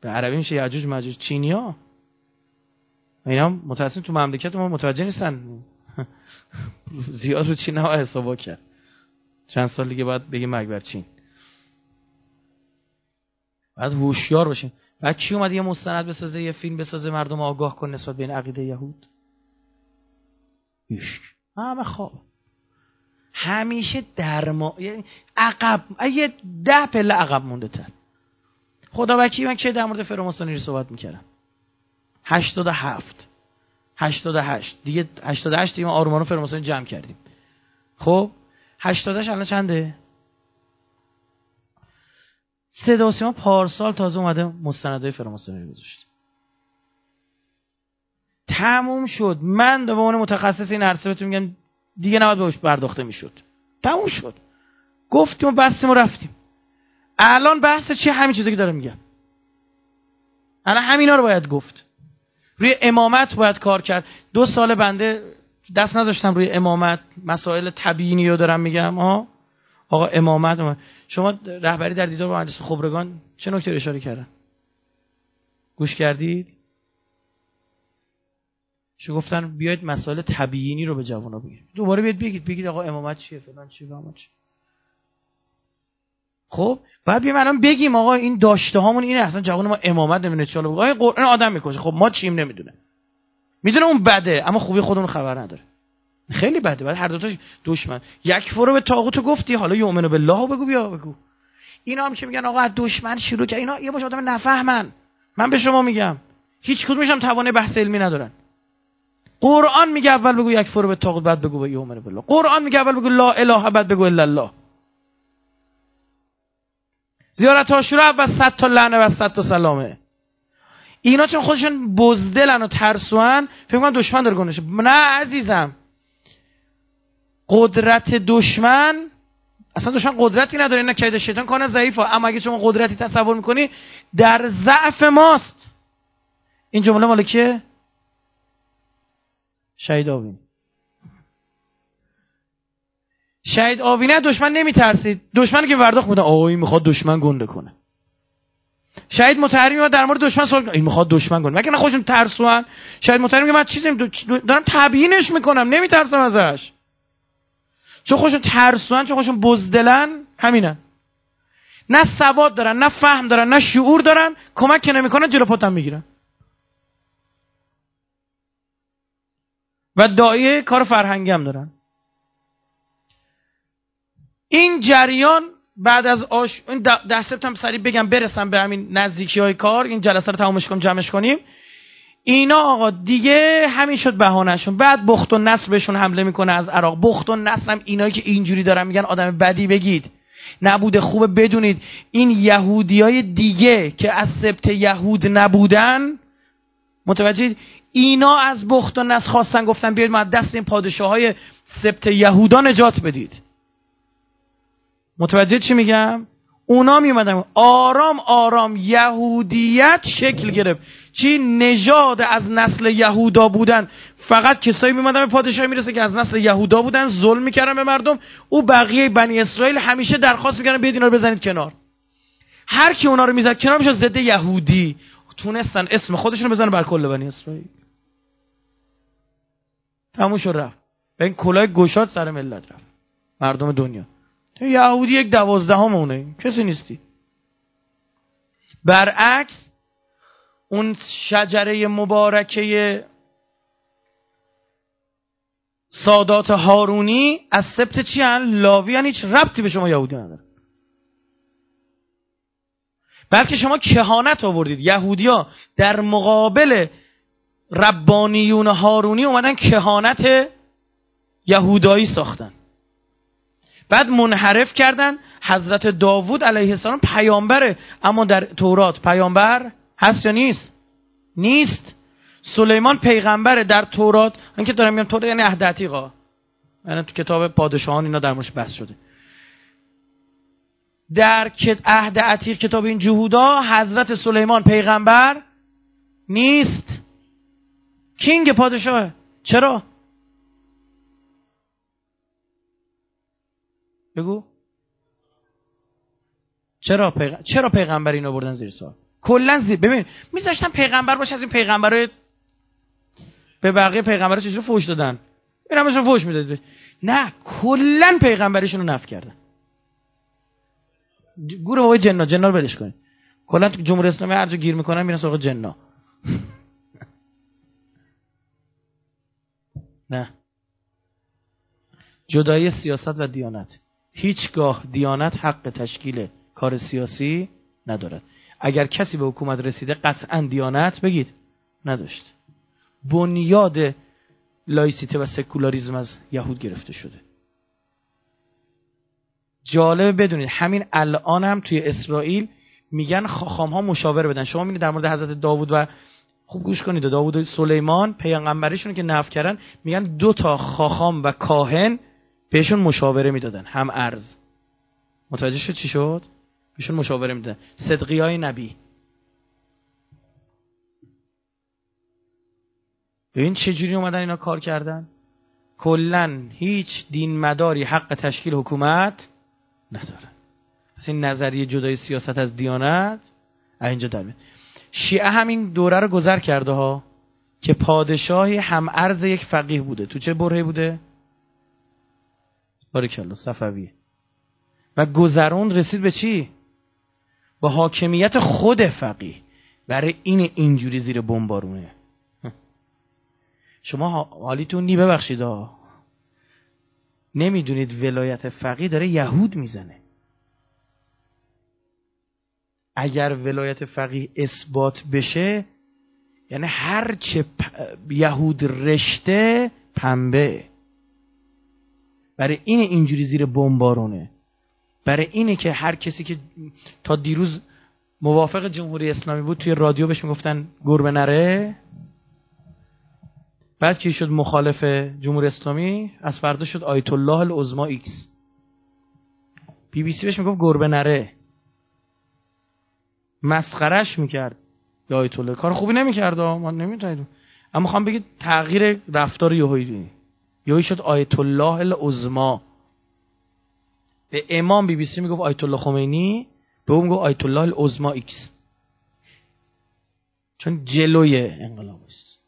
به عربی میشه یعجوج مجوج چینیا؟ اینا متاسم تو مملکت ما متوجه نیستن. زیاد رو چین ها حسابا کرد. چند سال دیگه باید بگیم مرگ بر چین. باید هوشیار باشیم. بعد کی اومد یه مستند بسازه یه فیلم بسازه مردم آگاه کن نسبت بین عقیده یهود؟ همه خواب. همیشه درما یعنی عقب یه ده پله عقب مونده تر خدا وکی من که در مورد فراماسونری صحبت می‌کردم؟ هشتاد هفت. هشتاد هشت. دیگه هشتاد هشت دیگه آرمان و فراماسونری جمع کردیم. خب؟ هشتادش الان چنده؟ صدا سیما پارسال تازه اومده مستندهای فراماسونری گذاشت. تموم شد. من به عنوان متخصص این عرصه بهتون میگم دیگه نباید بهش پرداخته می‌شد. تموم شد. گفتیم و بستیم و رفتیم. الان بحث چی همین چیزی که داره میگم. الان همینا رو باید گفت. روی امامت باید کار کرد. دو سال بنده دست نذاشتم روی امامت. مسائل تبیینی رو دارم میگم. ها آقا امامت شما رهبری در دیدار با مجلس خبرگان چه نکته اشاره کردن؟ گوش کردید؟ شو گفتن بیاید مسائل تبیینی رو به جوانا بگید دوباره بیاید بگید بگید آقا امامت چیه فلان چیه امامت چیه. خب بعد بیایم الان بگیم آقا این داشته هامون اینه اصلا جوان ما امامت نمی‌دونه چاله بگه. قرآن آدم می‌کشه. خب ما چیم نمی‌دونه. می‌دونه اون بده اما خوبی خودمون خبر نداره. خیلی بده بعد هر دو تاش دشمن. یک فرو به طاغوت گفتی حالا یؤمن بالله بگو بیا بگو. اینا هم که میگن؟ آقا از دشمن شروع کرد اینا یه باش آدم نفهمن. من به شما میگم. هیچ کدومش هم توانه بحث علمی ندارن. قرآن میگه اول بگو یک فرو به طاغوت بعد بگو یؤمن بالله. قرآن میگه اول بگو لا اله بعد بگو الا الله. زیارت عاشورا اول صد تا لعنه و صد تا سلامه. اینا چون خودشون بزدلن و ترسوان فکر کنم دشمن داره گناهش نه عزیزم. قدرت دشمن اصلا دشمن قدرتی نداره. نه کید شیطان کانه ضعیفه. اما اگه شما قدرتی تصور می‌کنی در ضعف ماست. این جمله مال کیه؟ شهید آوین. شهید آوینه دشمن نمیترسید. دشمنی که ورداخت بودن. آقا می‌خواد دشمن گنده کنه. شهید متحری در مورد دشمن سوال این می‌خواد دشمن کنه مگه نه خودشون ترسوان؟ شهید متحری من چیزی دارم تبیینش می‌کنم. نمیترسم ازش. چون خودشون ترسوان چون خودشون بزدلن همینن نه سواد دارن نه فهم دارن نه شعور دارن. کمک که نمی‌کنن جلو پاتم می‌گیرن. و دایه کار فرهنگی هم دارن. این جریان بعد از آش این ده سپتامبر سریع بگم برسم به همین نزدیکی های کار. این جلسه رو تمامش کنیم جمعش کنیم. اینا آقا دیگه همین شد بهانهشون. بعد بخت و نصر بهشون حمله می‌کنه از عراق. بخت و نصر هم اینایی که اینجوری دارن میگن آدم بدی بگید. نبوده خوبه بدونید. این یهودی های دیگه که از سبت یهود نبودن متوجه اینا از بخت و نصر خواستن گفتن بیاید ما دست این پادشاه های سبت یهودا نجات بدید. متوجه چی میگم؟ اونا میومدن آرام آرام یهودیت شکل گرفت. چی؟ نژاد از نسل یهودا بودن. فقط کسایی میمدن به پادشاهی می‌رسه که از نسل یهودا بودن ظلم می‌کردن به مردم. او بقیه بنی اسرائیل همیشه درخواست می‌کردن بیاید اینا رو بزنید کنار. هر کی اونا رو می‌زد کنار میشه ضد یهودی. تونستن اسم خودشون بزنن بر کل بنی اسرائیل. تموم شد رفت. به این کلاه گشاد سر ملت رفت. مردم دنیا. یهودی یک دوازدهم اونه کسی نیستی. برعکس اون شجره مبارکه سادات هارونی از سبت چی هن؟ لاوی هن؟ هیچ ربطی به شما یهودی نداره. بلکه شما کهانت آوردید. یهودیا در مقابل ربانیون هارونی اومدن کهانت یهودایی ساختن. بعد منحرف کردن حضرت داوود علیه السلام پیامبره اما در تورات پیامبر هست یا نیست؟ نیست. سلیمان پیغمبره در تورات که دارم میگم تورات یعنی عهد عتیقا یعنی تو کتاب پادشاهان اینا در موردش بحث شده. در عهد عتیق کتاب این جهودا حضرت سلیمان پیغمبر نیست. کینگ پادشاه. چرا؟ بگو. چرا پیغ... چرا پیغمبر اینو بردن زیر سوال؟ کلا زیر ببین میذاشتن پیغمبر باشه از این پیغمبر به بقیه پیغمبر چجوری فوش دادن؟ این همشون فوش می‌داد نه کلا پیغمبریشون رو نفی کردن. گور بابای جنا جنا رو بدش کنید. کلا جمهوری اسلامی هر جا گیر می‌کنن میرن سراغ جنا نه. جدایی سیاست و دیانت. هیچگاه دیانت حق تشکیل کار سیاسی ندارد. اگر کسی به حکومت رسیده قطعا دیانت بگید نداشت. بنیاد لایسیته و سکولاریزم از یهود گرفته شده. جالبه بدونید همین الان هم توی اسرائیل میگن خاخام ها مشاوره بدن. شما می‌بینید در مورد حضرت داوود و خوب گوش کنید داوود و سلیمان پیغمبریشون که نف کردن میگن دو تا خاخام و کاهن بهشون مشاوره می‌دادن هم ارز متوجه شد چی شد؟ بهشون مشاوره می‌دادن. صدقی های نبی. ببین چجوری اومدن اینا کار کردن؟ کلا هیچ دین مداری حق تشکیل حکومت ندارن. پس این نظریه جدای سیاست از دیانت اینجا در شیعه همین دوره رو گذر کرده ها که پادشاهی هم ارز یک فقیه بوده. تو چه برهی بوده؟ باریکلا صفویه. و گذرون رسید به چی؟ با حاکمیت خود فقیه. برای این اینجوری زیر بمبارونه. شما حالیتون نی ببخشید ها. نمی‌دونید ولایت فقیه داره یهود می‌زنه. اگر ولایت فقیه اثبات بشه یعنی هر چه یهود رشته پنبه. برای این اینجوری زیر بمبارونه. برای اینه که هر کسی که تا دیروز موافق جمهوری اسلامی بود توی رادیو بهش می‌گفتن گربه نره. بعد که شد مخالف جمهوری اسلامی؟ از فردا شد آیت الله العظما X بی بی سی بهش می‌گفت گربه نره. مسخرش می‌کرد. یا آیت الله کار خوبی نمی‌کرد ما نمی‌تونید اما می‌خوام بگید تغییر رفتار یهویی یهویی شد آیت الله العظما به امام بی بی سی می‌گفت آیت الله خمینی به اون می‌گفت آیت الله العظما X. چون جلوی انقلاب است.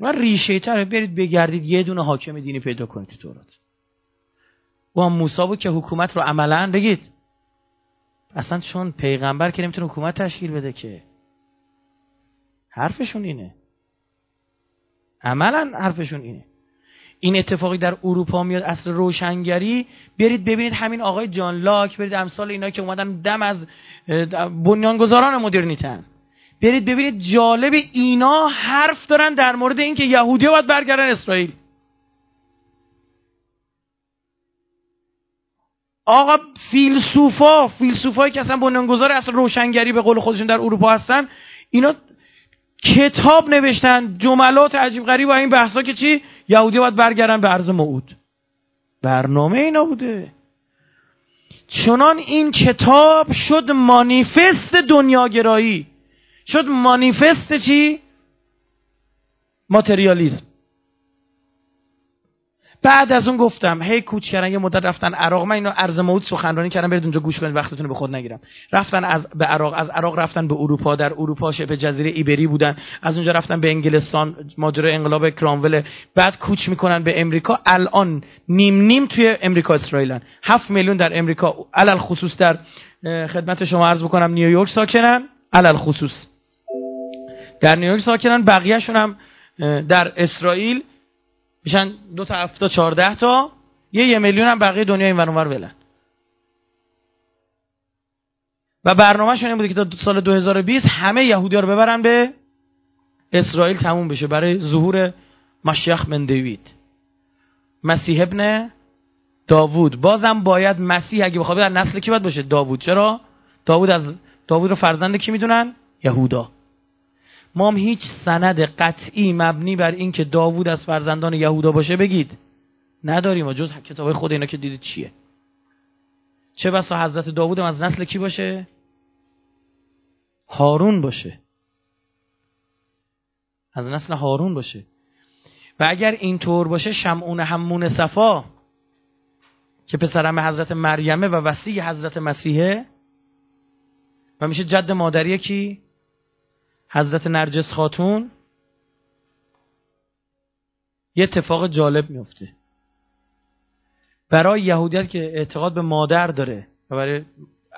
و ریشه تره برید بگردید یه دونه حاکم دینی پیدا کنید تو تورات. هم موسی که حکومت رو عملا بگید اصلا چون پیغمبر که نمی‌تونه حکومت تشکیل بده که. حرفشون اینه. عملا حرفشون اینه. این اتفاقی در اروپا میاد اصل روشنگری. برید ببینید همین آقای جان لاک برید امثال اینا که اومدن دم از بنیانگذاران مدرنیتن. برید ببینید جالب اینا حرف دارن در مورد اینکه یهودی باید برگردن اسرائیل. آقا فیلسوفا فیلسوفایی که اصلا بنیانگذار اصلا روشنگری به قول خودشون در اروپا هستن اینا کتاب نوشتن جملات عجیب غریب و این بحثا که چی؟ یهودی باید برگردن به عرض موعود. برنامه اینا بوده. چنان این کتاب شد مانیفست دنیاگرایی. شد مانیفست چی؟ ماتریالیزم بعد از اون گفتم هی کوچ کردن یه مدت رفتن عراق. من اینو عرض موعود سخنرانی کردم برید اونجا گوش کنید وقتتون به خود نگیرم. رفتن از به عراق. از عراق رفتن به اروپا. در اروپا شبه جزیره ایبری بودن. از اونجا رفتن به انگلستان ماجرای انقلاب کرامول. بعد کوچ می‌کنن به امریکا. الان نیم نیم توی امریکا اسرائیلن. هفت میلیون در امریکا. علل خصوص در خدمت شما عرض بکنم نیویورک ساکنن. علل خصوص. در نیویورک ساکنن. بقیهشون هم در اسرائیل. میشن دو تا هفته چهارده تا یه یه میلیون هم بقیه دنیا این ورانور ولن. و برنامهشون این بوده که تا سال 2020 همه یهودی رو ببرن به اسرائیل تموم بشه برای ظهور مشیخ من دیوید. مسیح ابن داوود. بازم باید مسیح اگه بخواد در نسل کی باید باشه؟ داوود. چرا؟ داوود از داوود رو فرزند کی می‌دونن؟ یهودا. ما هم هیچ سند قطعی مبنی بر اینکه داوود از فرزندان یهودا باشه بگید. نداریم و جز کتاب خود اینا که دیدید چیه؟ چه بسا حضرت داوود از نسل کی باشه؟ هارون باشه. از نسل هارون باشه. و اگر اینطور باشه شمعون همون صفا که پسرم حضرت مریمه و وسیع حضرت مسیحه و میشه جد مادری کی؟ حضرت نرجس خاتون یه اتفاق جالب میفته برای یهودیت که اعتقاد به مادر داره و برای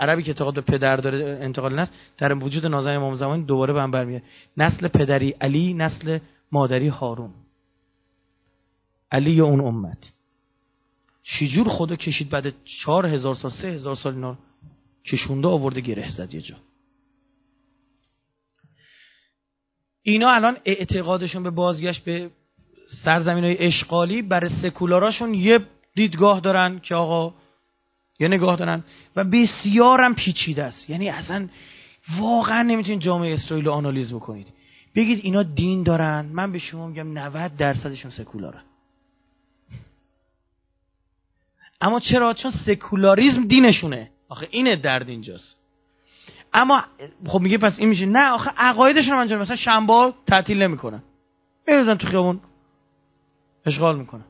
عربی که اعتقاد به پدر داره انتقال نست در وجود نازم امام زمان دوباره به هم برمیاد نسل پدری علی نسل مادری هارون. علی اون امت. شیجور خدا کشید بعد چهار هزار سال سه هزار سال اینا کشونده آورده گره زد یه جا. اینا الان اعتقادشون به بازگشت به سرزمین های اشغالی برای سکولاراشون یه دیدگاه دارن که آقا یه نگاه دارن و بسیارم پیچیده است. یعنی اصلا واقعا نمی‌تونید جامعه اسرائیل رو آنالیز بکنید. بگید اینا دین دارن من به شما میگم 90 درصدشون سکولارن اما چرا؟ چون سکولاریزم دینشونه. آخه اینه درد اینجاست. اما خب میگه پس این میشه. نه آخه عقایدشون هم انجام مثلا شنبه تعطیل نمی‌کنن. میریزن تو خیابون. اشغال می‌کنن.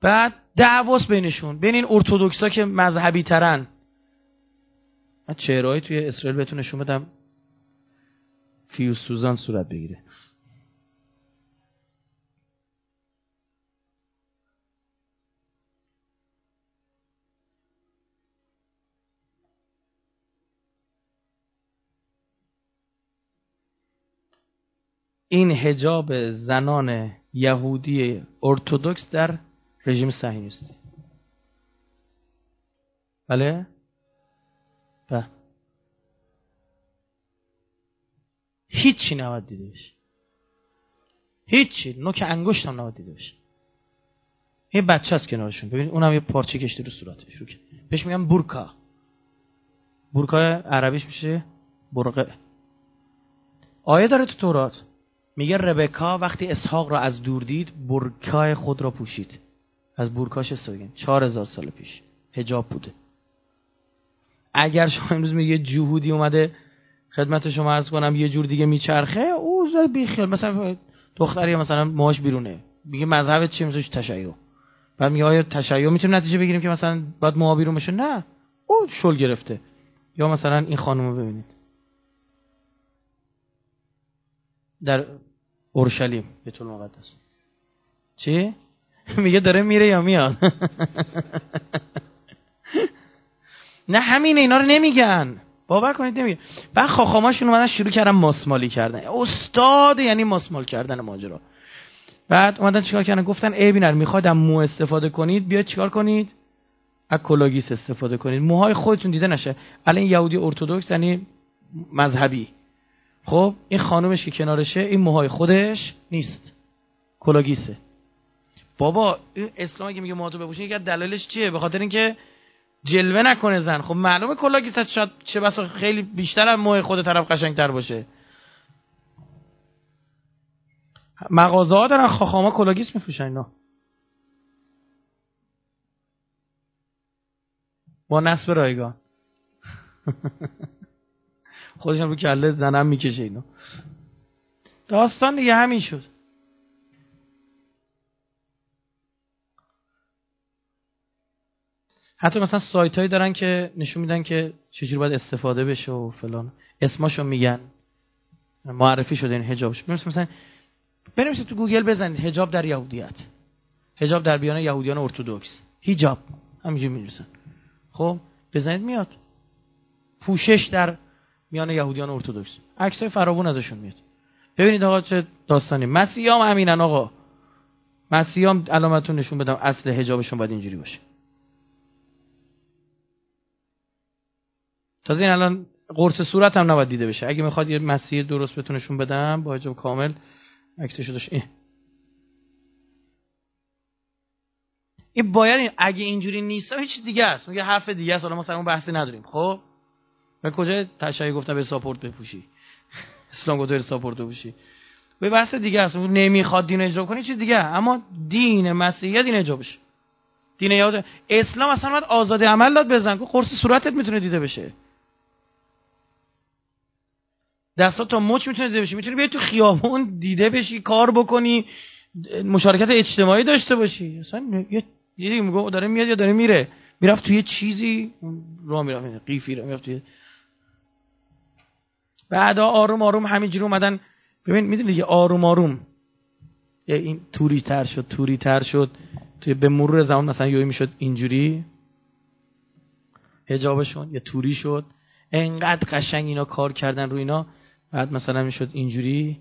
بعد دعواس بینشون. بین این ارتودکسا که مذهبی ترن من چهرهایی توی اسرائیل بهتون نشون بدم. فیوز سوزان صورت بگیره. این هجاب زنان یهودی ارتودکس در رژیم صهیونیستی بله؟ بله. هیچی نباید دیده بشه. هیچی. نوک انگشت هم نباید دیده بشه. یه بچه هست کنارشون. ببین اونم یه پارچه کشته رو صورتش رو بهش میگم بورکا. بورکا عربیش میشه برقه آیه داره تو تورات. میگه ربکا وقتی اسحاق را از دور دید برکای خود را پوشید. از بورکاش استفاده چهار هزار سال پیش. هجاب بوده. اگر شما امروز یه جهودی اومده خدمت شما عرض کنم یه جور دیگه میچرخه او بیخیال. مثلا دختری مثلا ماش بیرونه. میگه مذهب چی؟ مثلا تشیع. بعد میگه آیا تشیع؟ می‌تونه نتیجه بگیریم که مثلا باید موها بیرون بشه؟ نه. او شل گرفته. یا مثلا این خانم رو ببینید. در اورشلیم بیت المقدس چی؟ میگه داره میره یا میاد؟ نه همین اینا رو نمیگن. باور کنید نمیگه بعد خاخاماشون اومدن شروع کردن ماسمالی کردن. استاد یعنی ماسمال کردن ماجرا. بعد اومدن چیکار کردن؟ گفتن ای بینر می‌خواد مو استفاده کنید بیاید چیکار کنید؟ از استفاده کنید. موهای خودتون دیده نشه. الان یهودی ارتودکس یعنی مذهبی. خب این خانومش که کنارشه این موهای خودش نیست. کلاگیسه. بابا اسلام که میگه موهاتو بپوشین یکی دلایلش چیه؟ به خاطر اینکه جلوه نکنه زن. خب معلومه کلاگیس شاید چه بسا خیلی بیشتر از موهای خود طرف قشنگتر باشه. مغازه ها دارن خاخاما کلاگیس میفروشن اینا. با نصب رایگان. خودشم رو کله زنم می‌کشه اینو. داستان دیگه همین شد. حتی مثلا سایت هایی دارن که نشون میدن که چجوری باید استفاده بشه و فلان. اسماشو میگن. معرفی شده این هجابش مثلا بنویسید تو گوگل بزنید هجاب در یهودیت. هجاب در بیان یهودیان ارتودکس هیجاب همینجوری می‌نویسن. خب بزنید میاد. پوشش در میان یهودیان ارتودکس عکسای فراوون ازشون میاد. ببینید آقا چه داستانی. مسیحیام همینن آقا. مسیحیام علامتون نشون بدم اصل حجابشون باید اینجوری باشه. تازه این الان قرص صورت هم نباید دیده بشه. اگه می‌خواد یه مسیح درست بتونشون بدم با حجاب کامل عکسشو داشت. این. باید اگه اینجوری نیست هیچ دیگه است. میگه حرف دیگه است. حالا ما سر اون بحثی نداریم. خب؟ به کجا تشریع گفتم به ساپورت بپوشی؟ اسلام گفت ساپورت بپوشی. به بحث دیگه است. نمی‌خواد دین اجرا کنی چیز دیگه اما دین مسیحیت دین اجرا بشه؟ دین یاد اسلام اصلا باید آزادی عمل داد بزن. که قرص صورتت می‌تونه دیده بشه. دستا تا مچ می‌تونه دیده بشه. می‌تونی بیای تو خیابون دیده بشی کار بکنی مشارکت اجتماعی داشته باشی. اصلا یه دیدی میگه داره میاد یا داره میره؟ می‌رفت توی چیزی راه می‌رفت قیفی رو می‌رفت توی بعدا آروم آروم همینجوری اومدن. ببین می‌دونی دیگه آروم آروم. این توری تر شد توری تر شد. توی به مرور زمان مثلا یوی می‌شد اینجوری. هجابشون یه توری شد. انقدر قشنگ اینا کار کردن رو اینا. بعد مثلا می‌شد اینجوری.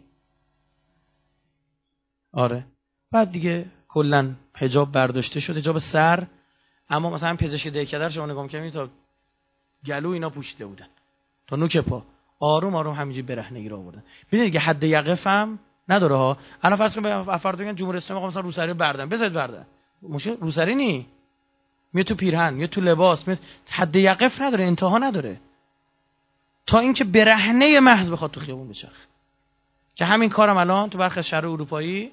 آره. بعد دیگه کلا حجاب برداشته شد. حجاب سر. اما مثلا پزشک دهکدر شما نگاه کنید تا گلو اینا پوشیده بودن. تا نوک پا. آروم آروم همینجوری برهنگی رو آوردن. ببینید که حد یقف هم نداره ها. الان فرض کنید افراد بگن جمهوری اسلامی مثلا روسری بردن بذارید بردن مشه روسری نی. میاد تو پیرهن میاد تو لباس میاد حد یقف نداره انتها نداره. تا اینکه برهنه محض بخواد تو خیابون بچرخه. که همین کارم الان تو برخی شهر اروپایی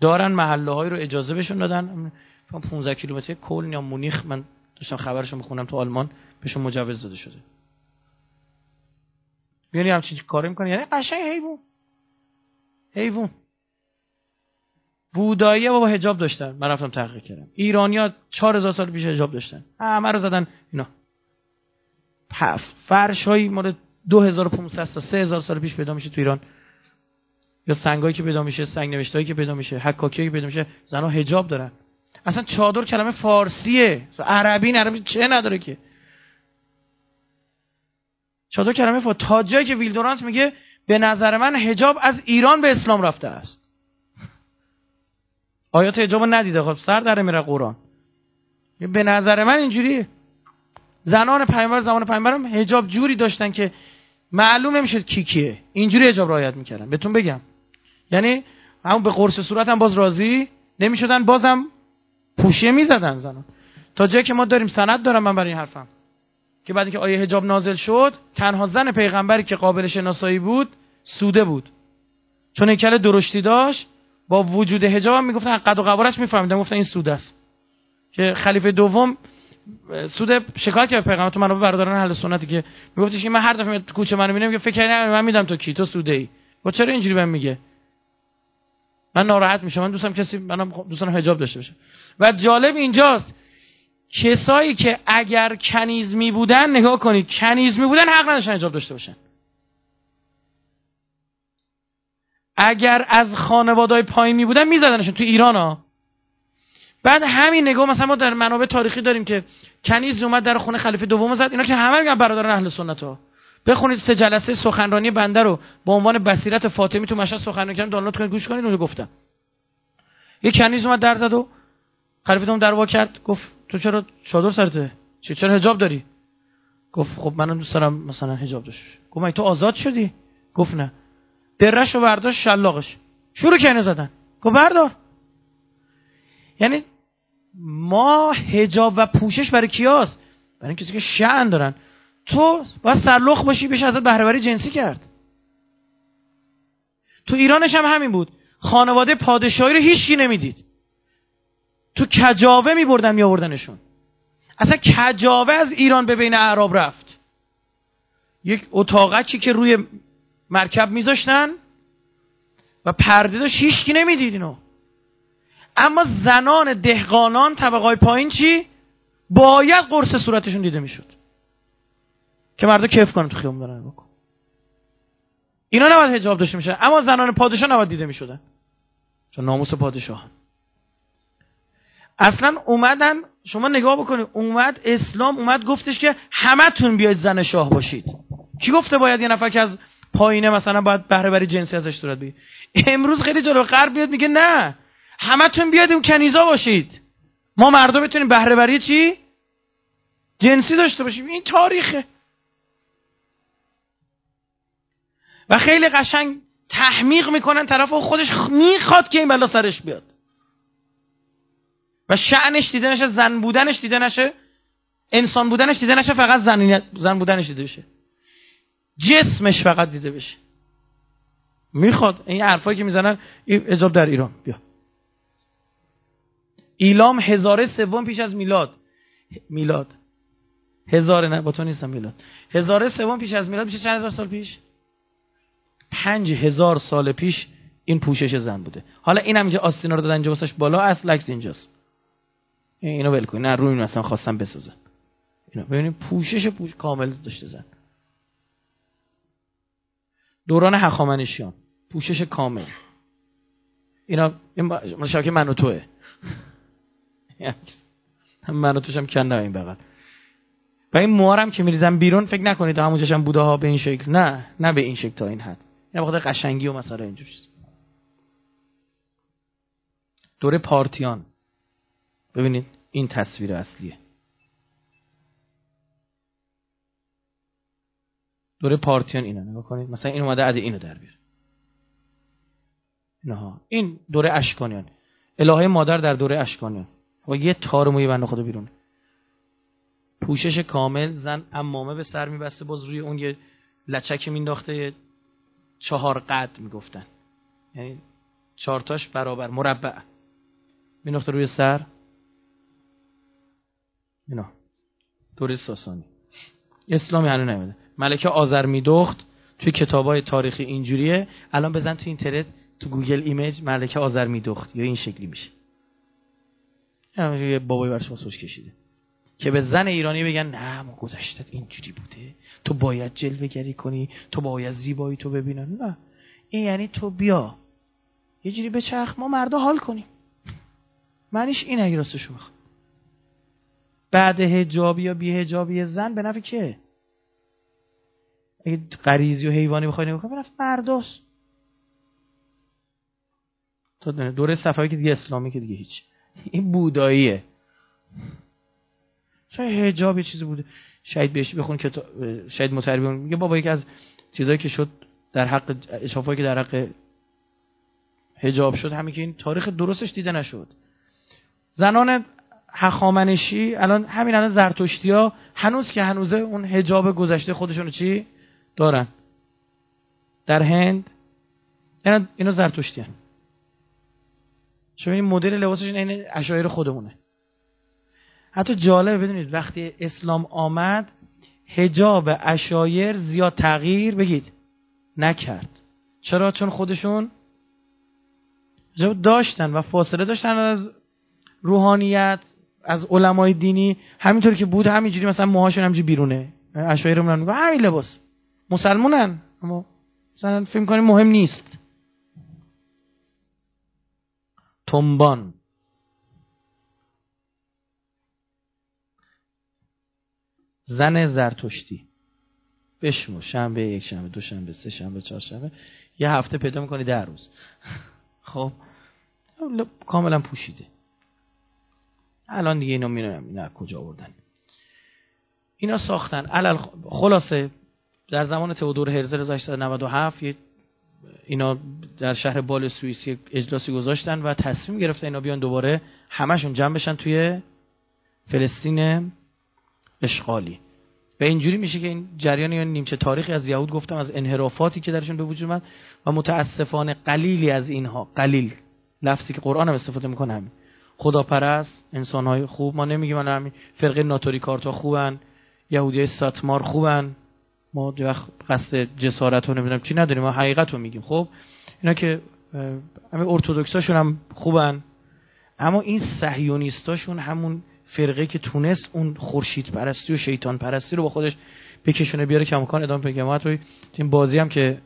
دارن محله هایی رو اجازه بهشون دادن. 15 کیلومتر کلن یا مونیخ من داشتم خبرش رو می‌خونم تو آلمان بهشون مجوز داده شده. بیانی همچین کاری می‌کنه یعنی قشنگ حیوان. حیوان. بودایی بابا حجاب داشتن. من رفتم تحقیق کردم. ایرانیا 4000 سال پیش حجاب داشتن. همه رو زدن اینا. فرش های مال 2500 تا 3000 سال پیش پیدا میشه تو ایران. یا سنگایی که پیدا میشه سنگ نوشتایی که پیدا میشه حکاکی که پیدا میشه زنا حجاب دارن. اصلا چادر کلمه فارسیه. عربی نرمی چه نداره که؟ چادر کلمه فارسی تا جایی که ویلدورانت میگه به نظر من حجاب از ایران به اسلام رفته است. آیات حجاب ندیده؟ خب سر در میره قرآن. به نظر من اینجوریه زنان پیامبر زمان پیامبرم حجاب جوری داشتن که معلوم نمی‌شد کی کیه. اینجوری حجاب رعایت می‌کردن. بهتون بگم. یعنی همون به قرص صورت هم باز راضی نمی‌شدن. بازم پوشیه می‌زدن زنان. تا جایی که ما داریم سند دارم من برای این حرفم. که بعد اینکه آیه حجاب نازل شد تنها زن پیغمبری که قابل شناسایی بود سوده بود. چون کل درشتی داشت با وجود حجاب می‌گفتن قد و قوارش میفهمیدن گفتن این سوده است. که خلیفه دوم سود شکایت کرد پیغمبر تو منو برادران اهل سنتی که میگفتش که من هر دفعه تو کوچه منو می‌بینم که فکر کنم من میدم تو کی تو سوده ای و چرا اینجوری بهم میگه؟ من ناراحت میشم من دوستم کسی منم دوستان حجاب داشته باشه. و جالب اینجاست کسایی که اگر کنیزمی بودن نگاه کنید کنیزمی بودن حق نداشتن حجاب داشته باشن. اگر از خانوادهای پایین می بودن میزدنشون تو ایران ها. بعد همین نگاه مثلا ما در منابع تاریخی داریم که کنیز اومد در خونه خلیفه دوم زد. اینا که همه میگن برادران اهل سنت ها. بخونید سه جلسه سخنرانی بنده رو با عنوان بصیرت فاطمی تو مشهد سخنرانی کردم دانلود کنید گوش کنید اونو گفتم یه کنیز اومد در زد و خلیفه دوم در وا کرد گفت تو چرا چادر سرته؟ چرا حجاب داری؟ گفت خب منم دوست دارم مثلا حجاب داشته گفت تو آزاد شدی؟ گفت نه. درش رو برداشت شلاقش. شروع کنه زدن. گفت بردار. یعنی ما هجاب و پوشش برای کیاست برای کسی که شعن دارن. تو باید سرلخ باشی بشه ازت بهرهوری جنسی کرد. تو ایرانش هم همین بود. خانواده پادشاهی رو هیچکی نمی‌دید. تو کجاوه میبردن میآوردنشون. اصلا کجاوه از ایران به بین اعراب رفت. یک اتاقکی که روی مرکب میذاشتن و پرده داشت هیچکی نمی‌دید اینو. اما زنان دهقانان طبقای پایین چی؟ باید قرص صورتشون دیده می‌شد. که مردا کیف کنن تو خیابون برن بکن. اینا نباید حجاب داشته میشه اما زنان پادشاه نباید دیده می‌شدن. چون ناموس پادشاه اصلا اومدن شما نگاه بکنید اومد اسلام اومد گفتش که همتون بیاید زن شاه باشید. کی گفته باید یه نفر که از پایینه مثلا باید بهره بری جنسی ازش صورت بگیر امروز خیلی جلو غرب بیاد میگه نه. همتون بیاید اون کنیزا باشید. ما مردم بتونیم بهره بری چی؟ جنسی داشته باشیم. این تاریخه. و خیلی قشنگ تحمیق می‌کنن طرف خودش می‌خواد که این بلا سرش بیاد. و شعنش دیده نشه زن بودنش دیده نشه. انسان بودنش دیده نشه فقط زن, زن بودنش دیده بشه. جسمش فقط دیده بشه. می‌خواد. این حرفایی که می‌زنن اجاب در ایران. بیا. ایلام هزاره سوم پیش از میلاد. میلاد. هزار نه با تو نیستم میلاد. هزاره سوم پیش از میلاد میشه چند هزار سال پیش؟ پنج هزار سال پیش این پوشش زن بوده. حالا این هم اینجا آستینا رو دادن اینجا بالا اصل عکس اینجاست. اینو ول کن نه روی مثلا خواستم بسازن اینو ببینید پوشش پوش کامل داشته زن. دوران هخامنشیان پوشش کامل. اینا این شبکه من و توه. من و توشم کن این بغل. و این موارم که میریزن بیرون فکر نکنید همونجاش هم بوده ها به این شکل. نه نه به این شکل تا این حد. یه بخاطر قشنگی و مثلا اینجور دوره پارتیان. ببینید این تصویر اصلیه. دوره پارتیان اینه نگاه کنید. مثلا این اومده عده اینو در بیاره نه. این دوره اشکانیان. الهه مادر در دوره اشکانیان. و یه تار موی بنده خدا بیرون. پوشش کامل زن امامه به سر میبسته باز روی اون یه لچک مینداخته چهار قد می‌گفتن. یعنی چهارتاش برابر مربع. مینداخته روی سر. اینا. دوره ساسانی. اسلامی هنو نمیده. ملکه آذر میدخت توی کتابای تاریخی اینجوریه. الان بزن تو اینترنت تو گوگل ایمیج ملکه آذر میدخت یا این شکلی میشه. یه بابای سوش کشیده. که به زن ایرانی بگن نه ما گذشتت اینجوری بوده. تو باید جلوه گری کنی تو باید زیبایی تو ببینن. نه. این یعنی تو بیا. یه جوری به چرخ ما مردا حال کنیم. معنیش این اگه راستشو بخوام بعد هجابی یا بی هجابی زن به نفع که اگه غریزی و حیوانی بخوای نگاه به نفع مرداست. تا دوره صفایی که دیگه اسلامی که دیگه هیچ. این بوداییه. شاید هجاب یه چیزی بوده؟ شاید بهش بخون که شاید متربیون میگه بابا یکی از چیزایی که شد در حق اشافایی که در حق هجاب شد همین که این تاریخ درستش دیده نشد. زنان هخامنشی. الان همین الان زرتشتی هنوز که هنوزه اون هجاب گذشته خودشونو چی دارن. در هند اینا, اینا زرتشتی هن. شما این مدل لباسشون این اشایر خودمونه. حتی جالبه بدونید وقتی اسلام آمد هجاب اشایر زیاد تغییر بگید. نکرد. چرا؟ چون خودشون داشتن و فاصله داشتن از روحانیت از علمای دینی همینطور که بود همینجوری مثلا موهاشون همینجوری بیرونه. اشایر رو میگن همین لباس. مسلمونن. اما مثلا فکر کنیم مهم نیست. تنبان. زن زرتشتی. بشمو. شنبه یک شنبه دو شنبه سه شنبه چهار شنبه. یه هفته پیدا می‌کنی در روز. خب. کاملا پوشیده. الان دیگه اینو می‌دونم اینا کجا آوردن. اینا ساختن. علل خلاصه در زمان تئودور هرزل 1897 اینا در شهر بال سوئیس اجلاسی گذاشتن و تصمیم گرفتن اینا بیان دوباره همشون جمع بشن توی فلسطین اشغالی. و اینجوری میشه که این جریان یا نیمچه تاریخی از یهود گفتم از انحرافاتی که درشون به وجود اومد و متاسفانه قلیلی از اینها قلیل لفظی که قرآن هم استفاده می‌کنه همین. خداپرست انسانهای خوب. ما نمیگیم من همین فرقه ناتوری کارتا خوبن یهودی ساتمار خوبن. ما وقت قصد جسارت رو نمی‌دونم چی نداریم ما حقیقت رو میگیم. خب اینا که همه ارتودکساشون هم خوبن. اما این صهیونیستاشون همون فرقه که تونست اون خورشید پرستی و شیطان پرستی رو با خودش بکشونه بیاره کمکان ادامه پیدا ما توی این بازی هم که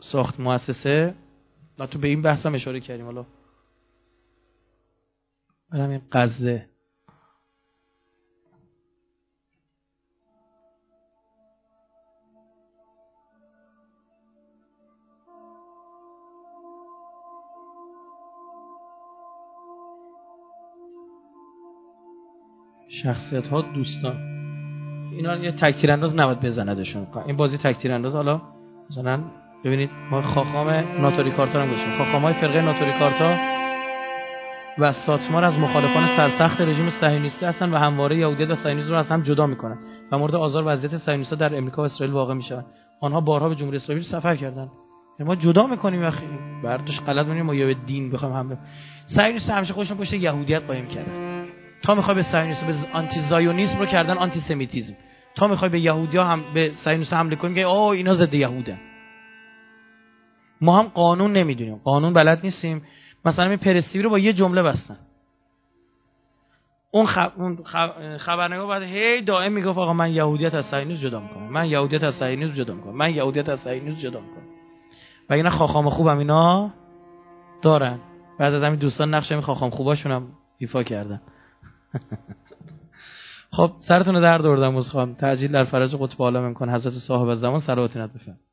ساخت مؤسسه ما تو به این بحث هم اشاره کردیم. حالا برم این قزه. شخصیت ها دوستان. اینا یه تکتیر انداز نباید بزندشون. این بازی تکتیر انداز حالا مثلا ببینید ما خاخام ناتوری کارتا هم داشتیم خاخام های فرقه ناتوری کارتا. و ساتمار از مخالفان سرسخت رژیم صهیونیستی هستن و همواره یهودیت و صهیونیسم رو از هم جدا می‌کنن و مورد آزار وضعیت صهیونیست‌ها در امریکا و اسرائیل واقع میشن آنها بارها به جمهوری اسلامی سفر کردن یعنی ما جدا می‌کنیم و برداشت غلط می‌کنیم ما یا به دین بخوایم هم صهیونیست همیشه خودشون پشت یهودیت قایم کردن. تا می‌خوای به صهیونیسم به آنتی زایونیسم رو کردن آنتی سمیتیسم تا می‌خوای به یهودیا هم به صهیونیسم حمله کنی که اوه اینا ضد یهودن. ما هم قانون نمی‌دونیم. قانون بلد نیستیم. مثلا این پرستیوی رو با یه جمله بستن. اون, خب... اون خبرنگار بعد هی دائم می‌گفت آقا من یهودیت از صهیونیسم جدا می‌کنم. من یهودیت از صهیونیسم جدا می‌کنم. من یهودیت از صهیونیسم جدا می‌کنم. و اینا خاخام خوبم اینا دارن. بعضی از همین دوستان نقش همین خاخام خوباشون هم ایفا کردن. خب سرتون رو درد آوردم خواهم تعجیل در فرج قطب عالم امکان حضرت صاحب زمان صلوات بفرمایید.